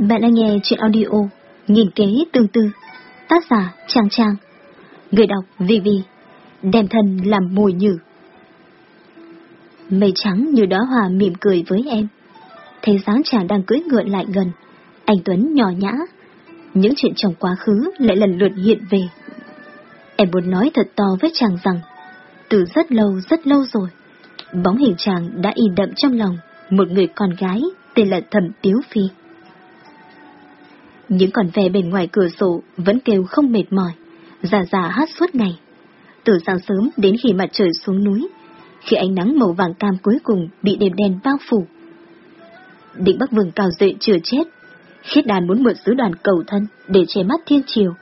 Bạn đang nghe chuyện audio Nghìn kế tương tư, Tác giả Trang Trang. Người đọc Vivi, Đem thân làm mồi nhử. Mây trắng như đóa hòa mỉm cười với em. Thấy dáng chàng đang cưỡi ngựa lại gần. Anh Tuấn nhỏ nhã. Những chuyện trong quá khứ lại lần lượt hiện về. Em muốn nói thật to với chàng rằng, Từ rất lâu rất lâu rồi, Bóng hình chàng đã in đậm trong lòng Một người con gái tên là Thẩm Tiếu Phi những con ve bên ngoài cửa sổ vẫn kêu không mệt mỏi, già già hát suốt ngày. Từ sáng sớm đến khi mặt trời xuống núi, khi ánh nắng màu vàng cam cuối cùng bị đêm đen bao phủ. Định Bắc Vương cao dậy chưa chết, khiết đàn muốn mượn sứ đoàn cầu thân để che mắt thiên triều.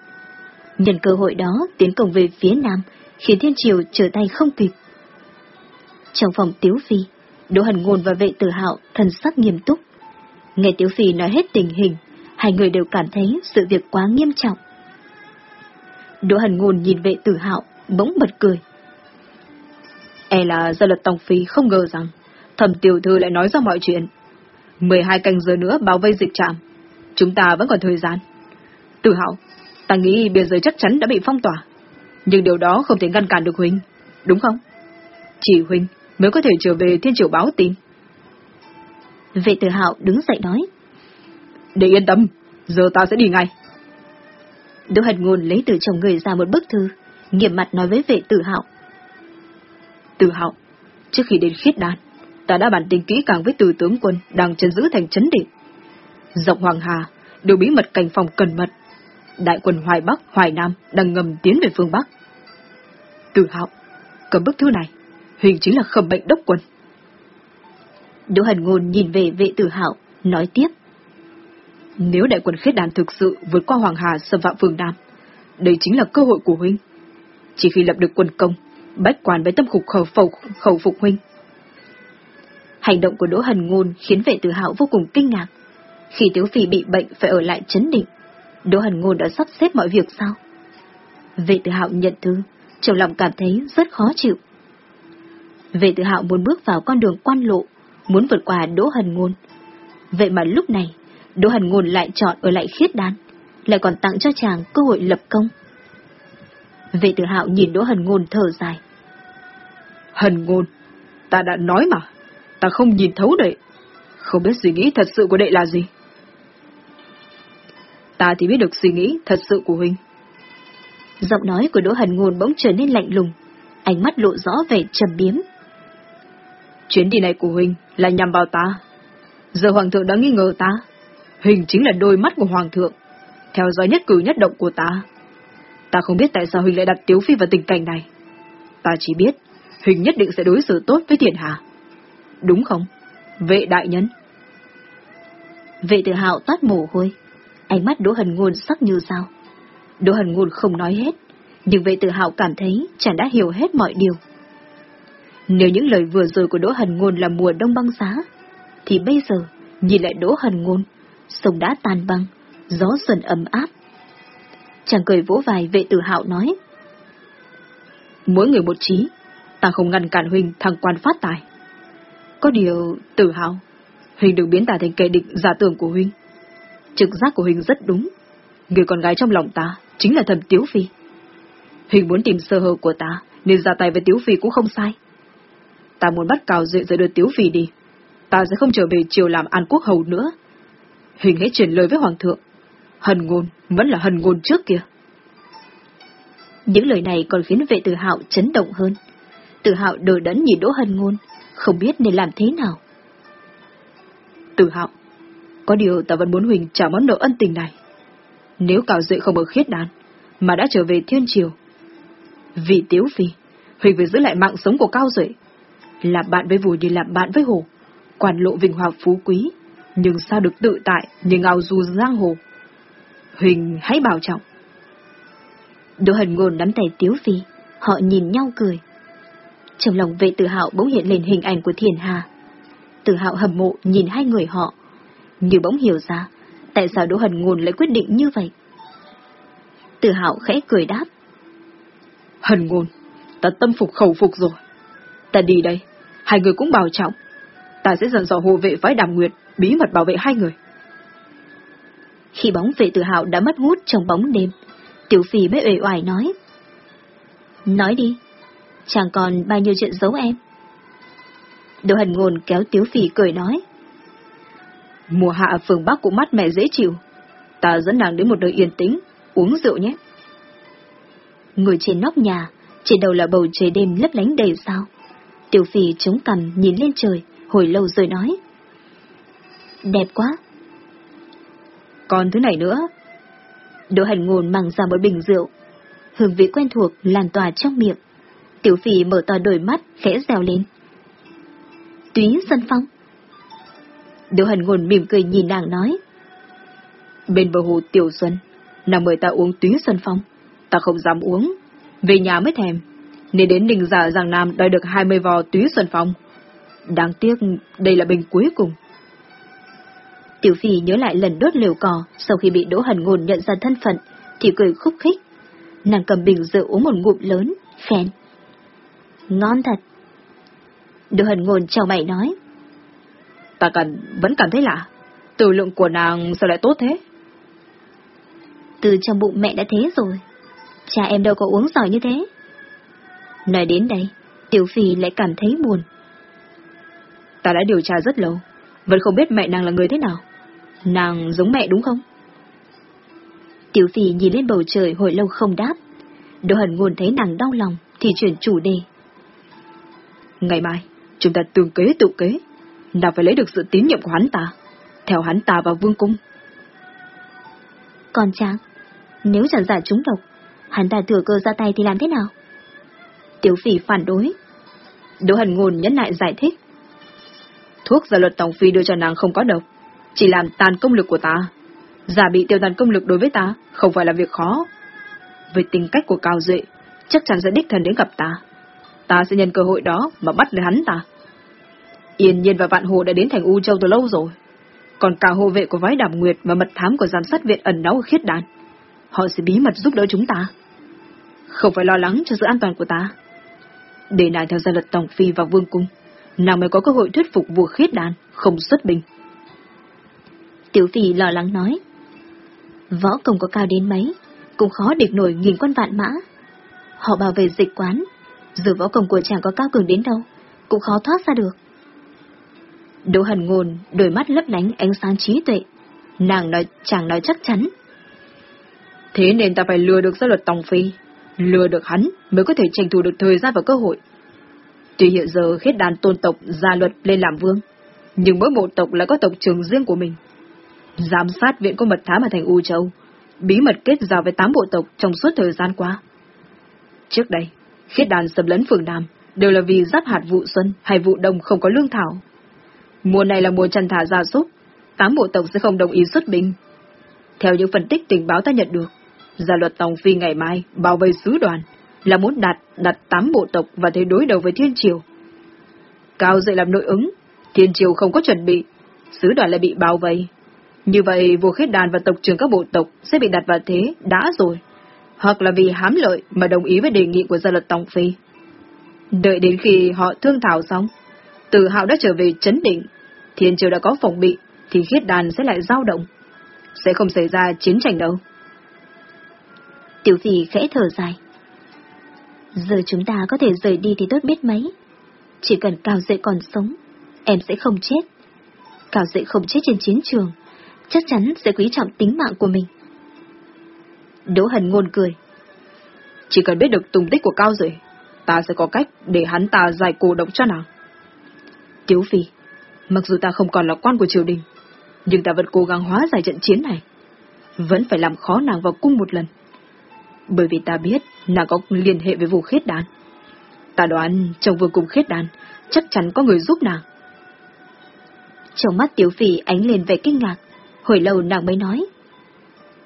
Nhân cơ hội đó tiến công về phía nam, khiến thiên triều trở tay không kịp. Trong phòng Tiếu Phi, Đỗ Hần Ngôn và vệ tử hạo thần sắc nghiêm túc. Nghe Tiếu Phi nói hết tình hình, hai người đều cảm thấy sự việc quá nghiêm trọng. Đỗ Hần Ngôn nhìn vệ tử hạo, bỗng bật cười. E là gia luật Tòng Phi không ngờ rằng thẩm tiểu thư lại nói ra mọi chuyện. 12 canh giờ nữa báo vây dịch trạm. Chúng ta vẫn còn thời gian. Tử hạo, ta nghĩ biên giới chắc chắn đã bị phong tỏa. Nhưng điều đó không thể ngăn cản được Huynh, đúng không? Chỉ Huynh mới có thể trở về thiên triều báo tin. Vệ tử hạo đứng dậy nói. Để yên tâm, giờ ta sẽ đi ngay. Đỗ Hật Ngôn lấy từ chồng người ra một bức thư, nghiêm mặt nói với vệ tử hạo. Tử hạo, trước khi đến khiết đàn, ta đã bàn tính kỹ càng với từ tướng quân đang chân giữ thành chấn định. Dọc Hoàng Hà đều bí mật cảnh phòng cẩn mật. Đại quân Hoài Bắc, Hoài Nam đang ngầm tiến về phương Bắc. Tử hạo, cầm bức thư này, hình chính là khẩm bệnh đốc quân. Đỗ Hần Ngôn nhìn về vệ tử hạo, nói tiếp. Nếu đại quân khiết đàn thực sự vượt qua Hoàng Hà xâm phạm phương Nam, đây chính là cơ hội của huynh. Chỉ khi lập được quân công, bách quan với tâm khục khẩu phục, khẩu phục huynh. Hành động của Đỗ Hần Ngôn khiến vệ tử hạo vô cùng kinh ngạc. Khi Tiếu Phi bị bệnh phải ở lại chấn định, Đỗ Hần Ngôn đã sắp xếp mọi việc sao? Vệ tử hạo nhận thư, trong lòng cảm thấy rất khó chịu. Vệ tử hạo muốn bước vào con đường quan lộ, muốn vượt qua Đỗ Hần Ngôn. Vậy mà lúc này, Đỗ Hần Ngôn lại chọn ở lại khiết đan, lại còn tặng cho chàng cơ hội lập công. Vệ tử hạo nhìn Đỗ Hần Ngôn thở dài. Hần Ngôn, ta đã nói mà, ta không nhìn thấu đệ, không biết suy nghĩ thật sự của đệ là gì. Ta thì biết được suy nghĩ thật sự của Huynh. Giọng nói của Đỗ Hần Ngôn bỗng trở nên lạnh lùng, ánh mắt lộ rõ vẻ trầm biếm. Chuyến đi này của Huynh là nhằm vào ta. Giờ Hoàng thượng đã nghi ngờ ta, Hình chính là đôi mắt của Hoàng thượng, theo dõi nhất cử nhất động của ta. Ta không biết tại sao Huỳnh lại đặt Tiếu Phi vào tình cảnh này. Ta chỉ biết, Huỳnh nhất định sẽ đối xử tốt với Thiện Hà. Đúng không? Vệ đại nhân. Vệ tự hạo toát mồ hôi, ánh mắt Đỗ Hần Ngôn sắc như sao. Đỗ Hần Ngôn không nói hết, nhưng vệ tự hạo cảm thấy chàng đã hiểu hết mọi điều. Nếu những lời vừa rồi của Đỗ Hần Ngôn là mùa đông băng giá, thì bây giờ nhìn lại Đỗ Hần Ngôn sông đã tan băng, gió xuân ấm áp. Chàng cười vỗ vai vệ tử hạo nói. Mỗi người một trí, ta không ngăn cản Huynh thăng quan phát tài. Có điều, tử hạo, Huynh đừng biến ta thành kẻ địch giả tưởng của Huynh. Trực giác của Huynh rất đúng. Người con gái trong lòng ta chính là thầm Tiếu Phi. Huynh muốn tìm sơ hở của ta, nên ra tay với Tiếu Phi cũng không sai. Ta muốn bắt cào dễ rồi đưa Tiếu Phi đi. Ta sẽ không trở về triều làm an quốc hầu nữa, Hình hãy truyền lời với Hoàng thượng. Hần ngôn vẫn là hần ngôn trước kia. Những lời này còn khiến vệ tử hạo chấn động hơn. Tử hạo đờ đẫn nhìn Đỗ Hần ngôn, không biết nên làm thế nào. Tử hạo, có điều ta vẫn muốn Huỳnh trả món nợ ân tình này. Nếu Cào Duệ không ở khiết đàn, mà đã trở về thiên triều. Vì Tiếu Phi, Huỳnh phải giữ lại mạng sống của Cao Duệ. Làm bạn với vùi như làm bạn với hồ, quản lộ vinh hoa phú quý, nhưng sao được tự tại như ngao du giang hồ. Huỳnh hãy bảo trọng. Đỗ Hần Ngôn nắm tay Tiếu Phi, họ nhìn nhau cười. Trong lòng vệ tự hạo bỗng hiện lên hình ảnh của Thiền Hà. Tự hạo hầm mộ nhìn hai người họ, như bỗng hiểu ra tại sao Đỗ Hần Ngôn lại quyết định như vậy. Tự hạo khẽ cười đáp. Hần Ngôn, ta tâm phục khẩu phục rồi. Ta đi đây, hai người cũng bảo trọng. Ta sẽ dần dò hộ vệ phái đàm nguyệt bí mật bảo vệ hai người. Khi bóng vệ tự hào đã mất hút trong bóng đêm, Tiểu Phi mới uể oải nói. Nói đi, chẳng còn bao nhiêu chuyện giấu em. Đỗ Hần Ngôn kéo Tiếu Phi cười nói. Mùa hạ phường Bắc cũng mát mẻ dễ chịu. Ta dẫn nàng đến một nơi yên tĩnh, uống rượu nhé. Ngồi trên nóc nhà, trên đầu là bầu trời đêm lấp lánh đầy sao. Tiểu Phi chống cằm nhìn lên trời, hồi lâu rồi nói. Đẹp quá. Còn thứ này nữa. Đỗ hành Ngôn mang ra một bình rượu. Hương vị quen thuộc lan tỏa trong miệng. Tiểu Phi mở to đôi mắt, khẽ rèo lên. Túy dân Phong. Đỗ hành Ngôn mỉm cười nhìn nàng nói. Bên bờ hồ Tiểu Xuân, nàng mời ta uống Túy Xuân Phong. Ta không dám uống, về nhà mới thèm. Nên đến đình giả Giang Nam đòi được 20 vò Túy Xuân Phong. Đáng tiếc, đây là bình cuối cùng. Tiểu Phi nhớ lại lần đốt liều cò sau khi bị Đỗ Hần Ngôn nhận ra thân phận, thì cười khúc khích. Nàng cầm bình rượu uống một ngụm lớn, khen. Ngon thật. Đỗ Hần Ngôn chào mày nói. Ta cần, vẫn cảm thấy lạ. Tử lượng của nàng sao lại tốt thế? Từ trong bụng mẹ đã thế rồi. Cha em đâu có uống giỏi như thế. Nói đến đây, Tiểu Phi lại cảm thấy buồn. Ta đã điều tra rất lâu, vẫn không biết mẹ nàng là người thế nào. Nàng giống mẹ đúng không? Tiểu Phi nhìn lên bầu trời hồi lâu không đáp. Đỗ Hần Ngôn thấy nàng đau lòng thì chuyển chủ đề. Ngày mai, chúng ta tương kế tự kế. Nàng phải lấy được sự tín nhiệm của hắn ta. Theo hắn ta vào vương cung. Còn chàng, nếu chẳng giả trúng độc, hắn ta thừa cơ ra tay thì làm thế nào? Tiểu Phỉ phản đối. Đỗ Hần Ngôn nhấn lại giải thích. Thuốc gia luật Tổng Phi đưa cho nàng không có độc, chỉ làm tàn công lực của ta. Giả bị tiêu tàn công lực đối với ta không phải là việc khó. với tính cách của Cao Duệ, chắc chắn sẽ đích thân đến gặp ta. Ta sẽ nhân cơ hội đó mà bắt được hắn ta. Yên nhiên và Vạn Hồ đã đến thành U Châu từ lâu rồi. Còn cả hộ vệ của vái đàm nguyệt và mật thám của giám sát viện ẩn náu ở khiết đàn. Họ sẽ bí mật giúp đỡ chúng ta. Không phải lo lắng cho sự an toàn của ta. Để nàng theo gia luật Tổng Phi vào Vương Cung, nàng mới có cơ hội thuyết phục vua khiết đàn, không xuất binh. Tiểu Phi lo lắng nói. Võ công có cao đến mấy, cũng khó địch nổi nghìn quân vạn mã. Họ bảo vệ dịch quán, dù võ công của chàng có cao cường đến đâu, cũng khó thoát ra được. Đỗ hần ngôn, đôi mắt lấp lánh ánh sáng trí tuệ. Nàng nói, chàng nói chắc chắn. Thế nên ta phải lừa được gia luật Tòng Phi, lừa được hắn mới có thể tranh thủ được thời gian và cơ hội. Tuy hiện giờ khiết đàn tôn tộc gia luật lên làm vương, nhưng mỗi bộ tộc lại có tộc trường riêng của mình. Giám sát viện có mật thám ở thành U Châu, bí mật kết giao với tám bộ tộc trong suốt thời gian qua. Trước đây, khiết đàn xâm lấn phường Nam đều là vì giáp hạt vụ xuân hay vụ đông không có lương thảo. Mùa này là mùa chăn thả gia súc, tám bộ tộc sẽ không đồng ý xuất binh. Theo những phân tích tình báo ta nhận được, gia luật Tòng Phi ngày mai bảo vệ sứ đoàn là muốn đặt đặt tám bộ tộc và thế đối đầu với Thiên Triều. Cao dậy làm nội ứng, Thiên Triều không có chuẩn bị, sứ đoàn lại bị bao vây. Như vậy vua khiết đàn và tộc trưởng các bộ tộc sẽ bị đặt vào thế đã rồi, hoặc là vì hám lợi mà đồng ý với đề nghị của gia luật Tòng Phi. Đợi đến khi họ thương thảo xong, từ hạo đã trở về chấn định, Thiên Triều đã có phòng bị, thì khiết đàn sẽ lại dao động. Sẽ không xảy ra chiến tranh đâu. Tiểu Phi khẽ thở dài. Giờ chúng ta có thể rời đi thì tốt biết mấy. Chỉ cần Cao Dệ còn sống, em sẽ không chết. Cao Dệ không chết trên chiến trường, chắc chắn sẽ quý trọng tính mạng của mình. Đỗ Hần ngôn cười. Chỉ cần biết được tung tích của Cao rồi, ta sẽ có cách để hắn ta giải cổ độc cho nàng. Tiếu Phi, mặc dù ta không còn là quan của triều đình, nhưng ta vẫn cố gắng hóa giải trận chiến này. Vẫn phải làm khó nàng vào cung một lần bởi vì ta biết nàng có liên hệ với vụ khết đàn. Ta đoán trong vương cung khết đàn chắc chắn có người giúp nàng. Trong mắt Tiếu Phi ánh lên vẻ kinh ngạc, hồi lâu nàng mới nói.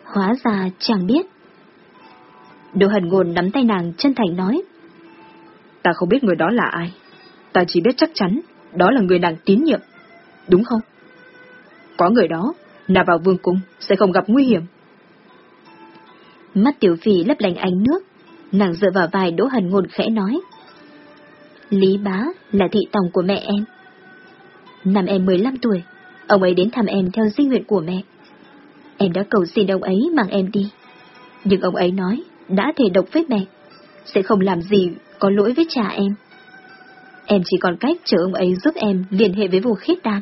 Hóa ra chàng biết. Đỗ hần ngôn nắm tay nàng chân thành nói. Ta không biết người đó là ai. Ta chỉ biết chắc chắn đó là người nàng tín nhiệm. Đúng không? Có người đó, nàng vào vương cung sẽ không gặp nguy hiểm. Mắt tiểu phi lấp lánh ánh nước, nàng dựa vào vai Đỗ Hần Ngôn khẽ nói. Lý bá là thị tòng của mẹ em. Năm em 15 tuổi, ông ấy đến thăm em theo di nguyện của mẹ. Em đã cầu xin ông ấy mang em đi. Nhưng ông ấy nói, đã thể độc với mẹ, sẽ không làm gì có lỗi với cha em. Em chỉ còn cách chờ ông ấy giúp em liên hệ với vụ khiết đan.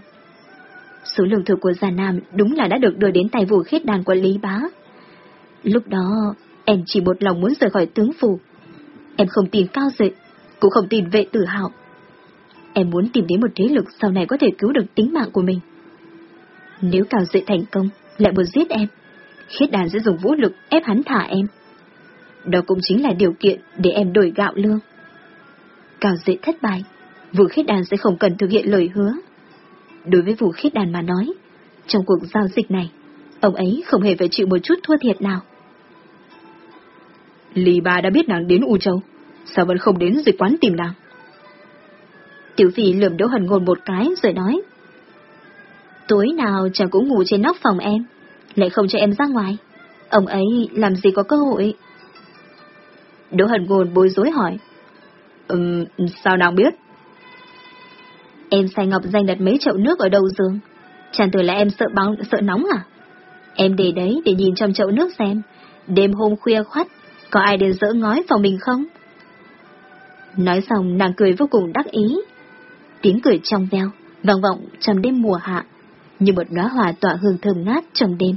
Số lương thực của Già Nam đúng là đã được đưa đến tay vụ khiết đàn của Lý Bá. Lúc đó, em chỉ một lòng muốn rời khỏi tướng phủ. Em không tin cao dệ, cũng không tin vệ tử hạo. Em muốn tìm đến một thế lực sau này có thể cứu được tính mạng của mình. Nếu cao dậy thành công, lại muốn giết em, khiết đàn sẽ dùng vũ lực ép hắn thả em. Đó cũng chính là điều kiện để em đổi gạo lương. Cao dậy thất bại, Vũ khiết đàn sẽ không cần thực hiện lời hứa. Đối với vũ khiết đàn mà nói, trong cuộc giao dịch này, ông ấy không hề phải chịu một chút thua thiệt nào. Lý bà đã biết nàng đến U Châu, sao vẫn không đến dịch quán tìm nàng? Tiểu vị lườm Đỗ Hần Ngôn một cái rồi nói. Tối nào chàng cũng ngủ trên nóc phòng em, lại không cho em ra ngoài. Ông ấy làm gì có cơ hội? Đỗ Hận Ngôn bối rối hỏi. Ừm, sao nàng biết? Em sai Ngọc Danh đặt mấy chậu nước ở đầu giường. Chẳng tưởng là em sợ bóng, sợ nóng à? Em để đấy để nhìn trong chậu nước xem. Đêm hôm khuya khoắt, có ai đến dỡ ngói phòng mình không? Nói xong nàng cười vô cùng đắc ý. Tiếng cười trong veo, vang vọng trong đêm mùa hạ, như một đóa hoa tỏa hương thơm ngát trong đêm,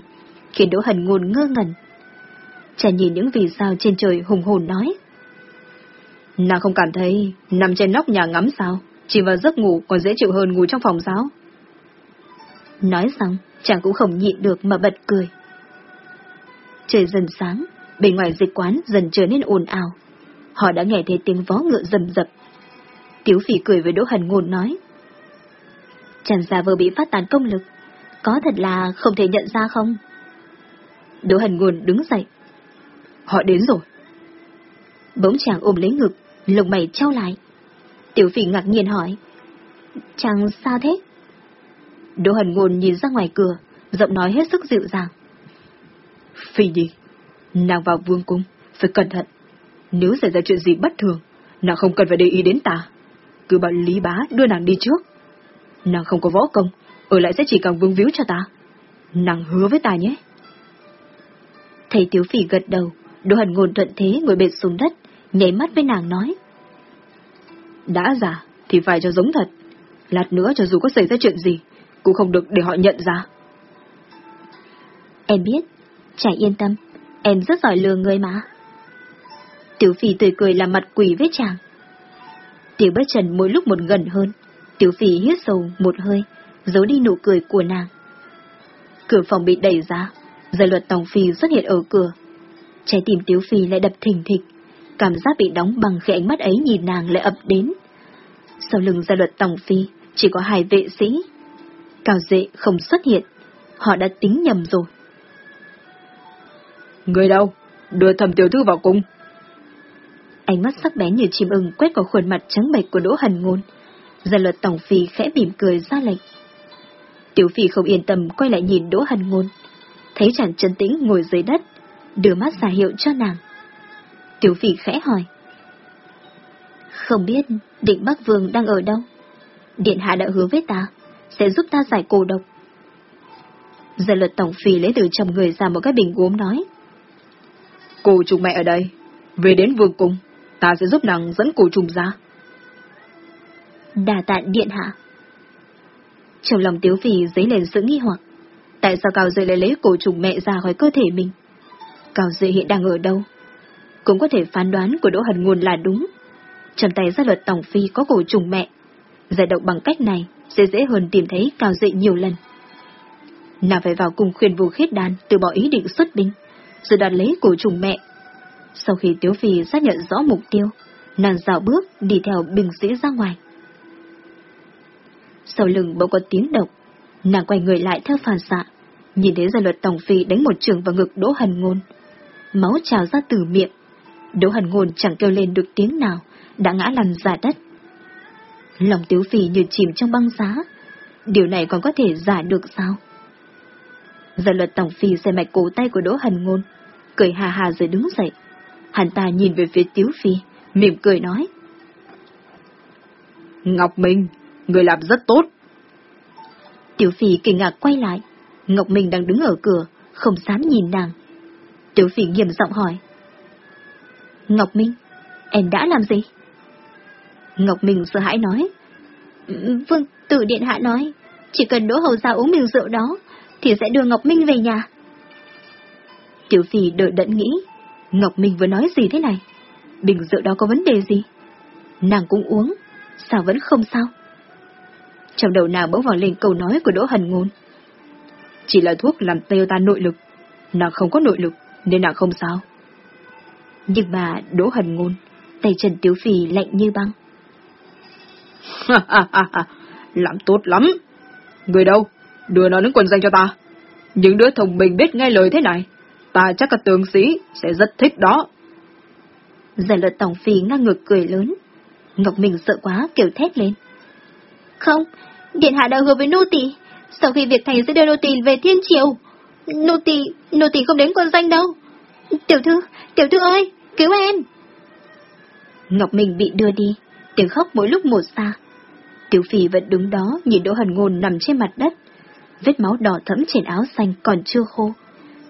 khiến Đỗ Hần ngôn ngơ ngẩn. chàng nhìn những vì sao trên trời hùng hồn nói. Nàng không cảm thấy nằm trên nóc nhà ngắm sao? Chỉ vào giấc ngủ còn dễ chịu hơn ngủ trong phòng giáo. Nói xong, chàng cũng không nhịn được mà bật cười. Trời dần sáng, bên ngoài dịch quán dần trở nên ồn ào. Họ đã nghe thấy tiếng vó ngựa rầm rập. Tiếu phỉ cười với Đỗ Hần Ngôn nói. Chàng già vừa bị phát tán công lực, có thật là không thể nhận ra không? Đỗ Hần nguồn đứng dậy. Họ đến rồi. Bỗng chàng ôm lấy ngực, lồng mày trao lại. Tiểu phỉ ngạc nhiên hỏi. Chàng sao thế? Đỗ Hần nguồn nhìn ra ngoài cửa, giọng nói hết sức dịu dàng. Phi Nhi, nàng vào vương cung, phải cẩn thận. Nếu xảy ra chuyện gì bất thường, nàng không cần phải để ý đến ta. Cứ bảo Lý Bá đưa nàng đi trước. Nàng không có võ công, ở lại sẽ chỉ càng vương víu cho ta. Nàng hứa với ta nhé. Thầy Tiếu Phỉ gật đầu, đồ hẳn Ngôn thuận thế ngồi bệt xuống đất, nhảy mắt với nàng nói. Đã giả, thì phải cho giống thật. Lát nữa cho dù có xảy ra chuyện gì, cũng không được để họ nhận ra. Em biết, chả yên tâm, em rất giỏi lừa người mà. Tiểu Phi tươi cười làm mặt quỷ với chàng. Tiểu bất trần mỗi lúc một gần hơn, Tiểu Phi hít sâu một hơi, giấu đi nụ cười của nàng. Cửa phòng bị đẩy ra, giờ luật Tòng Phi xuất hiện ở cửa. Trái tim Tiểu Phi lại đập thình thịch, cảm giác bị đóng bằng khi ánh mắt ấy nhìn nàng lại ập đến. Sau lưng gia luật Tòng Phi, chỉ có hai vệ sĩ. Cao dệ không xuất hiện, họ đã tính nhầm rồi. Người đâu? Đưa thầm tiểu thư vào cung. Ánh mắt sắc bén như chim ưng quét vào khuôn mặt trắng bệch của Đỗ Hần Ngôn. Gia luật Tổng Phi khẽ mỉm cười ra lệnh. Tiểu Phi không yên tâm quay lại nhìn Đỗ Hân Ngôn. Thấy chàng chân tĩnh ngồi dưới đất, đưa mắt giả hiệu cho nàng. Tiểu Phi khẽ hỏi. Không biết định Bắc Vương đang ở đâu? Điện Hạ đã hứa với ta, sẽ giúp ta giải cổ độc. Gia luật Tổng Phi lấy từ trong người ra một cái bình gốm nói. Cô trùng mẹ ở đây, về đến vương cung, ta sẽ giúp nàng dẫn cổ trùng ra. Đà tạ điện hạ. Trong lòng tiếu phì dấy lên sự nghi hoặc, tại sao Cao Duệ lại lấy cổ trùng mẹ ra khỏi cơ thể mình? Cao Duệ hiện đang ở đâu? Cũng có thể phán đoán của Đỗ Hần Nguồn là đúng. Trong tay gia luật Tổng Phi có cổ trùng mẹ. Giải độc bằng cách này sẽ dễ hơn tìm thấy Cao Duệ nhiều lần. Nàng phải vào cùng khuyên vù khiết đàn từ bỏ ý định xuất binh, rồi đoạt lấy cổ trùng mẹ. Sau khi Tiếu Phi xác nhận rõ mục tiêu, nàng dạo bước đi theo Bình sĩ ra ngoài. Sau lưng bỗng có tiếng động, nàng quay người lại theo phản xạ, nhìn thấy gia luật Tổng Phi đánh một trường vào ngực Đỗ Hần Ngôn. Máu trào ra từ miệng, Đỗ Hần Ngôn chẳng kêu lên được tiếng nào, đã ngã lăn ra đất. Lòng Tiếu Phi như chìm trong băng giá, điều này còn có thể giả được sao? Gia luật Tổng Phi xe mạch cổ tay của Đỗ Hần Ngôn, cười hà hà rồi đứng dậy. Hắn ta nhìn về phía Tiếu Phi, mỉm cười nói. Ngọc Minh, người làm rất tốt. Tiểu Phi kinh ngạc quay lại, Ngọc Minh đang đứng ở cửa, không dám nhìn nàng. Tiểu phỉ nghiêm giọng hỏi. Ngọc Minh, em đã làm gì? Ngọc Minh sợ hãi nói. Vương tử điện hạ nói, chỉ cần đỗ hầu ra uống bình rượu đó, thì sẽ đưa Ngọc Minh về nhà. Tiểu phỉ đợi đẫn nghĩ, Ngọc Minh vừa nói gì thế này? Bình rượu đó có vấn đề gì? Nàng cũng uống, sao vẫn không sao? Trong đầu nàng bỗng vào lên câu nói của Đỗ Hần Ngôn. Chỉ là thuốc làm tiêu ta nội lực, nàng không có nội lực nên nàng không sao. Nhưng mà Đỗ Hần Ngôn, tay Trần Tiếu Phi lạnh như băng. làm tốt lắm. Người đâu? Đưa nó đến quần danh cho ta. Những đứa thông minh biết nghe lời thế này, ta chắc cả tướng sĩ sẽ rất thích đó. Giải luật tổng phi ngang ngược cười lớn. Ngọc Minh sợ quá kêu thét lên. Không, Điện Hạ đã hứa với nô tỳ, sau khi việc thành sẽ đưa nô tỳ về thiên triều. Nô tỳ, nô tỳ không đến quân danh đâu. Tiểu thư, tiểu thư ơi, cứu em. Ngọc Minh bị đưa đi, tiếng khóc mỗi lúc một xa. Tiểu Phi vẫn đứng đó nhìn Đỗ Hần Ngôn nằm trên mặt đất. Vết máu đỏ thẫm trên áo xanh còn chưa khô.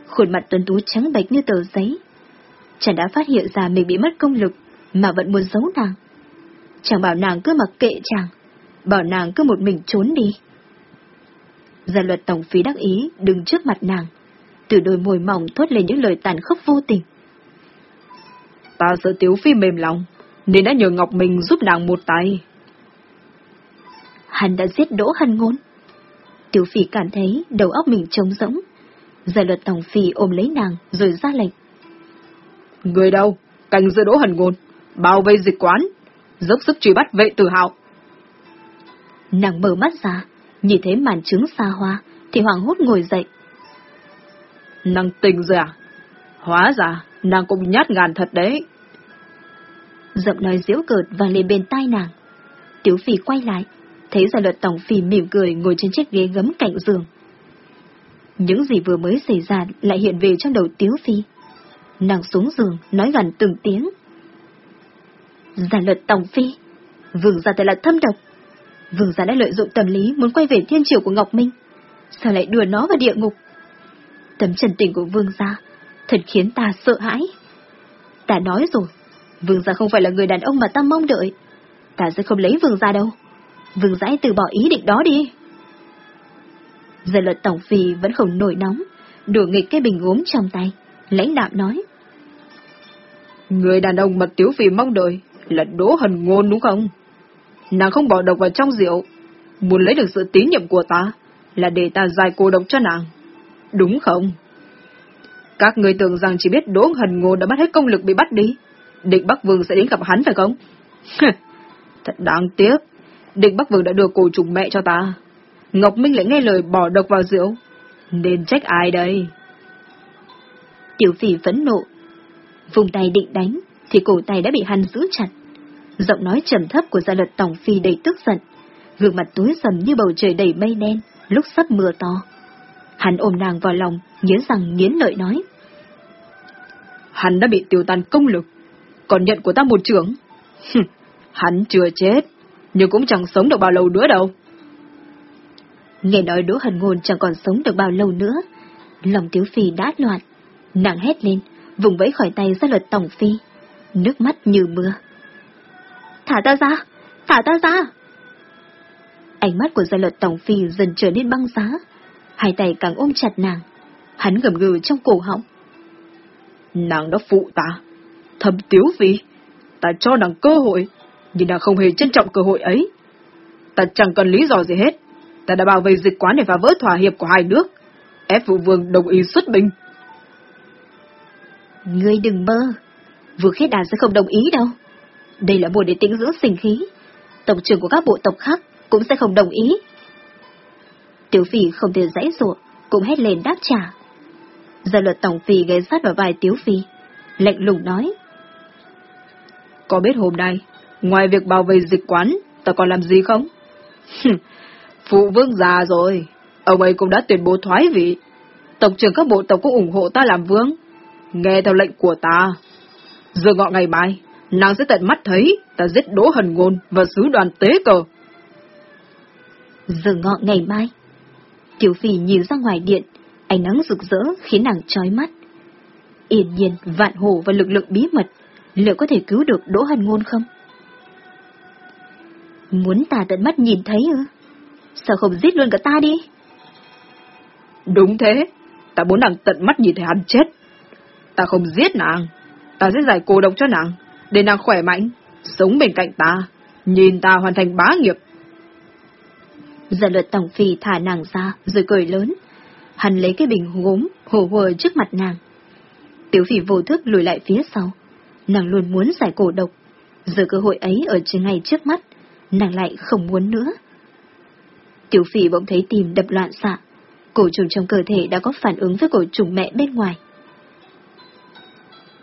Khuôn mặt tuấn tú trắng bệch như tờ giấy. Chàng đã phát hiện ra mình bị mất công lực, mà vẫn muốn giấu nàng. Chàng bảo nàng cứ mặc kệ chàng, bảo nàng cứ một mình trốn đi. Gia luật tổng phí đắc ý đứng trước mặt nàng, từ đôi môi mỏng thốt lên những lời tàn khốc vô tình. Ta sợ Tiếu Phi mềm lòng, nên đã nhờ Ngọc Minh giúp nàng một tay. Hắn đã giết Đỗ Hân Ngôn. Tiểu Phi cảm thấy đầu óc mình trống rỗng. Gia luật tổng phi ôm lấy nàng rồi ra lệnh. Người đâu? Canh giữ Đỗ Hân Ngôn, bao vây dịch quán, dốc sức truy bắt vệ tử hạo. Nàng mở mắt ra, nhìn thấy màn trứng xa hoa, thì hoàng hốt ngồi dậy. Nàng tình rồi à? Hóa ra, nàng cũng nhát ngàn thật đấy. Giọng nói diễu cợt vang lên bên tai nàng. Tiếu Phi quay lại, thấy ra luật tổng phi mỉm cười ngồi trên chiếc ghế gấm cạnh giường. Những gì vừa mới xảy ra lại hiện về trong đầu Tiếu Phi. Nàng xuống giường, nói gần từng tiếng. Giả luật tổng phi, vương gia thật là thâm độc. Vương gia đã lợi dụng tâm lý muốn quay về thiên triều của Ngọc Minh. Sao lại đùa nó vào địa ngục? Tấm trần tình của vương gia thật khiến ta sợ hãi. Ta nói rồi, vương gia không phải là người đàn ông mà ta mong đợi. Ta sẽ không lấy vương gia đâu. Vương gia từ bỏ ý định đó đi. Giờ luật tổng phi vẫn không nổi nóng, đùa nghịch cái bình gốm trong tay, lãnh đạm nói. Người đàn ông mà Tiếu Phi mong đợi là đỗ hần ngôn đúng không? Nàng không bỏ độc vào trong rượu, muốn lấy được sự tín nhiệm của ta, là để ta giải cô độc cho nàng. Đúng không? Các người tưởng rằng chỉ biết đỗ hần ngô đã mất hết công lực bị bắt đi, địch Bắc Vương sẽ đến gặp hắn phải không? Thật đáng tiếc, địch Bắc Vương đã đưa cổ trùng mẹ cho ta. Ngọc Minh lại nghe lời bỏ độc vào rượu, nên trách ai đây? Tiểu phỉ phẫn nộ, vùng tay định đánh, thì cổ tay đã bị hắn giữ chặt. Giọng nói trầm thấp của gia luật tổng phi đầy tức giận, gương mặt tối sầm như bầu trời đầy mây đen, lúc sắp mưa to. Hắn ôm nàng vào lòng, nghiến răng nghiến lợi nói. Hắn đã bị tiêu tan công lực, còn nhận của ta một trưởng. hắn chưa chết, nhưng cũng chẳng sống được bao lâu nữa đâu. Nghe nói Đỗ Hần Ngôn chẳng còn sống được bao lâu nữa, lòng Tiếu Phi đã loạn, nàng hét lên, vùng vẫy khỏi tay ra luật tổng phi, nước mắt như mưa. Thả ta ra! Thả ta ra! Ánh mắt của gia luật tổng phi dần trở nên băng giá, hai tay càng ôm chặt nàng, hắn gầm gừ trong cổ họng. Nàng đã phụ ta, thầm tiếu phi, ta cho nàng cơ hội, nhưng nàng không hề trân trọng cơ hội ấy. Ta chẳng cần lý do gì hết, ta đã bảo vệ dịch quán để phá vỡ thỏa hiệp của hai nước, ép phụ vương đồng ý xuất binh. Ngươi đừng mơ, Vương Khiết Đàn sẽ không đồng ý đâu. Đây là mùa để tĩnh dưỡng sinh khí. Tổng trưởng của các bộ tộc khác cũng sẽ không đồng ý. Tiểu Phi không thể dãy ruộng, cũng hét lên đáp trả. Giờ luật tổng phi ghé sát vào vai tiểu Phi, lạnh lùng nói. Có biết hôm nay, ngoài việc bảo vệ dịch quán, ta còn làm gì không? Phụ vương già rồi, ông ấy cũng đã tuyên bố thoái vị. Tổng trưởng các bộ tộc cũng ủng hộ ta làm vương. Nghe theo lệnh của ta, Giờ ngọ ngày mai, nàng sẽ tận mắt thấy ta giết đỗ hần ngôn và sứ đoàn tế cờ. Giờ ngọ ngày mai, Tiểu Phi nhìn ra ngoài điện, Ánh nắng rực rỡ khiến nàng chói mắt. Yên nhiên, vạn hồ và lực lượng bí mật, liệu có thể cứu được Đỗ Hân Ngôn không? Muốn ta tận mắt nhìn thấy ư? Sao không giết luôn cả ta đi? Đúng thế, ta muốn nàng tận mắt nhìn thấy hắn chết. Ta không giết nàng, ta sẽ giải cô độc cho nàng, để nàng khỏe mạnh, sống bên cạnh ta, nhìn ta hoàn thành bá nghiệp. Giờ luật tổng phi thả nàng ra, rồi cười lớn. Hắn lấy cái bình gốm, hồ hồ trước mặt nàng. Tiểu phỉ vô thức lùi lại phía sau. Nàng luôn muốn giải cổ độc. Giờ cơ hội ấy ở trên ngay trước mắt, nàng lại không muốn nữa. Tiểu phỉ bỗng thấy tim đập loạn xạ. Cổ trùng trong cơ thể đã có phản ứng với cổ trùng mẹ bên ngoài.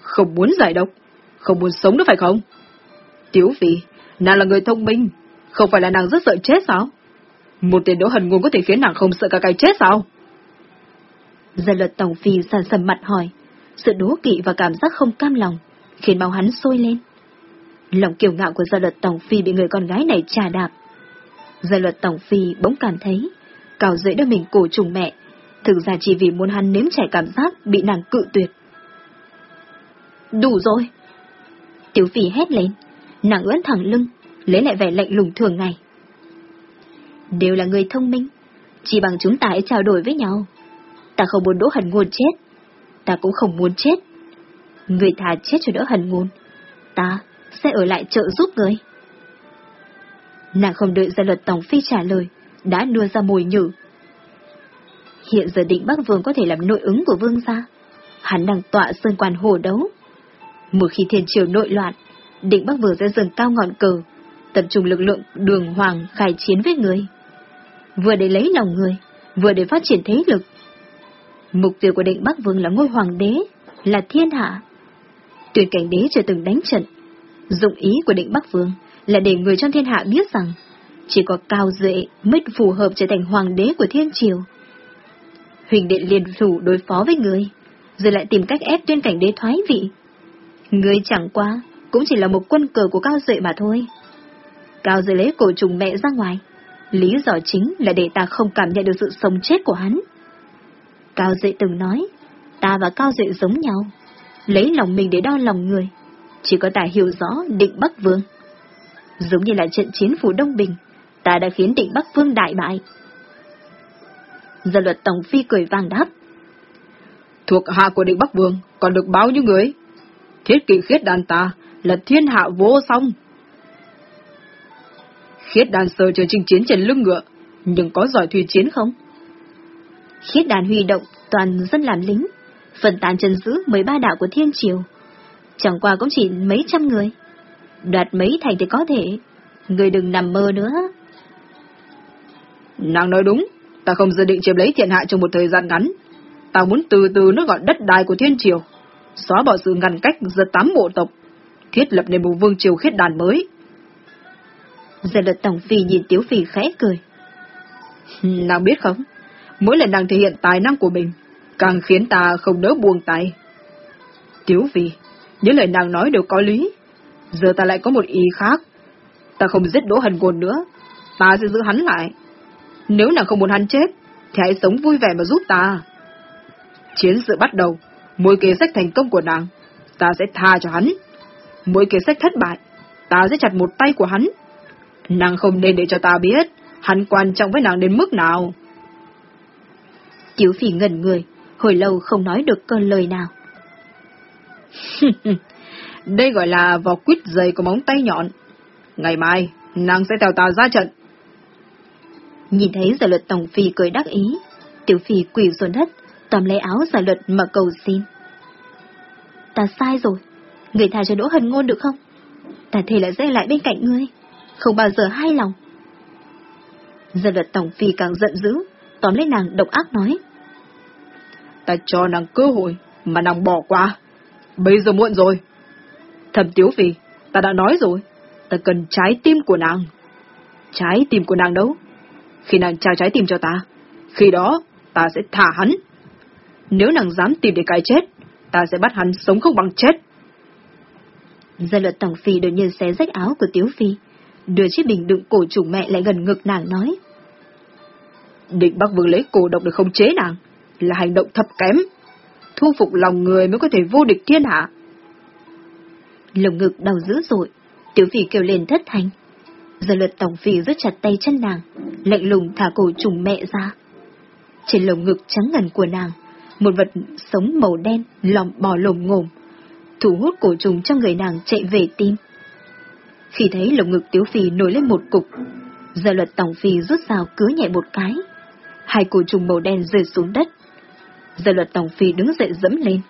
Không muốn giải độc, không muốn sống nữa phải không? Tiểu phi nàng là người thông minh, không phải là nàng rất sợ chết sao? Một tiền đỗ hần ngôn có thể khiến nàng không sợ cả cái chết sao? gia luật tổng phi sàn sầm mặt hỏi, sự đố kỵ và cảm giác không cam lòng, khiến máu hắn sôi lên. Lòng kiêu ngạo của gia luật tổng phi bị người con gái này trà đạp. Gia luật tổng phi bỗng cảm thấy, cào dễ đưa mình cổ trùng mẹ, thực ra chỉ vì muốn hắn nếm trải cảm giác bị nàng cự tuyệt. Đủ rồi! Tiểu phi hét lên, nàng ưỡn thẳng lưng, lấy lại vẻ lạnh lùng thường ngày. Đều là người thông minh, chỉ bằng chúng ta hãy trao đổi với nhau. Ta không muốn đỗ hần ngôn chết, ta cũng không muốn chết. Người thà chết cho đỡ hần ngôn, ta sẽ ở lại trợ giúp người. Nàng không đợi ra luật tổng phi trả lời, đã đưa ra mồi nhử. Hiện giờ định Bắc Vương có thể làm nội ứng của Vương gia. Hắn đang tọa sơn quan hồ đấu. Một khi thiên triều nội loạn, định Bắc Vương sẽ dừng cao ngọn cờ, tập trung lực lượng đường hoàng khai chiến với người. Vừa để lấy lòng người, vừa để phát triển thế lực. Mục tiêu của định Bắc Vương là ngôi hoàng đế, là thiên hạ. Tuyển cảnh đế chưa từng đánh trận. Dụng ý của định Bắc Vương là để người trong thiên hạ biết rằng chỉ có cao dễ mới phù hợp trở thành hoàng đế của thiên triều. Huỳnh điện liền thủ đối phó với người, rồi lại tìm cách ép tuyên cảnh đế thoái vị. Người chẳng qua, cũng chỉ là một quân cờ của cao duệ mà thôi. Cao duệ lấy cổ trùng mẹ ra ngoài, lý do chính là để ta không cảm nhận được sự sống chết của hắn. Cao duệ từng nói, ta và cao duệ giống nhau, lấy lòng mình để đo lòng người, chỉ có ta hiểu rõ định Bắc Vương. Giống như là trận chiến phủ Đông Bình, ta đã khiến định Bắc Vương đại bại. giờ luật Tổng Phi cười vàng đáp. Thuộc hạ của định Bắc Vương còn được bao nhiêu người? Thiết kỵ khiết đàn ta là thiên hạ vô song. Khiết đàn sờ chờ chinh chiến trên lưng ngựa, nhưng có giỏi thủy chiến không? Khiết đàn huy động toàn dân làm lính, phần tàn chân giữ 13 đạo của thiên triều. Chẳng qua cũng chỉ mấy trăm người. Đoạt mấy thành thì có thể, người đừng nằm mơ nữa. Nàng nói đúng, ta không dự định chiếm lấy thiện hạ trong một thời gian ngắn. Ta muốn từ từ nước gọn đất đai của thiên triều, xóa bỏ sự ngăn cách giữa tám bộ tộc, thiết lập nên một vương triều khiết đàn mới. Giờ lật tổng phi nhìn tiếu phi khẽ cười. Nàng biết không, mỗi lần nàng thể hiện tài năng của mình, càng khiến ta không đỡ buông tay. Tiếu phi, những lời nàng nói đều có lý. Giờ ta lại có một ý khác. Ta không giết đỗ hần cồn nữa, ta sẽ giữ hắn lại. Nếu nàng không muốn hắn chết, thì hãy sống vui vẻ mà giúp ta. Chiến sự bắt đầu, mỗi kế sách thành công của nàng, ta sẽ tha cho hắn. Mỗi kế sách thất bại, ta sẽ chặt một tay của hắn. Nàng không nên để cho ta biết, hắn quan trọng với nàng đến mức nào. Tiếu phỉ ngẩn người, hồi lâu không nói được cơn lời nào. Đây gọi là vỏ quýt dày của móng tay nhọn. Ngày mai, nàng sẽ theo ta ra trận. Nhìn thấy giả luật tổng phi cười đắc ý, tiểu phi quỳ xuống đất, tóm lấy áo giả luật mà cầu xin. Ta sai rồi, người tha cho đỗ hần ngôn được không? Ta thề là sẽ lại bên cạnh ngươi, không bao giờ hai lòng. Giả luật tổng phi càng giận dữ, tóm lấy nàng độc ác nói. Ta cho nàng cơ hội, mà nàng bỏ qua. Bây giờ muộn rồi. Thầm tiếu phi, ta đã nói rồi, ta cần trái tim của nàng. Trái tim của nàng đâu? Khi nàng trao trái tim cho ta, khi đó ta sẽ thả hắn. Nếu nàng dám tìm để cái chết, ta sẽ bắt hắn sống không bằng chết. Gia luật tổng phi đột nhiên xé rách áo của Tiếu Phi, đưa chiếc bình đựng cổ chủ mẹ lại gần ngực nàng nói. Định Bắc Vương lấy cổ độc để không chế nàng, là hành động thập kém. Thu phục lòng người mới có thể vô địch thiên hạ. Lồng ngực đau dữ dội, tiểu phỉ kêu lên thất thanh. Giờ luật tổng phỉ rất chặt tay chân nàng, lạnh lùng thả cổ trùng mẹ ra. Trên lồng ngực trắng ngần của nàng, một vật sống màu đen lòm bò lồm ngồm, thu hút cổ trùng trong người nàng chạy về tim. Khi thấy lồng ngực tiếu phi nổi lên một cục, giờ luật tổng phi rút rào cứ nhẹ một cái. Hai cổ trùng màu đen rơi xuống đất. Giờ luật tổng phi đứng dậy dẫm lên.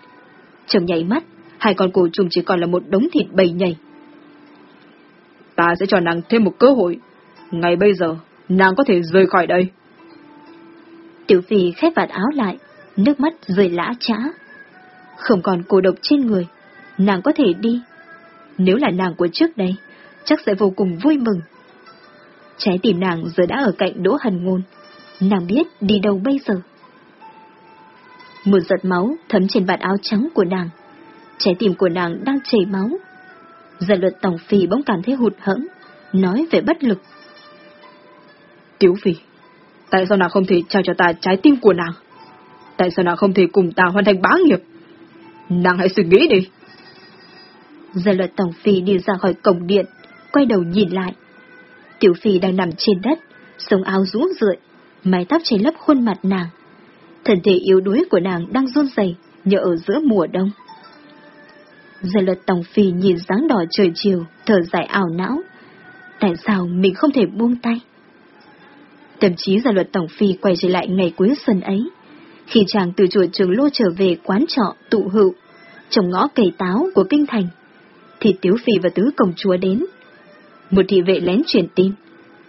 Trong nhảy mắt, hai con cổ trùng chỉ còn là một đống thịt bầy nhảy. Ta sẽ cho nàng thêm một cơ hội. Ngay bây giờ, nàng có thể rời khỏi đây. Tiểu phi khép vạt áo lại, nước mắt rơi lã trã. Không còn cô độc trên người, nàng có thể đi. Nếu là nàng của trước đây, chắc sẽ vô cùng vui mừng. Trái tim nàng giờ đã ở cạnh Đỗ Hần Ngôn, nàng biết đi đâu bây giờ. Một giọt máu thấm trên vạt áo trắng của nàng, trái tim của nàng đang chảy máu. Giờ luật tổng phi bỗng cảm thấy hụt hẫng, nói về bất lực. Tiếu phi, tại sao nàng không thể trao cho ta trái tim của nàng? Tại sao nàng không thể cùng ta hoàn thành bá nghiệp? Nàng hãy suy nghĩ đi. Giờ luật tổng phi đi ra khỏi cổng điện, quay đầu nhìn lại. Tiểu phi đang nằm trên đất, sống áo rũ rượi, mái tóc che lấp khuôn mặt nàng. Thân thể yếu đuối của nàng đang run rẩy như ở giữa mùa đông. Giờ luật tổng phi nhìn dáng đỏ trời chiều, thở dài ảo não. Tại sao mình không thể buông tay? Thậm chí giờ luật tổng phi quay trở lại ngày cuối xuân ấy, khi chàng từ chùa trường lô trở về quán trọ tụ hữu, trong ngõ cầy táo của kinh thành, thì Tiếu Phi và Tứ Công Chúa đến. Một thị vệ lén truyền tin,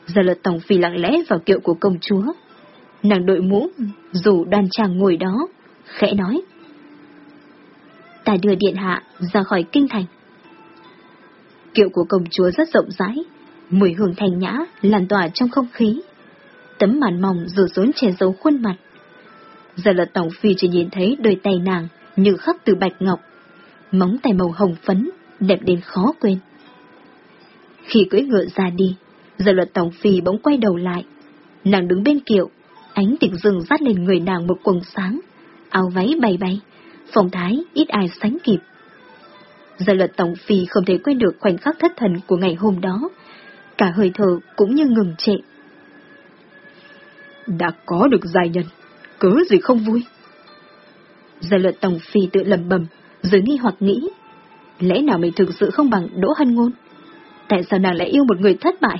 giờ là Tổng Phi lặng lẽ vào kiệu của công chúa. Nàng đội mũ, dù đoàn chàng ngồi đó, khẽ nói. Ta đưa điện hạ ra khỏi kinh thành. Kiệu của công chúa rất rộng rãi, mùi hương thanh nhã lan tỏa trong không khí. Tấm màn mỏng rủ xuống che giấu khuôn mặt. Giờ là Tổng Phi chỉ nhìn thấy đôi tay nàng như khắc từ bạch ngọc, móng tay màu hồng phấn, đẹp đến khó quên. Khi cưỡi ngựa ra đi, giờ luật tổng phi bỗng quay đầu lại. Nàng đứng bên kiệu, ánh tịnh rừng dắt lên người nàng một quần sáng, áo váy bay bay, phong thái ít ai sánh kịp. Giờ luật tổng phi không thể quên được khoảnh khắc thất thần của ngày hôm đó, cả hơi thở cũng như ngừng trệ. Đã có được giai nhân, cớ gì không vui? Giờ luật tổng phi tự lầm bầm, rồi nghi hoặc nghĩ, lẽ nào mình thực sự không bằng Đỗ Hân Ngôn? Tại sao nàng lại yêu một người thất bại?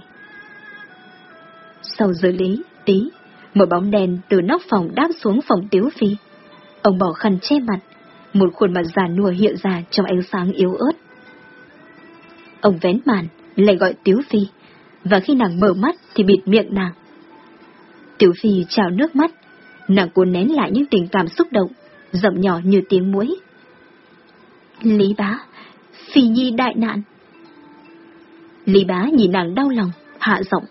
Sau giờ lý, tí, một bóng đèn từ nóc phòng đáp xuống phòng Tiếu Phi. Ông bỏ khăn che mặt, một khuôn mặt già nua hiện ra trong ánh sáng yếu ớt. Ông vén màn, lại gọi Tiếu Phi, và khi nàng mở mắt thì bịt miệng nàng. Tiếu Phi trào nước mắt, nàng cố nén lại những tình cảm xúc động, giọng nhỏ như tiếng muối. Lý bá, Phi Nhi đại nạn. Lý bá nhìn nàng đau lòng, hạ giọng.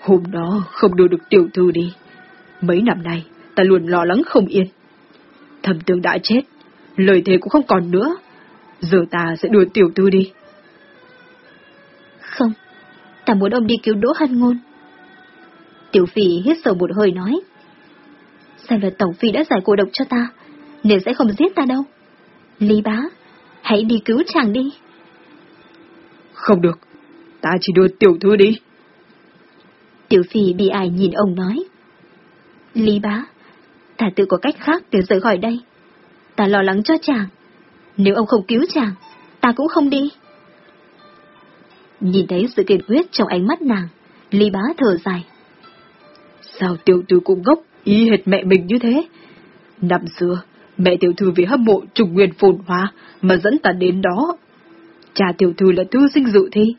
Hôm đó không đưa được tiểu thư đi. Mấy năm nay, ta luôn lo lắng không yên. Thẩm tướng đã chết, lời thề cũng không còn nữa. Giờ ta sẽ đưa tiểu thư đi. Không, ta muốn ông đi cứu Đỗ Hân Ngôn. Tiểu Phi hít sâu một hơi nói. Sao là Tổng Phi đã giải cô độc cho ta, nên sẽ không giết ta đâu. Lý bá, hãy đi cứu chàng đi. Không được, ta chỉ đưa tiểu thư đi. Tiểu phi bị ai nhìn ông nói. Lý bá, ta tự có cách khác để rời khỏi đây. Ta lo lắng cho chàng. Nếu ông không cứu chàng, ta cũng không đi. Nhìn thấy sự kiên quyết trong ánh mắt nàng, Lý bá thở dài. Sao tiểu thư cũng gốc, y hệt mẹ mình như thế? Năm xưa, Mẹ tiểu thư vì hâm mộ trùng nguyên phồn hoa mà dẫn ta đến đó. Cha tiểu thư là thư sinh dự thi.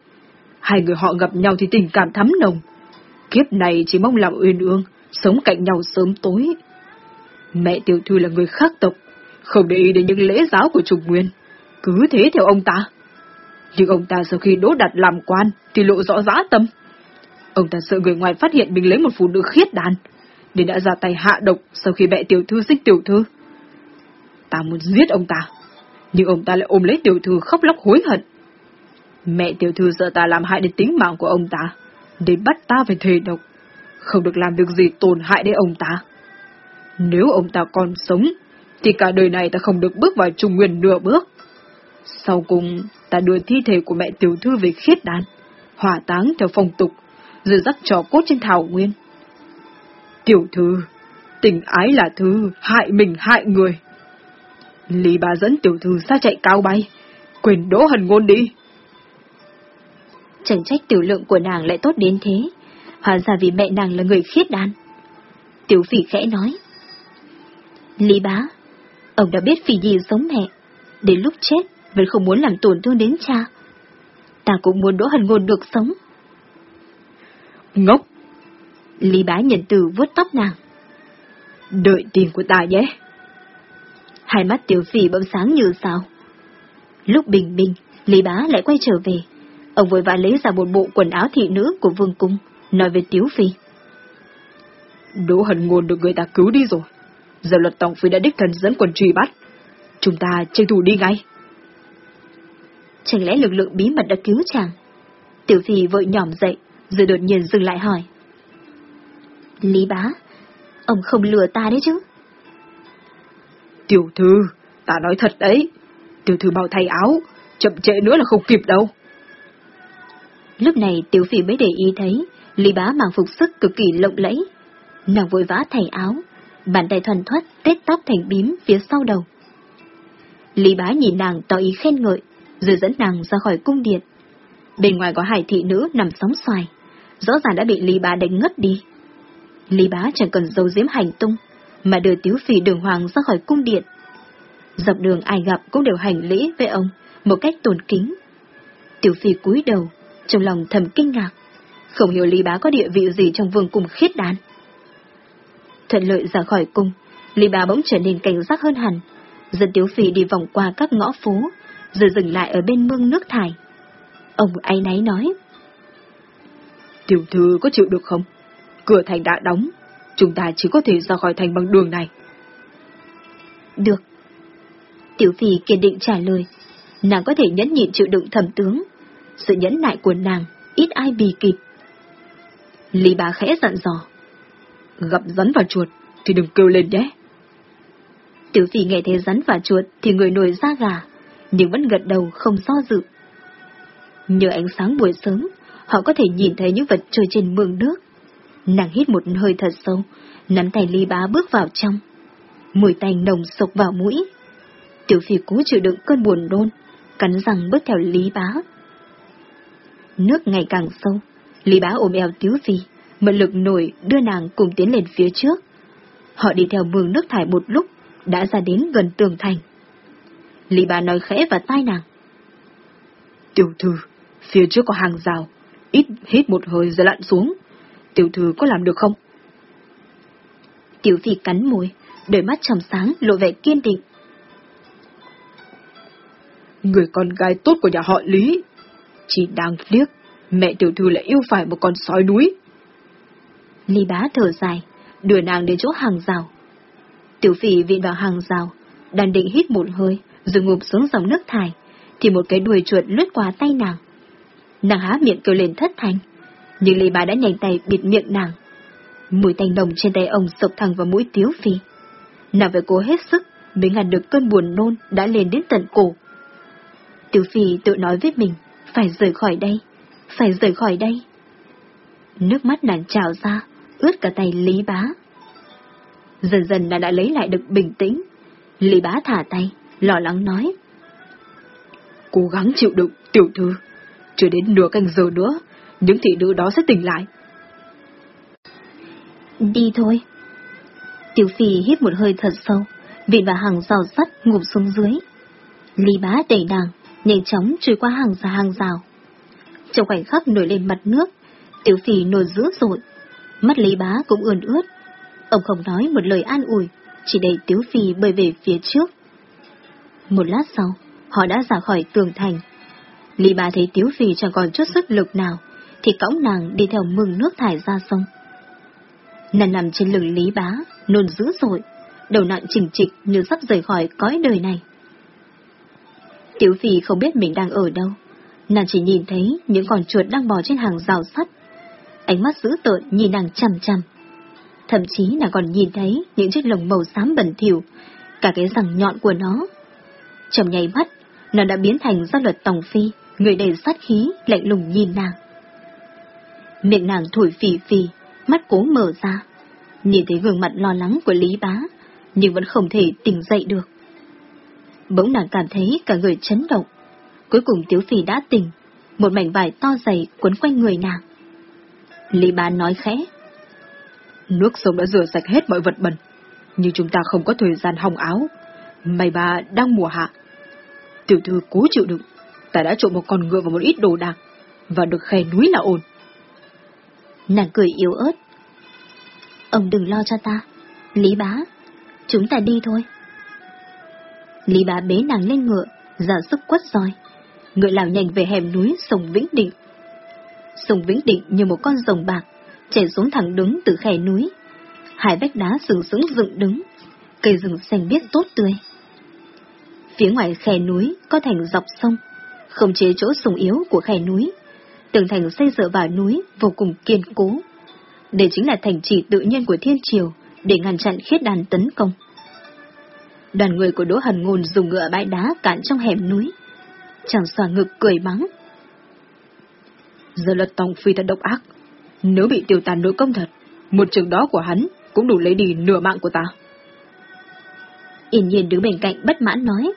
Hai người họ gặp nhau thì tình cảm thắm nồng. Kiếp này chỉ mong làm uyên ương, sống cạnh nhau sớm tối. Mẹ tiểu thư là người khác tộc, không để ý đến những lễ giáo của trùng nguyên. Cứ thế theo ông ta. Nhưng ông ta sau khi đỗ đặt làm quan thì lộ rõ dã tâm. Ông ta sợ người ngoài phát hiện mình lấy một phụ nữ khiết đàn, nên đã ra tay hạ độc sau khi mẹ tiểu thư giết tiểu thư. Ta muốn giết ông ta, nhưng ông ta lại ôm lấy tiểu thư khóc lóc hối hận. Mẹ tiểu thư sợ ta làm hại đến tính mạng của ông ta, để bắt ta phải thề độc, không được làm việc gì tổn hại đến ông ta. Nếu ông ta còn sống, thì cả đời này ta không được bước vào Trung Nguyên nửa bước. Sau cùng, ta đưa thi thể của mẹ tiểu thư về khiết đàn, hỏa táng theo phong tục, rồi dắt trò cốt trên thảo nguyên. Tiểu thư, tình ái là thư, hại mình hại người. Lý bà dẫn tiểu thư xa chạy cao bay, quên đỗ hần ngôn đi. Chẳng trách tiểu lượng của nàng lại tốt đến thế, hóa ra vì mẹ nàng là người khiết đan. Tiểu phỉ khẽ nói. Lý bá, ông đã biết phỉ gì giống mẹ, đến lúc chết vẫn không muốn làm tổn thương đến cha. Ta cũng muốn đỗ hần ngôn được sống. Ngốc! Lý bá nhận từ vuốt tóc nàng. Đợi tiền của ta nhé. Hai mắt tiểu phỉ bỗng sáng như sao. Lúc bình minh, Lý bá lại quay trở về. Ông vội vã lấy ra một bộ quần áo thị nữ của vương cung, nói với Tiếu Phi. Đỗ hần ngôn được người ta cứu đi rồi. Giờ luật tổng phi đã đích thân dẫn quân truy bắt. Chúng ta tranh thủ đi ngay. Chẳng lẽ lực lượng bí mật đã cứu chàng? Tiểu Phi vội nhỏm dậy, rồi đột nhiên dừng lại hỏi. Lý bá, ông không lừa ta đấy chứ? Tiểu thư, ta nói thật đấy. Tiểu thư mau thay áo, chậm trễ nữa là không kịp đâu. Lúc này Tiểu Phi mới để ý thấy, Lý bá mang phục sức cực kỳ lộng lẫy. Nàng vội vã thay áo, bàn tay thuần thoát tết tóc thành bím phía sau đầu. Lý bá nhìn nàng tỏ ý khen ngợi, rồi dẫn nàng ra khỏi cung điện. Bên ngoài có hải thị nữ nằm sóng xoài, rõ ràng đã bị Lý bá đánh ngất đi. Lý bá chẳng cần dấu diếm hành tung, mà đưa tiếu phi đường hoàng ra khỏi cung điện. Dọc đường ai gặp cũng đều hành lễ với ông, một cách tôn kính. Tiểu phi cúi đầu, trong lòng thầm kinh ngạc, không hiểu Lý bá có địa vị gì trong vương cung khiết đán. Thuận lợi ra khỏi cung, Lý bá bỗng trở nên cảnh giác hơn hẳn, dẫn Tiếu Phi đi vòng qua các ngõ phố, rồi dừng lại ở bên mương nước thải. Ông áy náy nói. Tiểu thư có chịu được không? Cửa thành đã đóng, chúng ta chỉ có thể ra khỏi thành bằng đường này. Được. Tiểu Phi kiên định trả lời, nàng có thể nhẫn nhịn chịu đựng thẩm tướng. Sự nhẫn nại của nàng, ít ai bì kịp. Lý bá khẽ dặn dò. Gặp rắn và chuột, thì đừng kêu lên nhé. Tiểu Phi nghe thấy rắn và chuột thì người nổi da gà, nhưng vẫn gật đầu không do dự. Nhờ ánh sáng buổi sớm, họ có thể nhìn thấy những vật trôi trên mương nước. Nàng hít một hơi thật sâu, nắm tay ly bá bước vào trong. Mùi tanh nồng sộc vào mũi. Tiểu phi cố chịu đựng cơn buồn đôn, cắn răng bước theo lý bá. Nước ngày càng sâu, lý bá ôm eo tiếu phi, mật lực nổi đưa nàng cùng tiến lên phía trước. Họ đi theo mương nước thải một lúc, đã ra đến gần tường thành. Lý Bá nói khẽ vào tai nàng. Tiểu thư, phía trước có hàng rào, ít hít một hơi rồi lặn xuống. Tiểu thư có làm được không? Tiểu phi cắn môi, đôi mắt trầm sáng lộ vẻ kiên định. Người con gái tốt của nhà họ Lý. Chỉ đáng tiếc, mẹ tiểu thư lại yêu phải một con sói núi. Lý bá thở dài, đưa nàng đến chỗ hàng rào. Tiểu phỉ viện vào hàng rào, đàn định hít một hơi, rồi ngụp xuống dòng nước thải, thì một cái đuôi chuột lướt qua tay nàng. Nàng há miệng kêu lên thất thanh, nhưng Lý Bá đã nhanh tay bịt miệng nàng. Mùi tanh đồng trên tay ông sộc thẳng vào mũi Tiếu Phi. Nàng phải cố hết sức mới ngăn được cơn buồn nôn đã lên đến tận cổ. Tiếu Phi tự nói với mình, phải rời khỏi đây, phải rời khỏi đây. Nước mắt nàng trào ra, ướt cả tay Lý Bá. Dần dần nàng đã lấy lại được bình tĩnh. Lý Bá thả tay, lo lắng nói. Cố gắng chịu đựng, tiểu thư. Chưa đến nửa canh giờ nữa, những thị nữ đó sẽ tỉnh lại. Đi thôi. Tiểu phi hít một hơi thật sâu, vịn vào hàng rào sắt ngụp xuống dưới. Lý bá đẩy nàng, nhanh chóng trôi qua hàng ra hàng rào. Trong khoảnh khắc nổi lên mặt nước, tiểu phi nổi dữ dội. Mắt Lý bá cũng ươn ướt. Ông không nói một lời an ủi, chỉ đẩy tiểu phi bơi về phía trước. Một lát sau, họ đã ra khỏi tường thành. Lý bà thấy Tiếu Phi chẳng còn chút sức lực nào, thì cõng nàng đi theo mương nước thải ra sông. Nàng nằm trên lưng Lý bá, nôn dữ dội, đầu nặng chỉnh trịch như sắp rời khỏi cõi đời này. tiểu Phi không biết mình đang ở đâu, nàng chỉ nhìn thấy những con chuột đang bò trên hàng rào sắt. Ánh mắt dữ tợn nhìn nàng chằm chằm. Thậm chí nàng còn nhìn thấy những chiếc lồng màu xám bẩn thỉu, cả cái răng nhọn của nó. Trong nháy mắt, nàng đã biến thành gia luật tòng phi, người đầy sát khí, lạnh lùng nhìn nàng. Miệng nàng thổi phì phì, mắt cố mở ra. Nhìn thấy gương mặt lo lắng của Lý Bá, nhưng vẫn không thể tỉnh dậy được. Bỗng nàng cảm thấy cả người chấn động. Cuối cùng Tiếu Phi đã tỉnh, một mảnh vải to dày quấn quanh người nàng. Lý Bá nói khẽ. Nước sông đã rửa sạch hết mọi vật bẩn, nhưng chúng ta không có thời gian hong áo. May bà đang mùa hạ. Tiểu thư cố chịu đựng, ta đã trộm một con ngựa và một ít đồ đạc, và được khe núi là ổn. Nàng cười yếu ớt. Ông đừng lo cho ta, Lý Bá, chúng ta đi thôi. Lý Bá bế nàng lên ngựa, giả sức quất roi. Ngựa lao nhanh về hẻm núi sông Vĩnh Định. Sông Vĩnh Định như một con rồng bạc, chảy xuống thẳng đứng từ khe núi. Hai vách đá sừng sững dựng đứng, cây rừng xanh biếc tốt tươi. Phía ngoài khe núi có thành dọc sông, không chế chỗ sùng yếu của khe núi. Tường thành xây dựa vào núi vô cùng kiên cố. Đây chính là thành trì tự nhiên của thiên triều để ngăn chặn khiết đàn tấn công. Đoàn người của Đỗ Hần Ngôn dùng ngựa bãi đá cản trong hẻm núi. Chàng xòa ngực cười mắng. Giờ lật tòng phi thật độc ác. Nếu bị tiêu tàn nội công thật, một trường đó của hắn cũng đủ lấy đi nửa mạng của ta. Yên nhiên đứng bên cạnh bất mãn nói.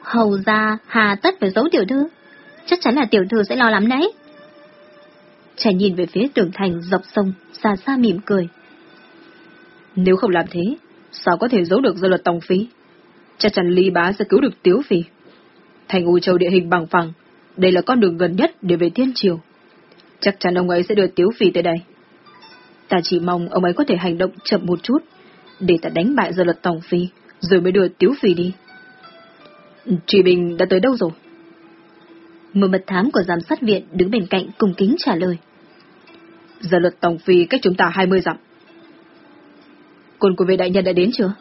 Hầu ra hà tất phải giấu tiểu thư. Chắc chắn là tiểu thư sẽ lo lắm đấy. Trẻ nhìn về phía tường thành dọc sông, xa xa mỉm cười. Nếu không làm thế, sao có thể giấu được gia luật tòng phí? Chắc chắn Lý Bá sẽ cứu được Tiếu Phi. Thành U Châu địa hình bằng phẳng, đây là con đường gần nhất để về Thiên Triều. Chắc chắn ông ấy sẽ đưa Tiếu Phi tới đây. Ta chỉ mong ông ấy có thể hành động chậm một chút, để ta đánh bại gia luật tòng phí, rồi mới đưa Tiếu Phi đi. Truy Bình đã tới đâu rồi? Một mật thám của giám sát viện đứng bên cạnh cùng kính trả lời. Gia luật tòng phi cách chúng ta 20 dặm. Quân của vệ đại nhân đã đến chưa?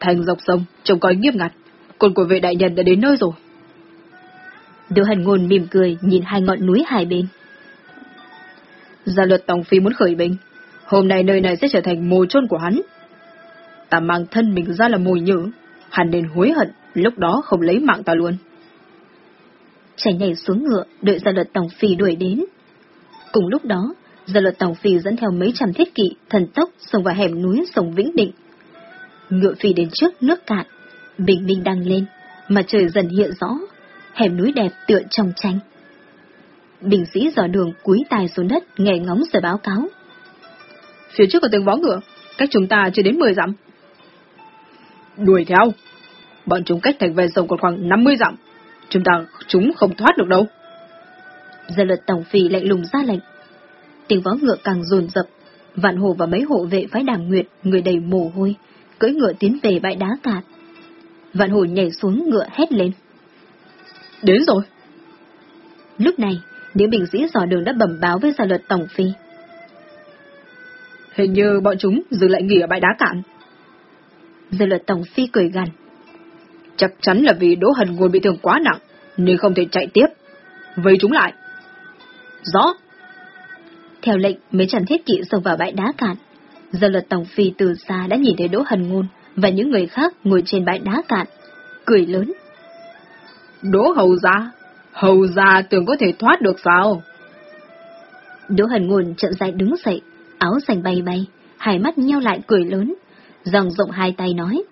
Thành dọc sông, trông coi nghiêm ngặt. Quân của vệ đại nhân đã đến nơi rồi. Đỗ Hần Ngôn mỉm cười nhìn hai ngọn núi hai bên. Gia luật Tòng Phi muốn khởi binh. Hôm nay nơi này sẽ trở thành mồi chôn của hắn. Ta mang thân mình ra là mồi nhử. Hắn nên hối hận, lúc đó không lấy mạng ta luôn chạy nhảy xuống ngựa, đợi gia luật Tòng Phi đuổi đến. Cùng lúc đó, gia luật Tòng Phi dẫn theo mấy trăm thiết kỵ, thần tốc xông vào hẻm núi sông Vĩnh Định. Ngựa phi đến trước nước cạn, bình minh đang lên, mà trời dần hiện rõ, hẻm núi đẹp tựa trong tranh. Bình sĩ dò đường cúi tài xuống đất nghe ngóng rồi báo cáo. Phía trước có tiếng vó ngựa, cách chúng ta chưa đến 10 dặm. Đuổi theo. Bọn chúng cách thành về sông còn khoảng 50 dặm. Chúng ta chúng không thoát được đâu. Giờ luật tổng phi lạnh lùng ra lệnh. Tiếng vó ngựa càng dồn dập. Vạn hồ và mấy hộ vệ phái đàm nguyệt, người đầy mồ hôi, cưỡi ngựa tiến về bãi đá cạn. Vạn hồ nhảy xuống ngựa hét lên. Đến rồi. Lúc này, những binh sĩ dò đường đã bẩm báo với gia luật tổng phi. Hình như bọn chúng dừng lại nghỉ ở bãi đá cạn. Gia luật tổng phi cười gằn. Chắc chắn là vì Đỗ Hần Ngôn bị thương quá nặng, nên không thể chạy tiếp. Vây chúng lại. Rõ. Theo lệnh, mấy trăm thiết kỵ xông vào bãi đá cạn. Gia luật tổng phi từ xa đã nhìn thấy Đỗ Hần Ngôn và những người khác ngồi trên bãi đá cạn. Cười lớn. Đỗ hầu ra, hầu ra tưởng có thể thoát được sao? Đỗ Hần Ngôn chậm rãi đứng dậy, áo xanh bay bay, hai mắt nheo lại cười lớn, dòng rộng hai tay nói.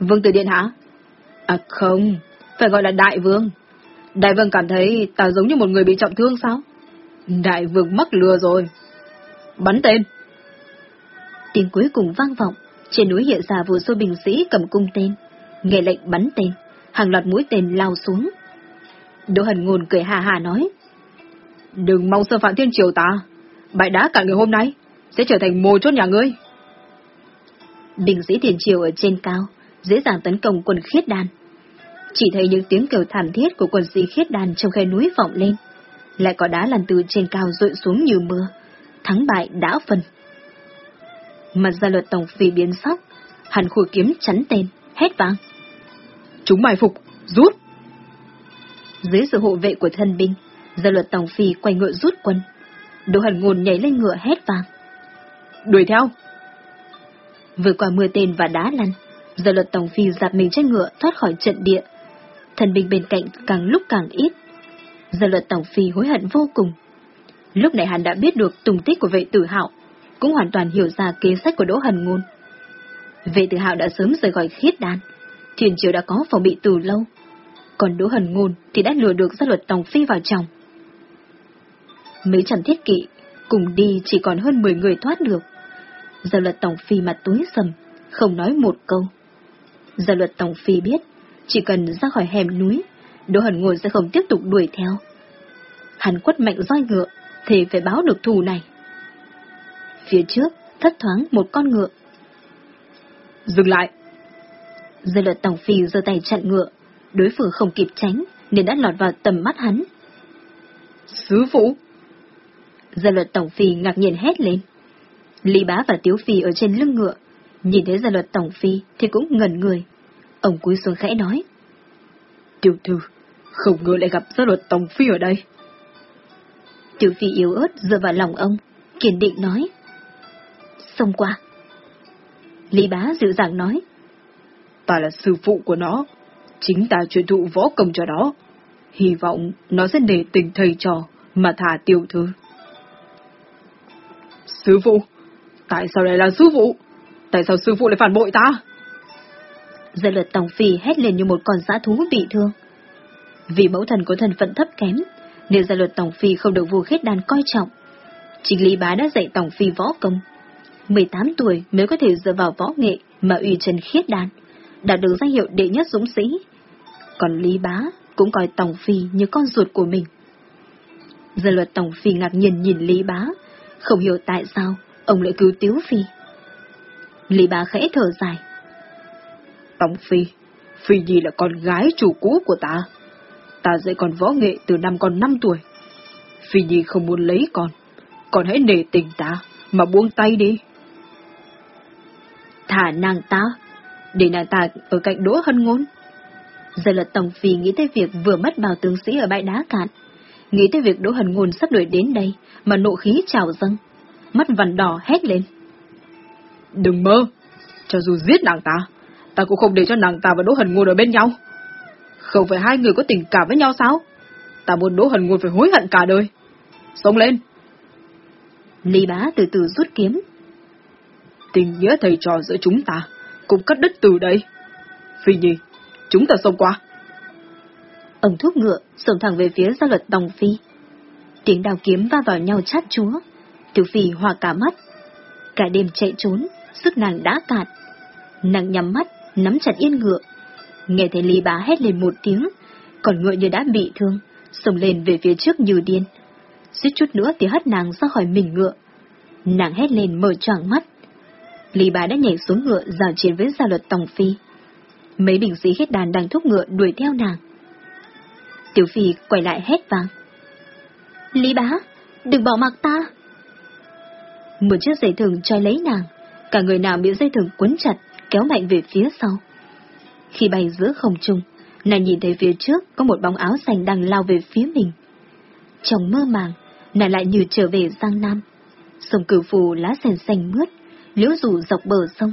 Vương Tử Điện hả? À không, phải gọi là Đại Vương. Đại Vương cảm thấy ta giống như một người bị trọng thương sao? Đại Vương mắc lừa rồi. Bắn tên. Tiếng cuối cùng vang vọng, trên núi hiện ra vô số binh sĩ cầm cung tên, nghe lệnh bắn tên, hàng loạt mũi tên lao xuống. Đỗ Hần Ngôn cười hà hà nói. Đừng mong sơ phạm thiên triều ta, bãi đá cả người hôm nay sẽ trở thành mồi chốt nhà ngươi. bình sĩ thiên triều ở trên cao, dễ dàng tấn công quân khiết đan. Chỉ thấy những tiếng kêu thảm thiết của quân sĩ khiết đan trong khe núi vọng lên, lại có đá lăn từ trên cao rội xuống như mưa, thắng bại đã phân. Mặt gia luật tổng phi biến sắc, hàn khôi kiếm chắn tên, hét vang. Chúng mai phục, rút! Dưới sự hộ vệ của thân binh, gia luật tổng phi quay ngựa rút quân. Đỗ Hần Ngôn nhảy lên ngựa hét vang. Đuổi theo! Vừa qua mưa tên và đá lăn, giờ luật tổng phi dạp mình trên ngựa thoát khỏi trận địa. Thần binh bên cạnh càng lúc càng ít. Giờ luật tổng phi hối hận vô cùng. Lúc này hắn đã biết được tung tích của vệ tử hạo, cũng hoàn toàn hiểu ra kế sách của Đỗ Hần Ngôn. Vệ tử hạo đã sớm rời khỏi khiết đan, thiền triều đã có phòng bị từ lâu, còn Đỗ Hần Ngôn thì đã lừa được gia luật tổng phi vào chồng. Mấy trăm thiết kỵ, cùng đi chỉ còn hơn 10 người thoát được. Gia luật tổng phi mặt tối sầm, không nói một câu. Gia luật tổng phi biết, chỉ cần ra khỏi hẻm núi, Đỗ Hần Ngôn sẽ không tiếp tục đuổi theo. Hắn quất mạnh roi ngựa, thì phải báo được thù này. Phía trước, thất thoáng một con ngựa. Dừng lại! Gia luật tổng phi giơ tay chặn ngựa, đối phương không kịp tránh, nên đã lọt vào tầm mắt hắn. Sứ phụ! Gia luật tổng phi ngạc nhiên hét lên. Lý bá và tiếu phi ở trên lưng ngựa, nhìn thấy gia luật tổng phi thì cũng ngẩn người. Ông cúi xuống khẽ nói. Tiểu thư, không ngờ lại gặp gia luật tòng phi ở đây. Tiểu phi yếu ớt dựa vào lòng ông, kiên định nói. Xông qua. Lý bá dịu dàng nói. Ta là sư phụ của nó, chính ta truyền thụ võ công cho nó. Hy vọng nó sẽ để tình thầy trò mà thả tiểu thư. Sư phụ, tại sao lại là sư phụ? Tại sao sư phụ lại phản bội ta? Giờ lượt tòng Phi hét lên như một con giã thú bị thương. Vì mẫu thần có thân phận thấp kém, nên gia luật tòng Phi không được vua khiết đàn coi trọng. Chính Lý Bá đã dạy tòng Phi võ công. 18 tuổi mới có thể dựa vào võ nghệ mà uy trần khiết đàn, đạt được danh hiệu đệ nhất dũng sĩ. Còn Lý Bá cũng coi tòng Phi như con ruột của mình. Gia luật tòng Phi ngạc nhiên nhìn Lý Bá, không hiểu tại sao ông lại cứu Tiếu Phi. Lý Bá khẽ thở dài. Tống Phi, Phi Nhi là con gái chủ cũ của ta. Ta dạy con võ nghệ từ năm con năm tuổi. Phi Nhi không muốn lấy con, con hãy nể tình ta, mà buông tay đi. Thả nàng ta, để nàng ta ở cạnh đỗ hân ngôn. Giờ là Tổng Phi nghĩ tới việc vừa mất bào tướng sĩ ở bãi đá cạn, nghĩ tới việc đỗ hân ngôn sắp đuổi đến đây, mà nộ khí trào dâng, mắt vằn đỏ hét lên. Đừng mơ, cho dù giết nàng ta, ta cũng không để cho nàng ta và Đỗ Hần Ngôn ở bên nhau. Không phải hai người có tình cảm với nhau sao? Ta muốn Đỗ Hần Ngôn phải hối hận cả đời. Sống lên! Lý bá từ từ rút kiếm. Tình nghĩa thầy trò giữa chúng ta cũng cắt đứt từ đây. Phi Nhi, chúng ta xông qua. Ông thúc ngựa xông thẳng về phía gia luật Tòng Phi. Tiếng đào kiếm va vào nhau chát chúa. Tiểu Phi hòa cả mắt. Cả đêm chạy trốn, sức nàng đã cạn. Nàng nhắm mắt, nắm chặt yên ngựa. Nghe thấy Lý Bá hét lên một tiếng, còn ngựa như đã bị thương, xông lên về phía trước như điên. Suýt chút nữa thì hất nàng ra khỏi mình ngựa. Nàng hét lên mở choàng mắt. Lý Bá đã nhảy xuống ngựa giao chiến với gia luật Tòng Phi. Mấy binh sĩ hết đàn đang thúc ngựa đuổi theo nàng. Tiểu Phi quay lại hét vang. Lý Bá, đừng bỏ mặc ta. Một chiếc dây thừng trói lấy nàng, cả người nào bị dây thừng quấn chặt, kéo mạnh về phía sau. Khi bay giữa không trung, nàng nhìn thấy phía trước có một bóng áo xanh đang lao về phía mình. Trong mơ màng, nàng lại như trở về Giang Nam. Sông cửu phù lá sen xanh mướt, liễu rủ dọc bờ sông.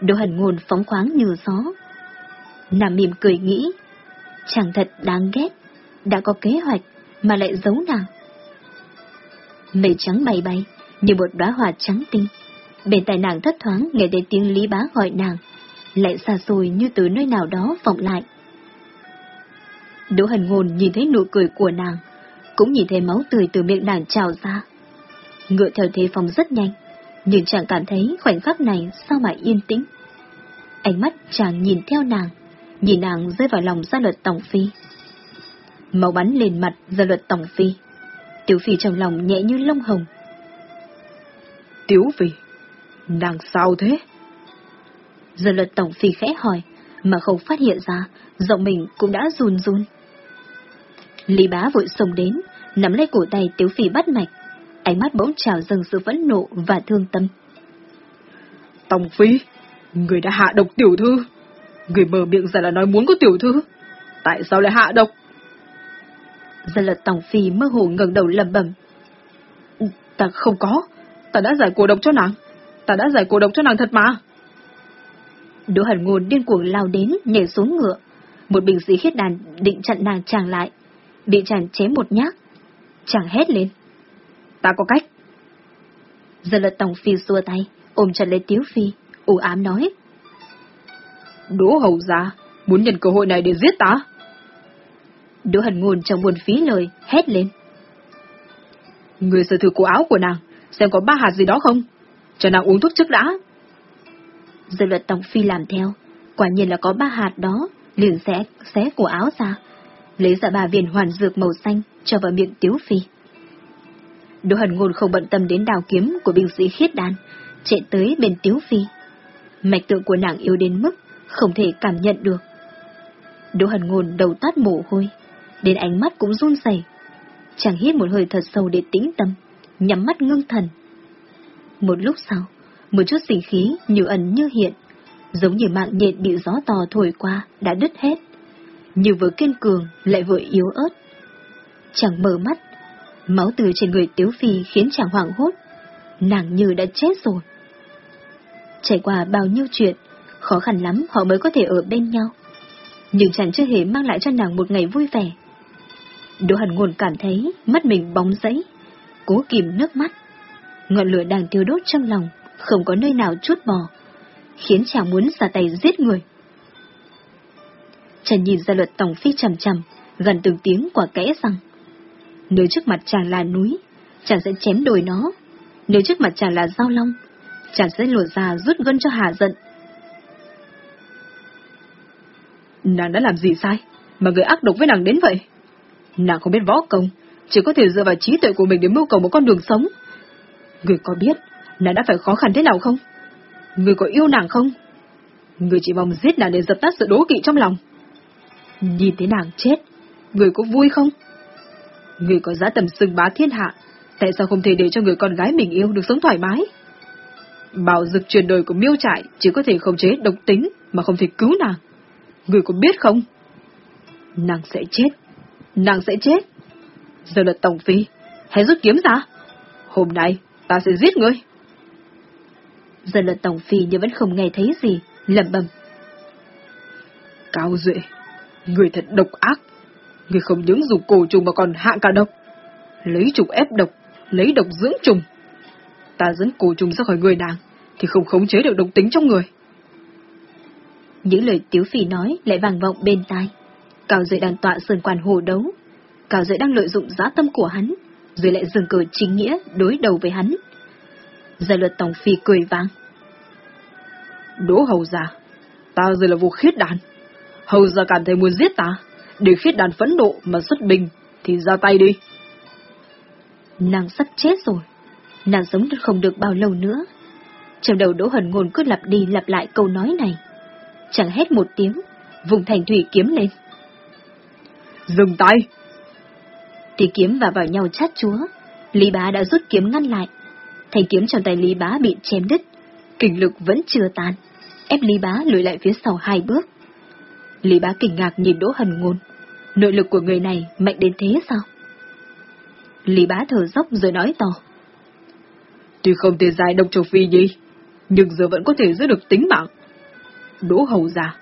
Đồ hẳn ngôn phóng khoáng như gió. Nàng mỉm cười nghĩ, chẳng thật đáng ghét, đã có kế hoạch mà lại giấu nàng. Mây trắng bay bay, như một đóa hoa trắng tinh. Bên tai nàng thất thoáng nghe thấy tiếng Lý Bá gọi nàng, lại xa xôi như từ nơi nào đó vọng lại. Đỗ Hần Ngôn nhìn thấy nụ cười của nàng, cũng nhìn thấy máu tươi từ miệng nàng trào ra. Ngựa theo thế phòng rất nhanh, nhưng chẳng cảm thấy khoảnh khắc này sao mà yên tĩnh. Ánh mắt chàng nhìn theo nàng, nhìn nàng rơi vào lòng gia luật Tổng Phi. Máu bắn lên mặt gia luật Tổng Phi. Tiểu Phi trong lòng nhẹ như lông hồng. Tiểu Phi, nàng sao thế? Gia luật Tổng Phi khẽ hỏi, mà không phát hiện ra, giọng mình cũng đã run run. Lý bá vội xông đến, nắm lấy cổ tay Tiếu Phi bắt mạch, ánh mắt bỗng trào dâng sự phẫn nộ và thương tâm. Tổng Phi, người đã hạ độc tiểu thư. Người mở miệng ra là nói muốn có tiểu thư. Tại sao lại hạ độc? Gia luật Tổng Phi mơ hồ ngẩng đầu lầm bẩm. Ta không có, ta đã giải cổ độc cho nàng, ta đã giải cổ độc cho nàng thật mà. Đỗ Hần Ngôn điên cuồng lao đến, nhảy xuống ngựa. Một bình sĩ khiết đàn định chặn nàng chàng lại, bị chàng chém một nhát. Chàng hét lên. Ta có cách. Giờ lật tổng phi xua tay, ôm chặt lấy Tiếu Phi, u ám nói. Đỗ hầu ra, muốn nhận cơ hội này để giết ta. Đỗ Hần Ngôn trong buồn phí lời, hét lên. Người sờ thử cổ áo của nàng, xem có ba hạt gì đó không? Cho nàng uống thuốc trước đã. Giờ luật tổng phi làm theo, quả nhiên là có ba hạt đó, liền xé, xé cổ áo ra, lấy ra ba viên hoàn dược màu xanh cho vào miệng Tiếu Phi. Đỗ Hần Ngôn không bận tâm đến đào kiếm của binh sĩ khiết đan, chạy tới bên Tiếu Phi. Mạch tượng của nàng yếu đến mức không thể cảm nhận được. Đỗ Hần Ngôn đầu tát mồ hôi, đến ánh mắt cũng run rẩy. Chàng hít một hơi thật sâu để tĩnh tâm, nhắm mắt ngưng thần. Một lúc sau, một chút sinh khí như ẩn như hiện, giống như mạng nhện bị gió to thổi qua đã đứt hết, như vừa kiên cường lại vừa yếu ớt. Chàng mở mắt, máu từ trên người Tiếu Phi khiến chàng hoảng hốt, nàng như đã chết rồi. Trải qua bao nhiêu chuyện, khó khăn lắm họ mới có thể ở bên nhau. Nhưng chàng chưa hề mang lại cho nàng một ngày vui vẻ. Đỗ Hàn Nguồn cảm thấy mắt mình bóng giấy, cố kìm nước mắt. Ngọn lửa đang thiêu đốt trong lòng, không có nơi nào chút bỏ, khiến chàng muốn ra tay giết người. Trần nhìn ra luật tổng phi chầm chầm, gần từng tiếng quả kẽ rằng, nếu trước mặt chàng là núi, chàng sẽ chém đồi nó, nếu trước mặt chàng là dao long, chàng sẽ lùa ra rút gân cho hà giận. Nàng đã làm gì sai, mà người ác độc với nàng đến vậy? Nàng không biết võ công, chỉ có thể dựa vào trí tuệ của mình để mưu cầu một con đường sống. Người có biết, nàng đã phải khó khăn thế nào không? Người có yêu nàng không? Người chỉ mong giết nàng để dập tắt sự đố kỵ trong lòng. Nhìn thấy nàng chết, người có vui không? Người có giá tầm sừng bá thiên hạ, tại sao không thể để cho người con gái mình yêu được sống thoải mái? Bảo dực chuyển đời của miêu trại chỉ có thể khống chế độc tính mà không thể cứu nàng. Người có biết không? Nàng sẽ chết. Nàng sẽ chết. Giờ là tổng phi. Hãy rút kiếm ra. Hôm nay, ta sẽ giết ngươi. Giờ là tổng phi nhưng vẫn không nghe thấy gì, lầm bầm. Cao Duệ, người thật độc ác. Người không những dùng cổ trùng mà còn hạ cả độc. Lấy trùng ép độc, lấy độc dưỡng trùng. Ta dẫn cổ trùng ra khỏi người nàng, thì không khống chế được độc tính trong người. Những lời Tiếu Phi nói lại vang vọng bên tai. Cao Duệ đang tọa sườn quan hồ đấu. Cao Duệ đang lợi dụng giá tâm của hắn, rồi lại dừng cờ chính nghĩa đối đầu với hắn. Gia luật Tổng Phi cười vang. Đỗ hầu già, ta giờ là vô khiết đàn. Hầu già cảm thấy muốn giết ta, để khiết đàn phẫn nộ mà xuất bình, thì ra tay đi. Nàng sắp chết rồi, nàng sống được không được bao lâu nữa. Trong đầu Đỗ Hần Ngôn cứ lặp đi lặp lại câu nói này. Chẳng hét một tiếng, vùng thành thủy kiếm lên. Dừng tay! Thì kiếm và vào nhau chát chúa, Lý Bá đã rút kiếm ngăn lại. Thanh kiếm trong tay Lý Bá bị chém đứt, kinh lực vẫn chưa tan, ép Lý Bá lùi lại phía sau hai bước. Lý Bá kinh ngạc nhìn Đỗ Hần Ngôn, nội lực của người này mạnh đến thế sao? Lý Bá thở dốc rồi nói to. Tuy không thể giải độc châu Phi gì, nhưng giờ vẫn có thể giữ được tính mạng. Đỗ Hầu già,